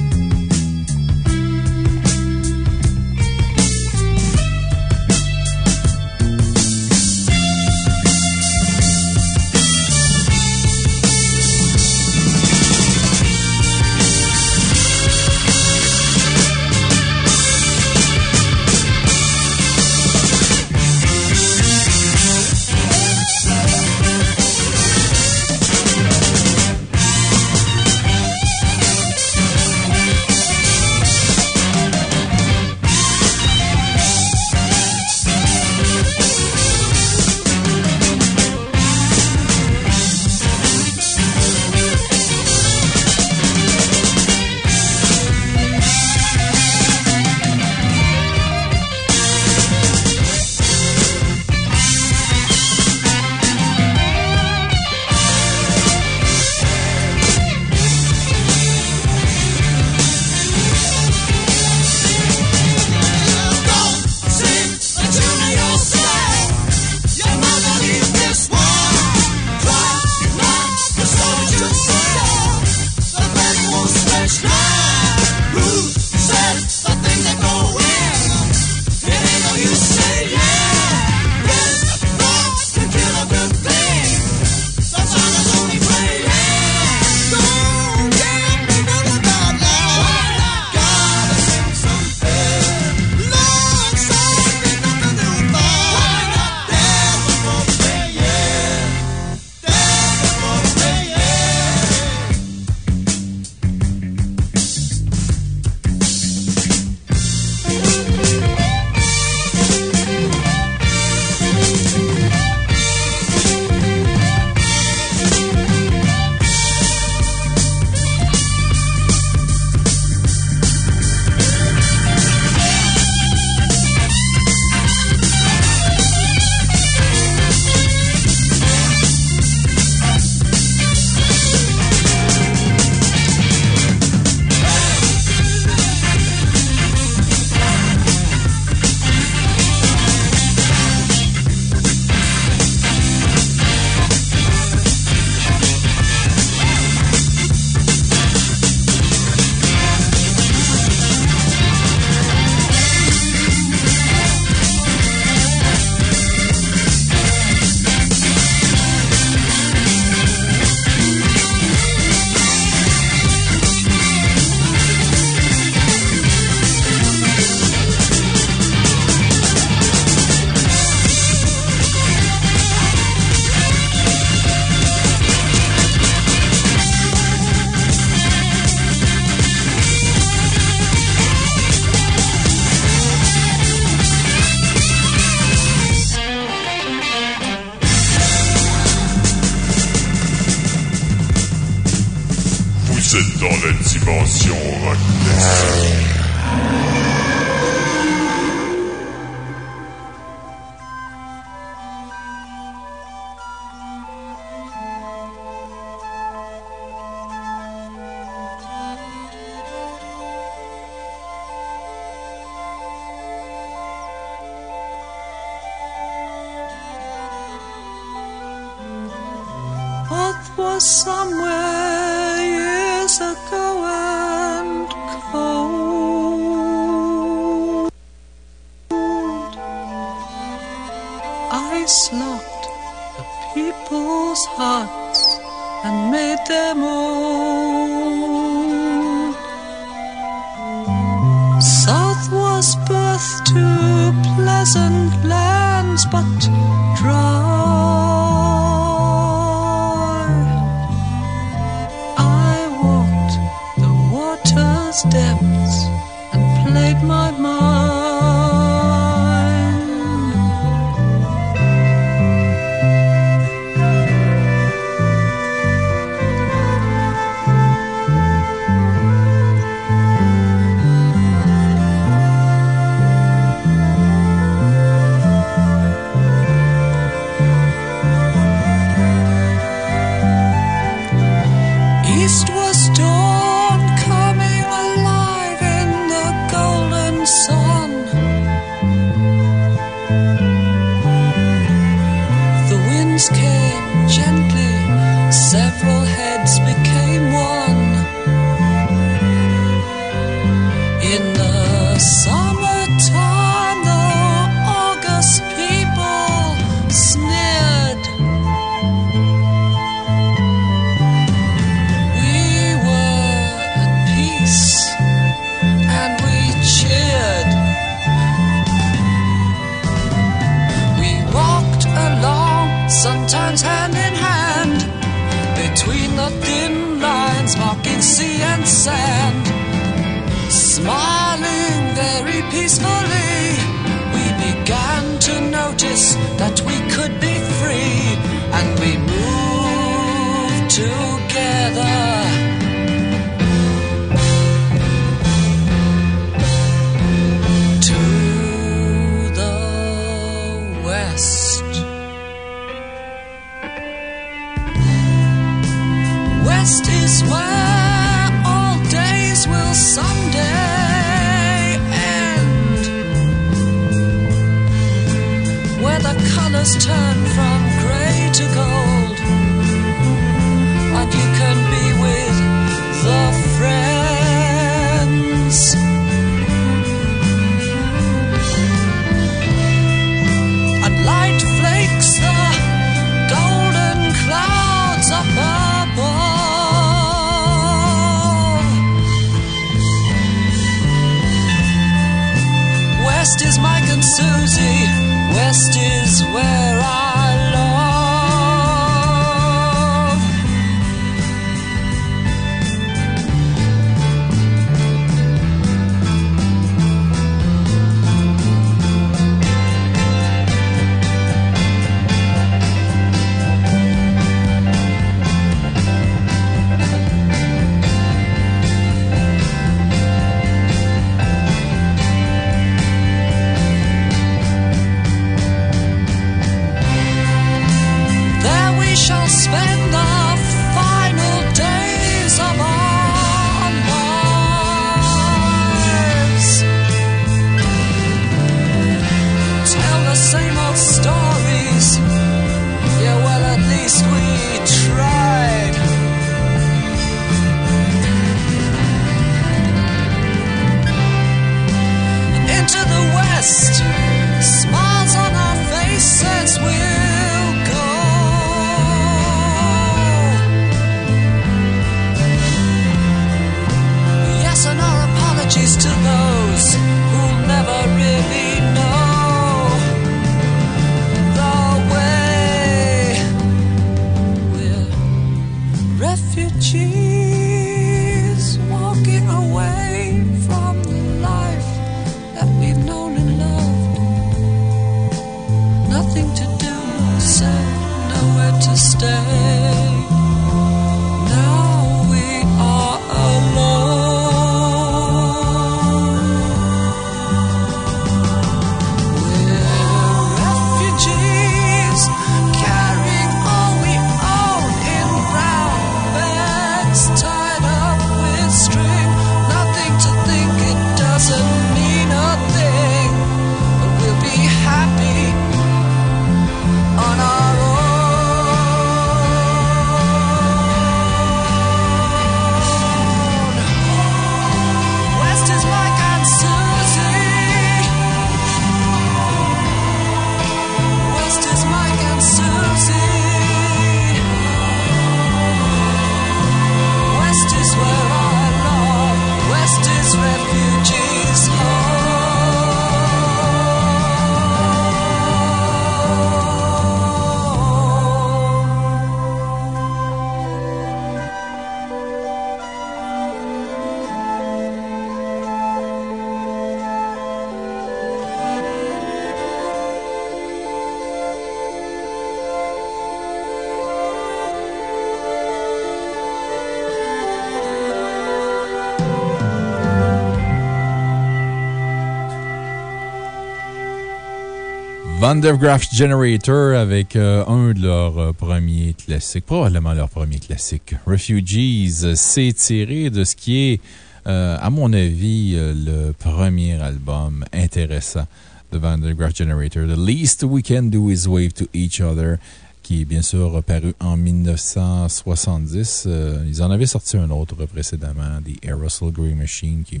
Vandergraft Generator avec euh, un de leurs euh, premiers classiques, probablement leur premier classique. Refugees, c'est tiré de ce qui est, euh, à mon avis, le premier album intéressant de Vandergraft Generator. The Least We Can Do Is Wave to Each Other, qui est bien sûr paru en 1970. Euh, ils en avaient sorti un autre précédemment, The Aerosol Grey Machine, qui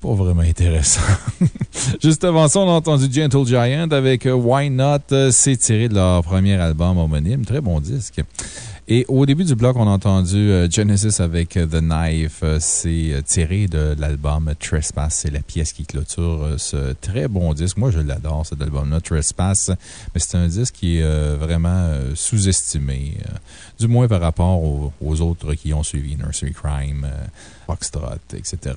pas vraiment intéressant. Juste avant ça, on a entendu Gentle Giant avec euh, Why Not? Euh, C'est tiré de leur premier album homonyme. Très bon disque. Et au début du bloc, on a entendu euh, Genesis avec The Knife. C'est tiré de l'album Trespass. C'est la pièce qui clôture ce très bon disque. Moi, je l'adore, cet album-là, Trespass. Mais c'est un disque qui est vraiment sous-estimé. du moins par rapport aux, autres qui ont suivi Nursery Crime, Foxtrot, etc.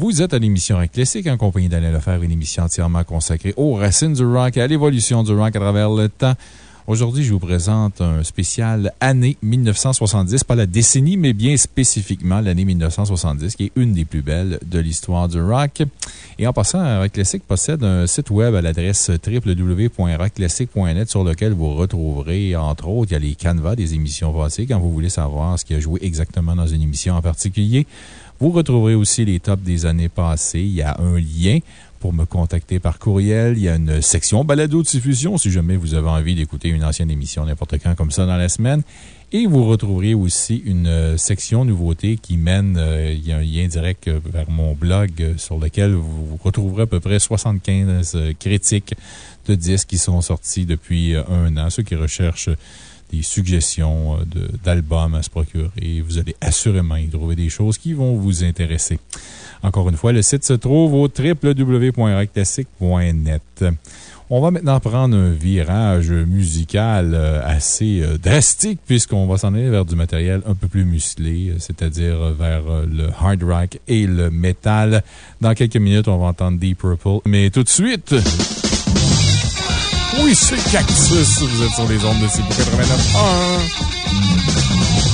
Vous êtes à l'émission Rock Classique en compagnie d'Alain Lefer, une émission entièrement consacrée aux racines du rock et à l'évolution du rock à travers le temps. Aujourd'hui, je vous présente un spécial année 1970, pas la décennie, mais bien spécifiquement l'année 1970, qui est une des plus belles de l'histoire du rock. Et en passant, Rock Classic possède un site web à l'adresse www.rockclassic.net sur lequel vous retrouverez, entre autres, il y a les canevas des émissions passées quand vous voulez savoir ce qui a joué exactement dans une émission en particulier. Vous retrouverez aussi les tops des années passées. Il y a un lien pour me contacter par courriel. Il y a une section balado-diffusion si jamais vous avez envie d'écouter une ancienne émission n'importe quand comme ça dans la semaine. Et vous retrouverez aussi une euh, section nouveauté qui mène, euh, il y a un lien direct euh, vers mon blog sur lequel vous retrouverez à peu près 75 euh, critiques de disques qui sont sortis depuis un an. Ceux qui recherchent des suggestions euh, d'albums à se procurer. Vous allez assurément y trouver des choses qui vont vous intéresser. Encore une fois, le site se trouve au www.rockclassic.net. On va maintenant prendre un virage musical euh, assez euh, drastique puisqu'on va s'en aller vers du matériel un peu plus musclé, c'est-à-dire vers le hard rock et le metal. Dans quelques minutes, on va entendre Deep Purple. Mais tout de suite... Oui, c'est Cactus. Vous êtes sur les ondes de CB 89.1.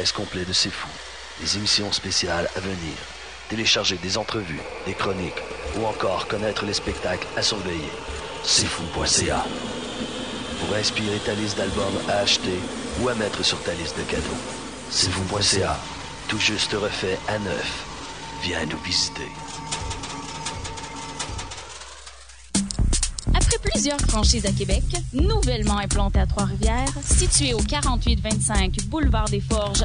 palmarès complets de C'est Fou, les émissions spéciales à venir, télécharger des entrevues, des chroniques ou encore connaître les spectacles à surveiller, c'est fou.ca. Pour inspirer ta liste d'albums à acheter ou à mettre sur ta liste de cadeaux, c'est fou.ca. Tout juste refait à neuf. Viens nous visiter. Après plusieurs franchises à Québec, nouvellement implantées à Trois-Rivières, situées au 4825 Boulevard des Forges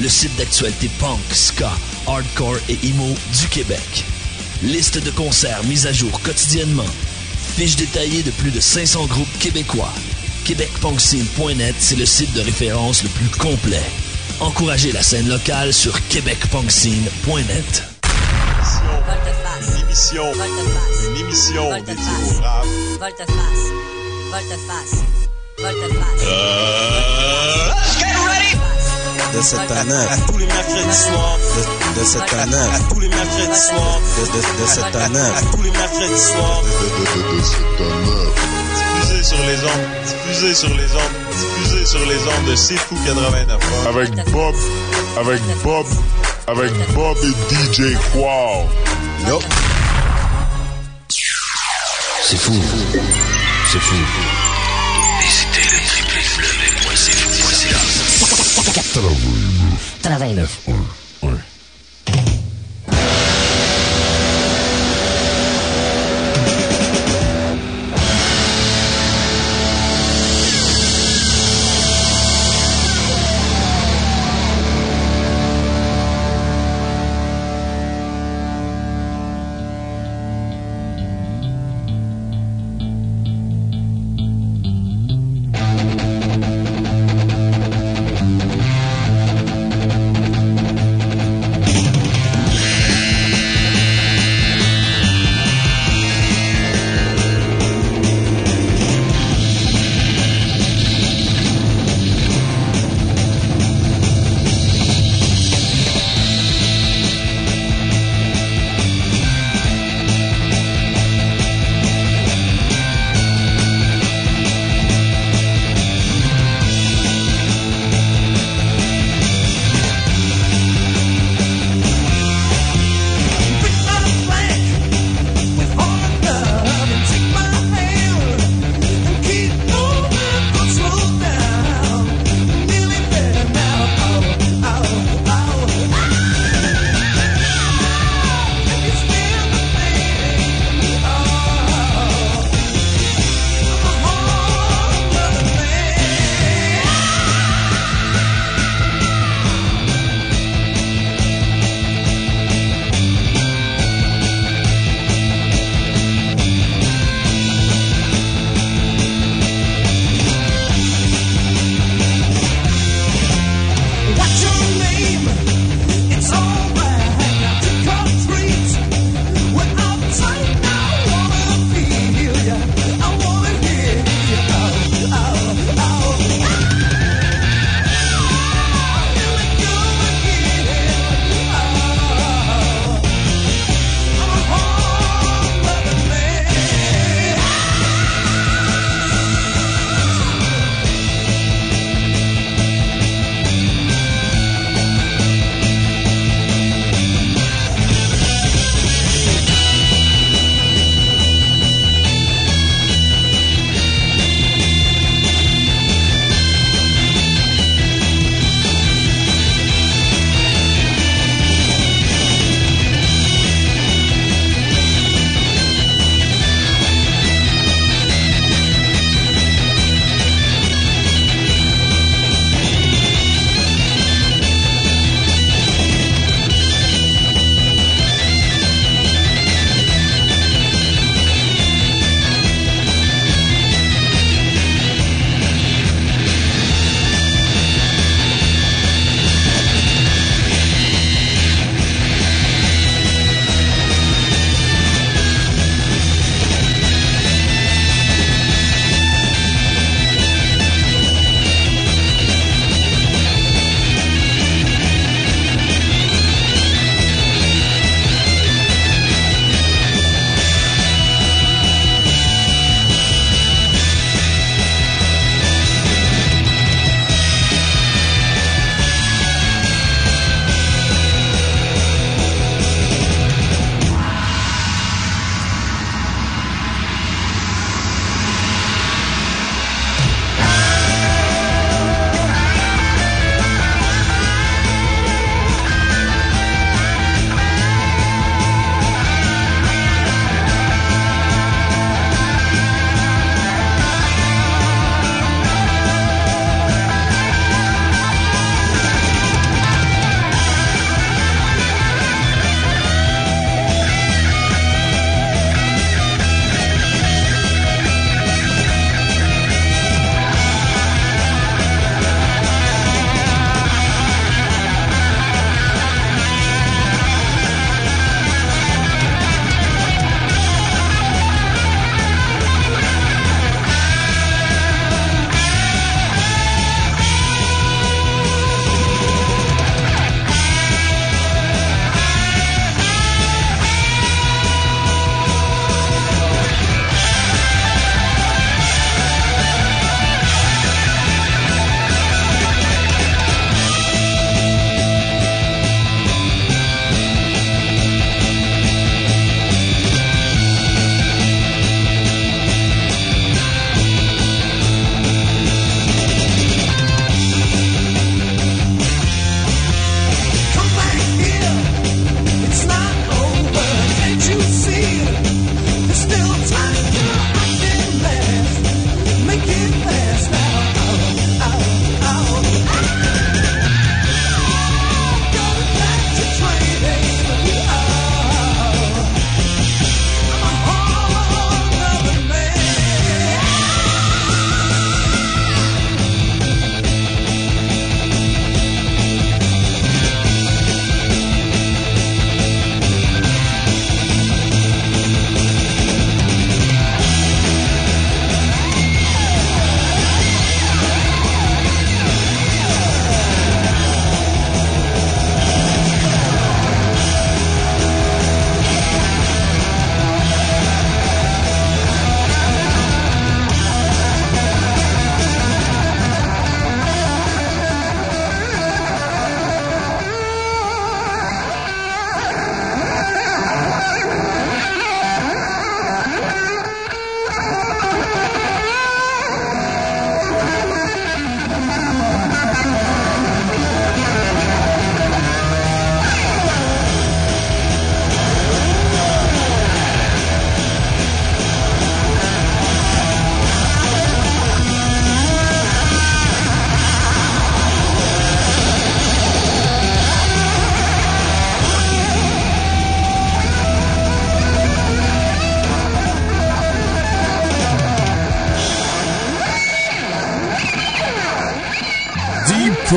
le site d'actualité punk, ska, hardcore et emo du Québec. Liste de concerts mise à jour quotidiennement. Fiche détaillée de plus de 500 groupes québécois. QuébecPunkScene.net, c'est le site de référence le plus complet. Encouragez la scène locale sur QuébecPunkScene.net. Une émission, une émission dédiée au rap. Volte-face. Volte-face. Volte-face. De cette année. À tous les mercredis soirs. De, de cette année. À tous les mercredis soirs. De, de, de cette année. À tous les mercredis soirs. De, de, de, de cette année. Diffusé sur les ondes, diffusé sur les ondes, diffusé sur les ondes de C'est Fou 89. Avec Bob, avec Bob, avec Bob et DJ Qual. Yup. C'est fou. C'est fou. 89. 89.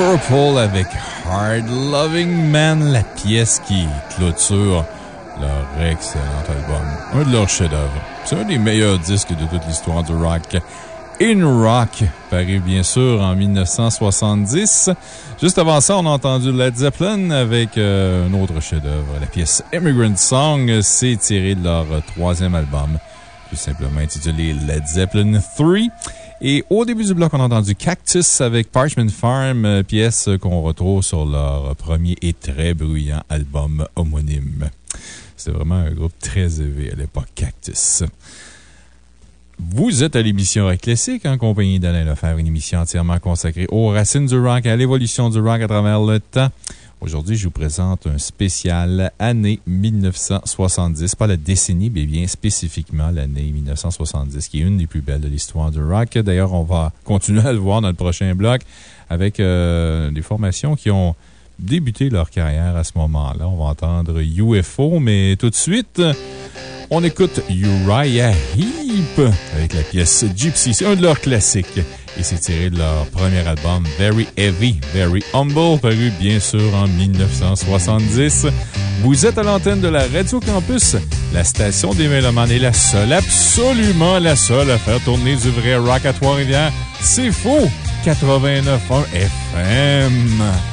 Purple avec Hard Loving Man, la pièce qui clôture leur excellent album. Un de leurs chefs-d'œuvre. C'est un des meilleurs disques de toute l'histoire du rock. In Rock, paru bien sûr en 1970. Juste avant ça, on a entendu Led Zeppelin avec euh, un autre chef-d'œuvre. La pièce Immigrant Song, c'est tiré de leur troisième album, tout simplement intitulé Led Zeppelin 3. Et au début du bloc, on a entendu Cactus avec Parchment Farm, euh, pièce qu'on retrouve sur leur premier et très bruyant album homonyme. C'était vraiment un groupe très élevé à l'époque, Cactus. Vous êtes à l'émission Rock Classique en compagnie d'Alain Lefebvre, une émission entièrement consacrée aux racines du rock et à l'évolution du rock à travers le temps. Aujourd'hui, je vous présente un spécial année 1970. Pas la décennie, mais bien spécifiquement l'année 1970, qui est une des plus belles de l'histoire du rock. D'ailleurs, on va continuer à le voir dans le prochain bloc avec euh, des formations qui ont débuté leur carrière à ce moment-là. On va entendre UFO, mais tout de suite, on écoute Uriah Heep avec la pièce Gypsy. C'est un de leurs classiques. Et c'est tiré de leur premier album, Very Heavy, Very Humble, paru bien sûr en 1970. Vous êtes à l'antenne de la Radio Campus, la station des Mélomanes est la seule, absolument la seule à faire tourner du vrai rock à Trois-Rivières. C'est faux! 89.1 FM.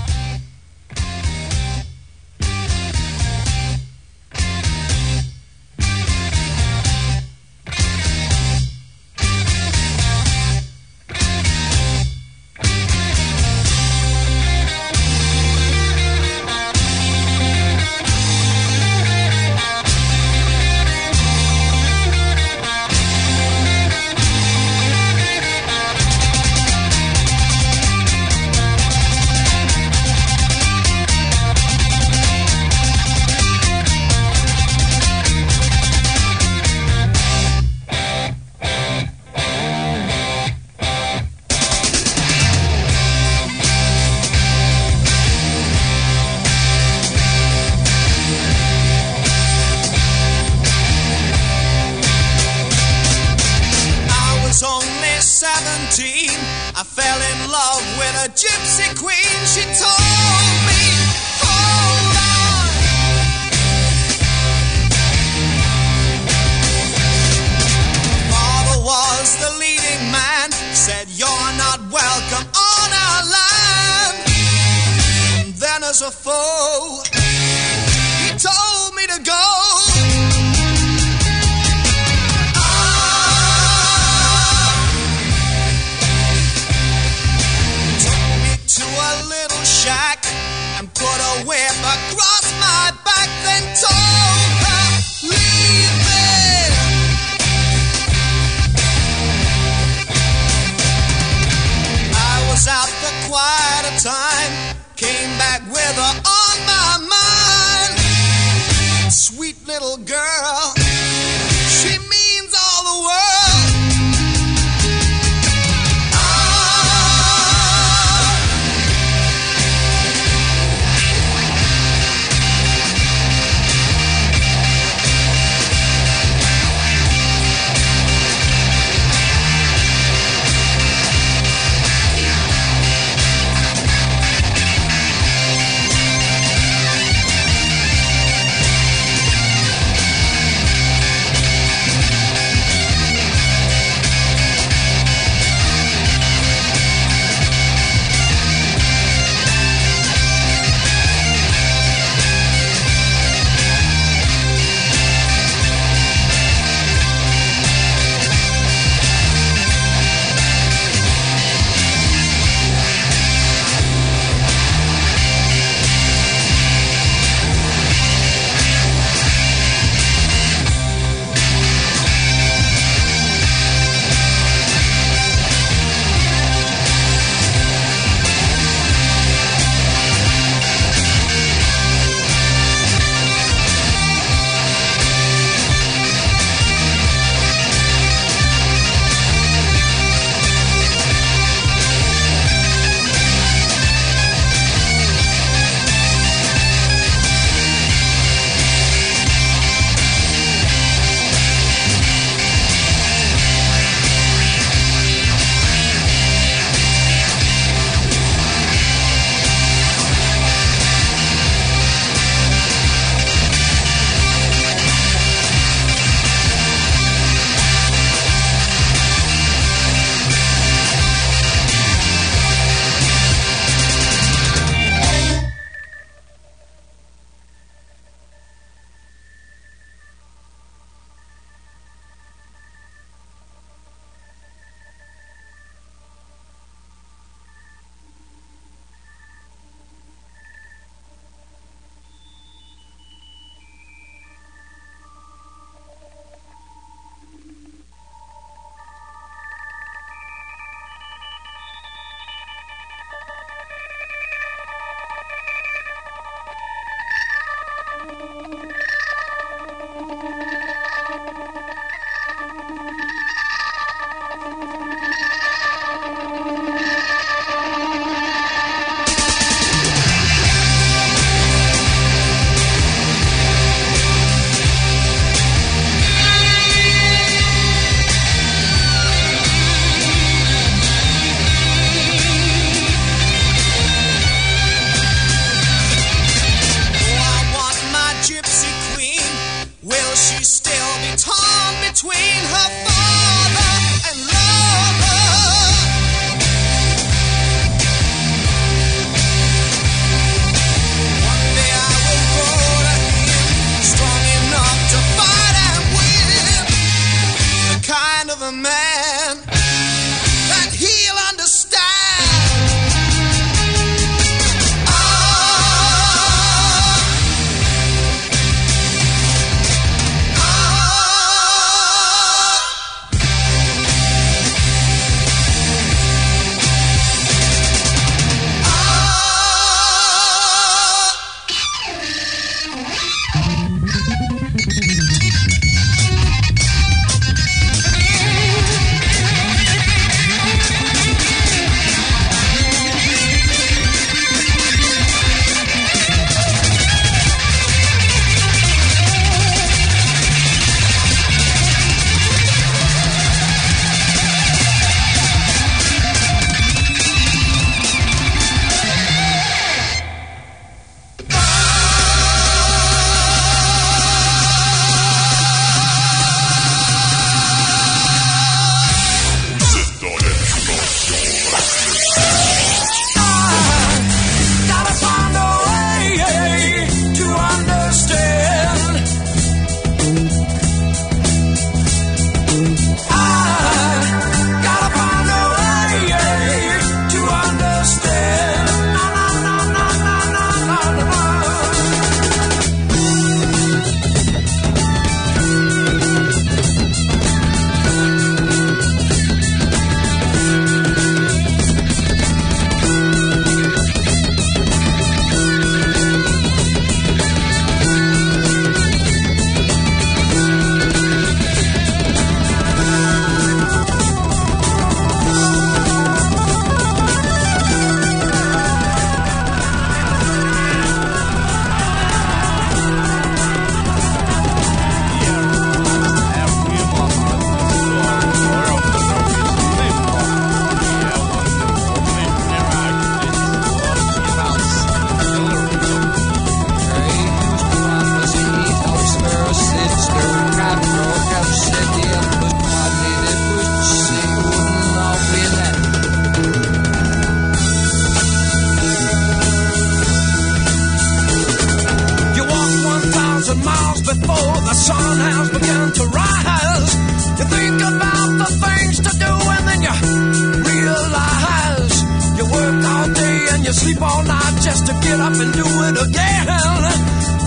man.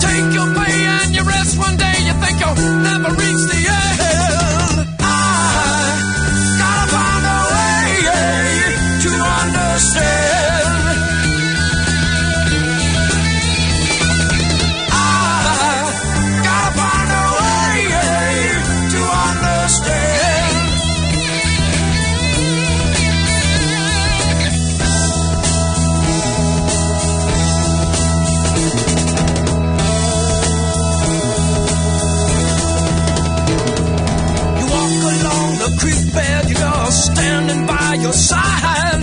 Take your pay and your rest one day. You think you'll never side.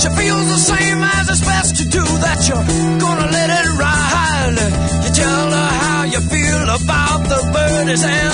She feels the same as it's best to do that you're gonna let it ride. You tell her how you feel about the birdies and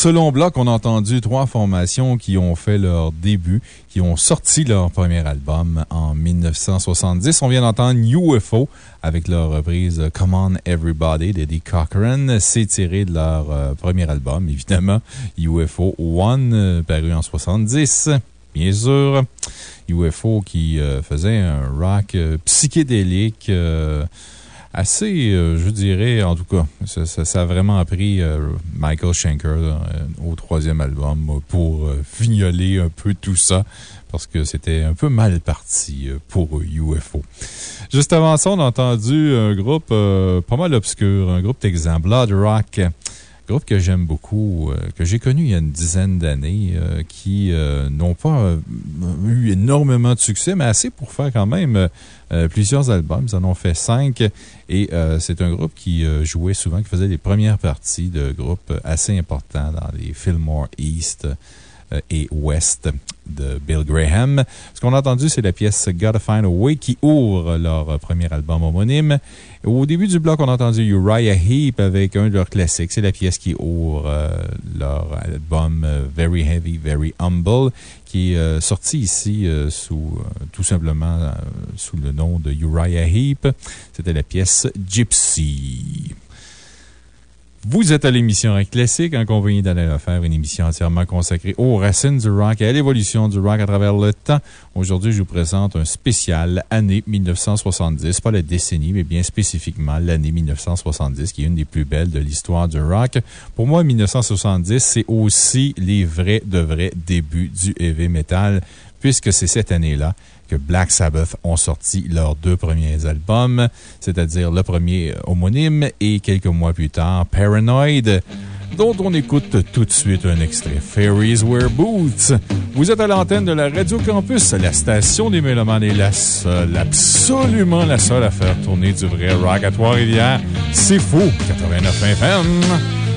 ce long bloc, on a entendu trois formations qui ont fait leur début, qui ont sorti leur premier album en 1970. On vient d'entendre UFO avec leur reprise Come On Everybody d'Eddie Cochran. C'est tiré de leur euh, premier album, évidemment, UFO One, euh, paru en 70. Bien sûr, UFO qui euh, faisait un rock psychédélique. assez, je dirais, en tout cas, ça, a vraiment appris euh, Michael Schenker au troisième album pour euh, fignoler un peu tout ça parce que c'était un peu mal parti euh, pour UFO. Juste avant ça, on a entendu un groupe euh, pas mal obscur, un groupe texan, Blood Rock. Groupe que j'aime beaucoup, euh, que j'ai connu il y a une dizaine d'années, euh, qui euh, n'ont pas eu énormément de succès, mais assez pour faire quand même plusieurs albums. Ils en ont fait cinq. Et c'est un groupe qui jouait souvent, qui faisait les premières parties de groupes assez importants dans les Fillmore East et West de Bill Graham. Ce qu'on a entendu, c'est la pièce Gotta Find a Way qui ouvre leur premier album homonyme. Au début du bloc, on a entendu Uriah Heep avec un de leurs classiques. C'est la pièce qui ouvre euh, leur album euh, Very Heavy, Very Humble, qui est euh, sorti ici sous tout simplement sous le nom de Uriah Heep. C'était la pièce Gypsy. Vous êtes à l'émission Rock Classique, en compagnie d'Alain Lefebvre, une émission entièrement consacrée aux racines du rock et à l'évolution du rock à travers le temps. Aujourd'hui, je vous présente un spécial année 1970, pas la décennie, mais bien spécifiquement l'année 1970, qui est une des plus belles de l'histoire du rock. Pour moi, 1970, c'est aussi les vrais de vrais débuts du heavy metal, puisque c'est cette année-là que Black Sabbath ont sorti leurs deux premiers albums, c'est-à-dire le premier homonyme et quelques mois plus tard Paranoid, dont on écoute tout de suite un extrait Fairies Wear Boots. Vous êtes à l'antenne de la Radio Campus, la station des Mélomanes est la seule, absolument la seule à faire tourner du vrai rock à Trois-Rivières. C'est fou, 89 FM.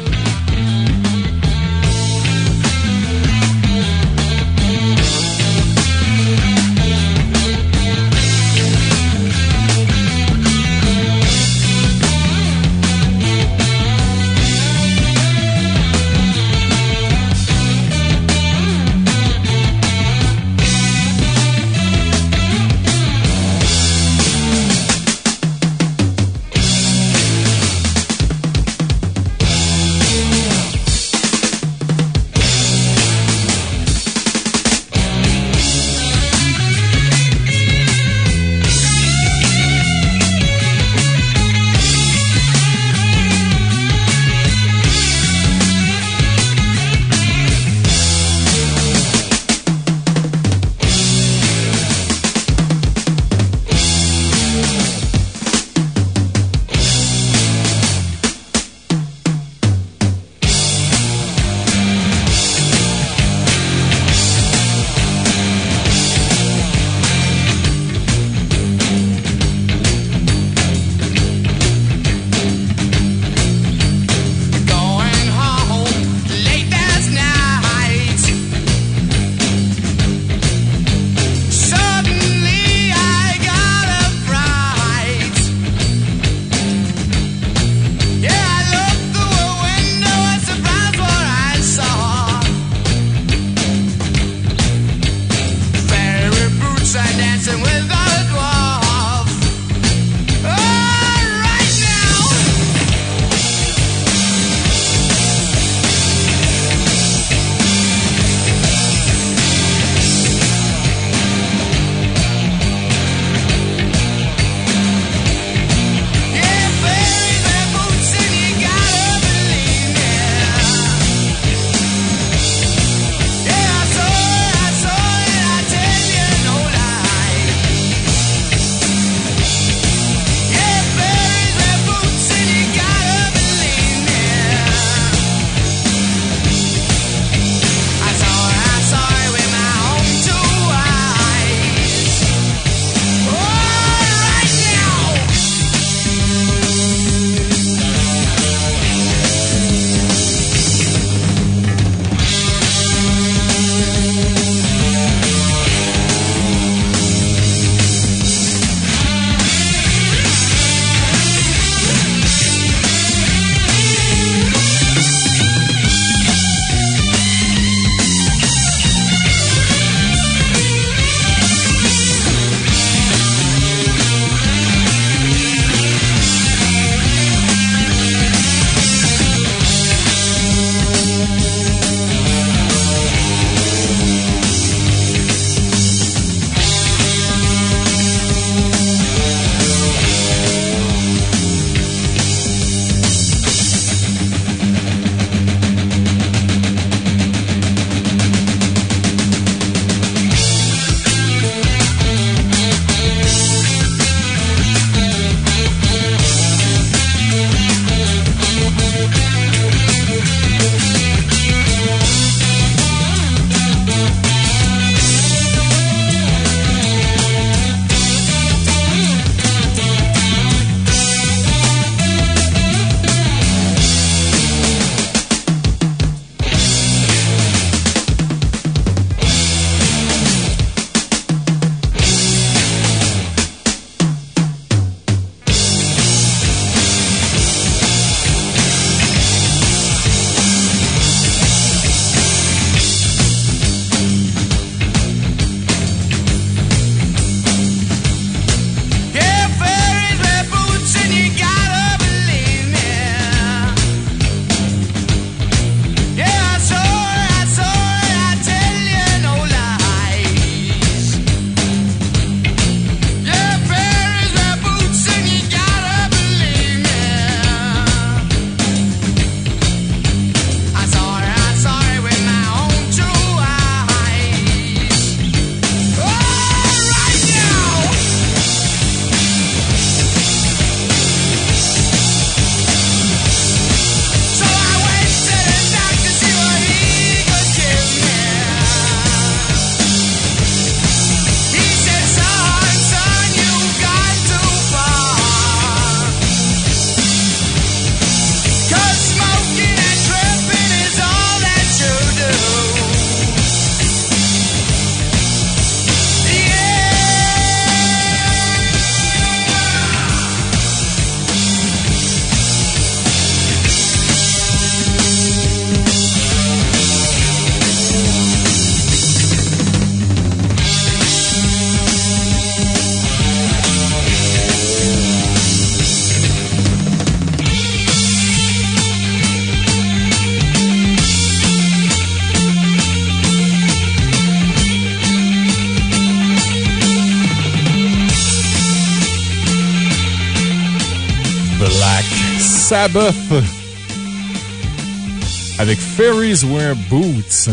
Avec Fairies Wear Boots.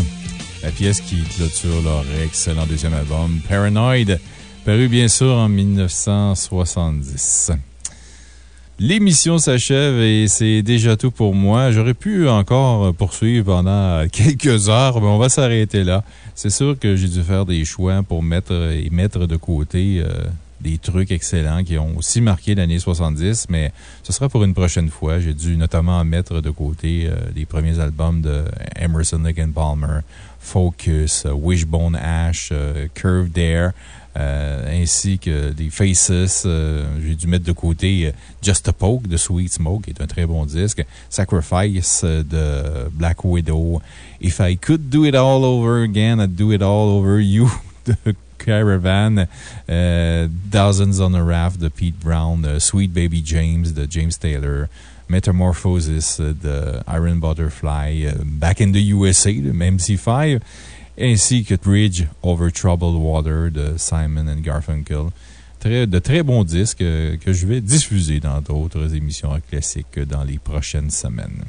La pièce qui clôture leur excellent deuxième album, Paranoid, paru bien sûr en 1970. L'émission s'achève et c'est déjà tout pour moi. J'aurais pu encore poursuivre pendant quelques heures, mais on va s'arrêter là. C'est sûr que j'ai dû faire des choix pour mettre et mettre de côté euh, des trucs excellents qui ont aussi marqué l'année 70, mais ce sera pour une prochaine fois. J'ai dû notamment mettre de côté euh, les premiers albums de Emerson, Lake Palmer, Focus, euh, Wishbone Ash, euh, Curved Air, ainsi que des Faces. J'ai dû mettre de côté Just a Poke de Sweet Smoke, qui est un très bon disque. Sacrifice de Black Widow. If I could do it all over again, I'd do it all over you Caravan. Euh, Dozens on a Raft de Pete Brown. euh, Sweet Baby James de James Taylor. Metamorphosis de Iron Butterfly. euh, Back in the USA de MC5 ainsi que Bridge Over Troubled Water de Simon and Garfunkel. Très, de très bons disques que je vais diffuser dans d'autres émissions classiques dans les prochaines semaines.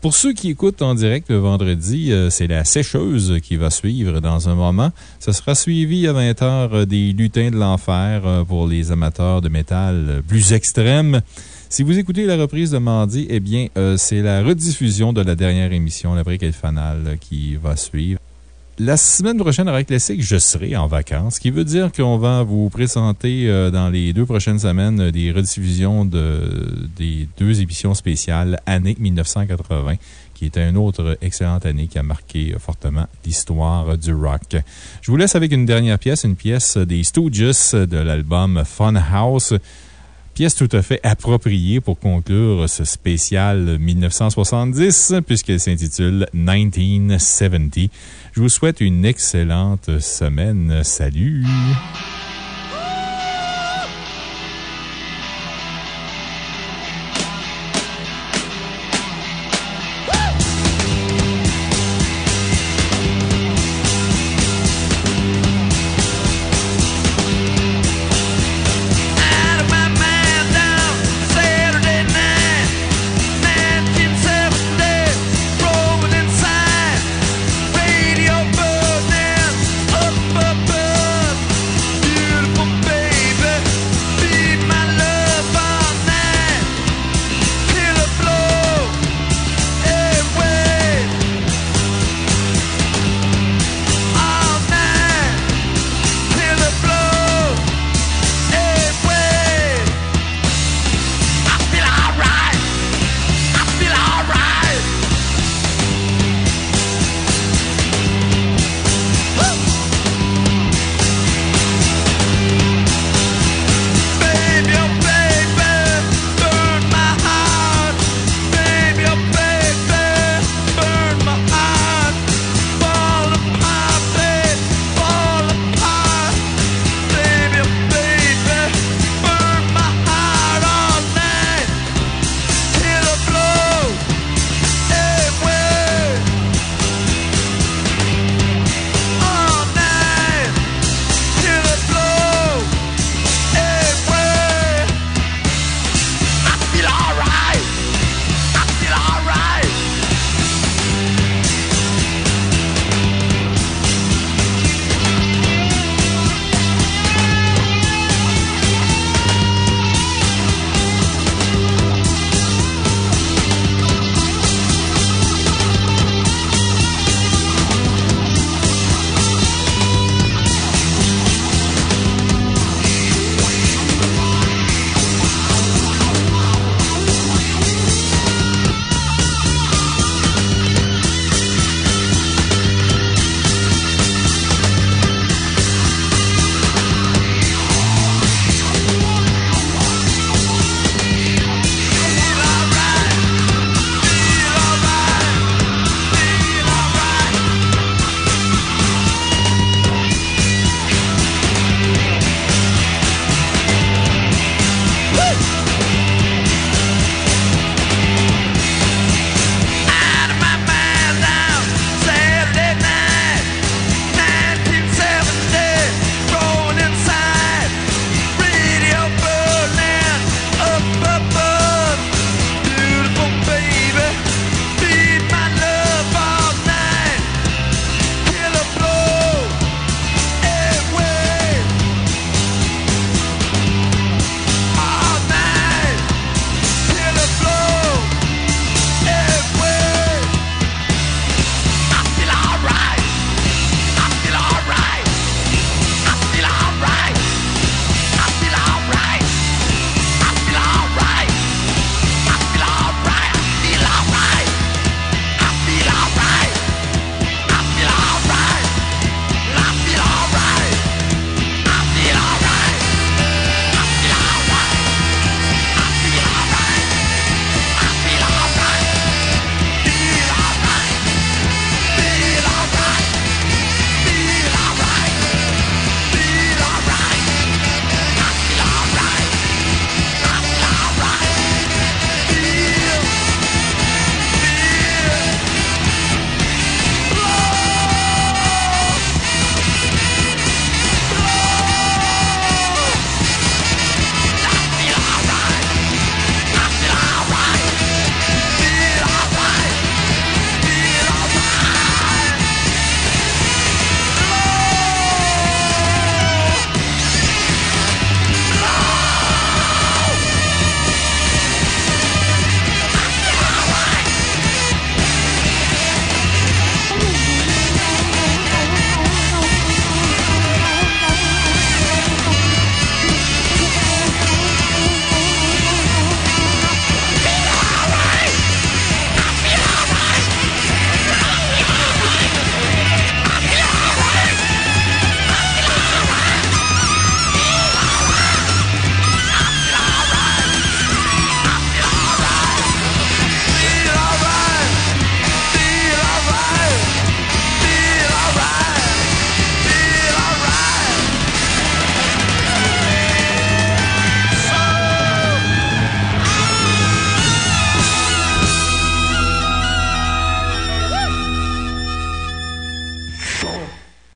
Pour ceux qui écoutent en direct le vendredi, euh, c'est la sécheuse qui va suivre dans un moment. Ce sera suivi à 20h des lutins de l'enfer euh, pour les amateurs de métal euh, plus extrêmes. Si vous écoutez la reprise de mardi, eh bien, euh, c'est la rediffusion de la dernière émission, la brique et euh, qui va suivre. La semaine prochaine, Rock Classique, je serai en vacances, ce qui veut dire qu'on va vous présenter euh, dans les deux prochaines semaines euh, des rediffusions de, des deux émissions spéciales année 1980, qui est une autre excellente année qui a marqué euh, fortement l'histoire du rock. Je vous laisse avec une dernière pièce, une pièce des Stooges de l'album Fun House. Pièce tout à fait appropriée pour conclure ce spécial 1970, puisqu'elle s'intitule 1970. Je vous souhaite une excellente semaine. Salut!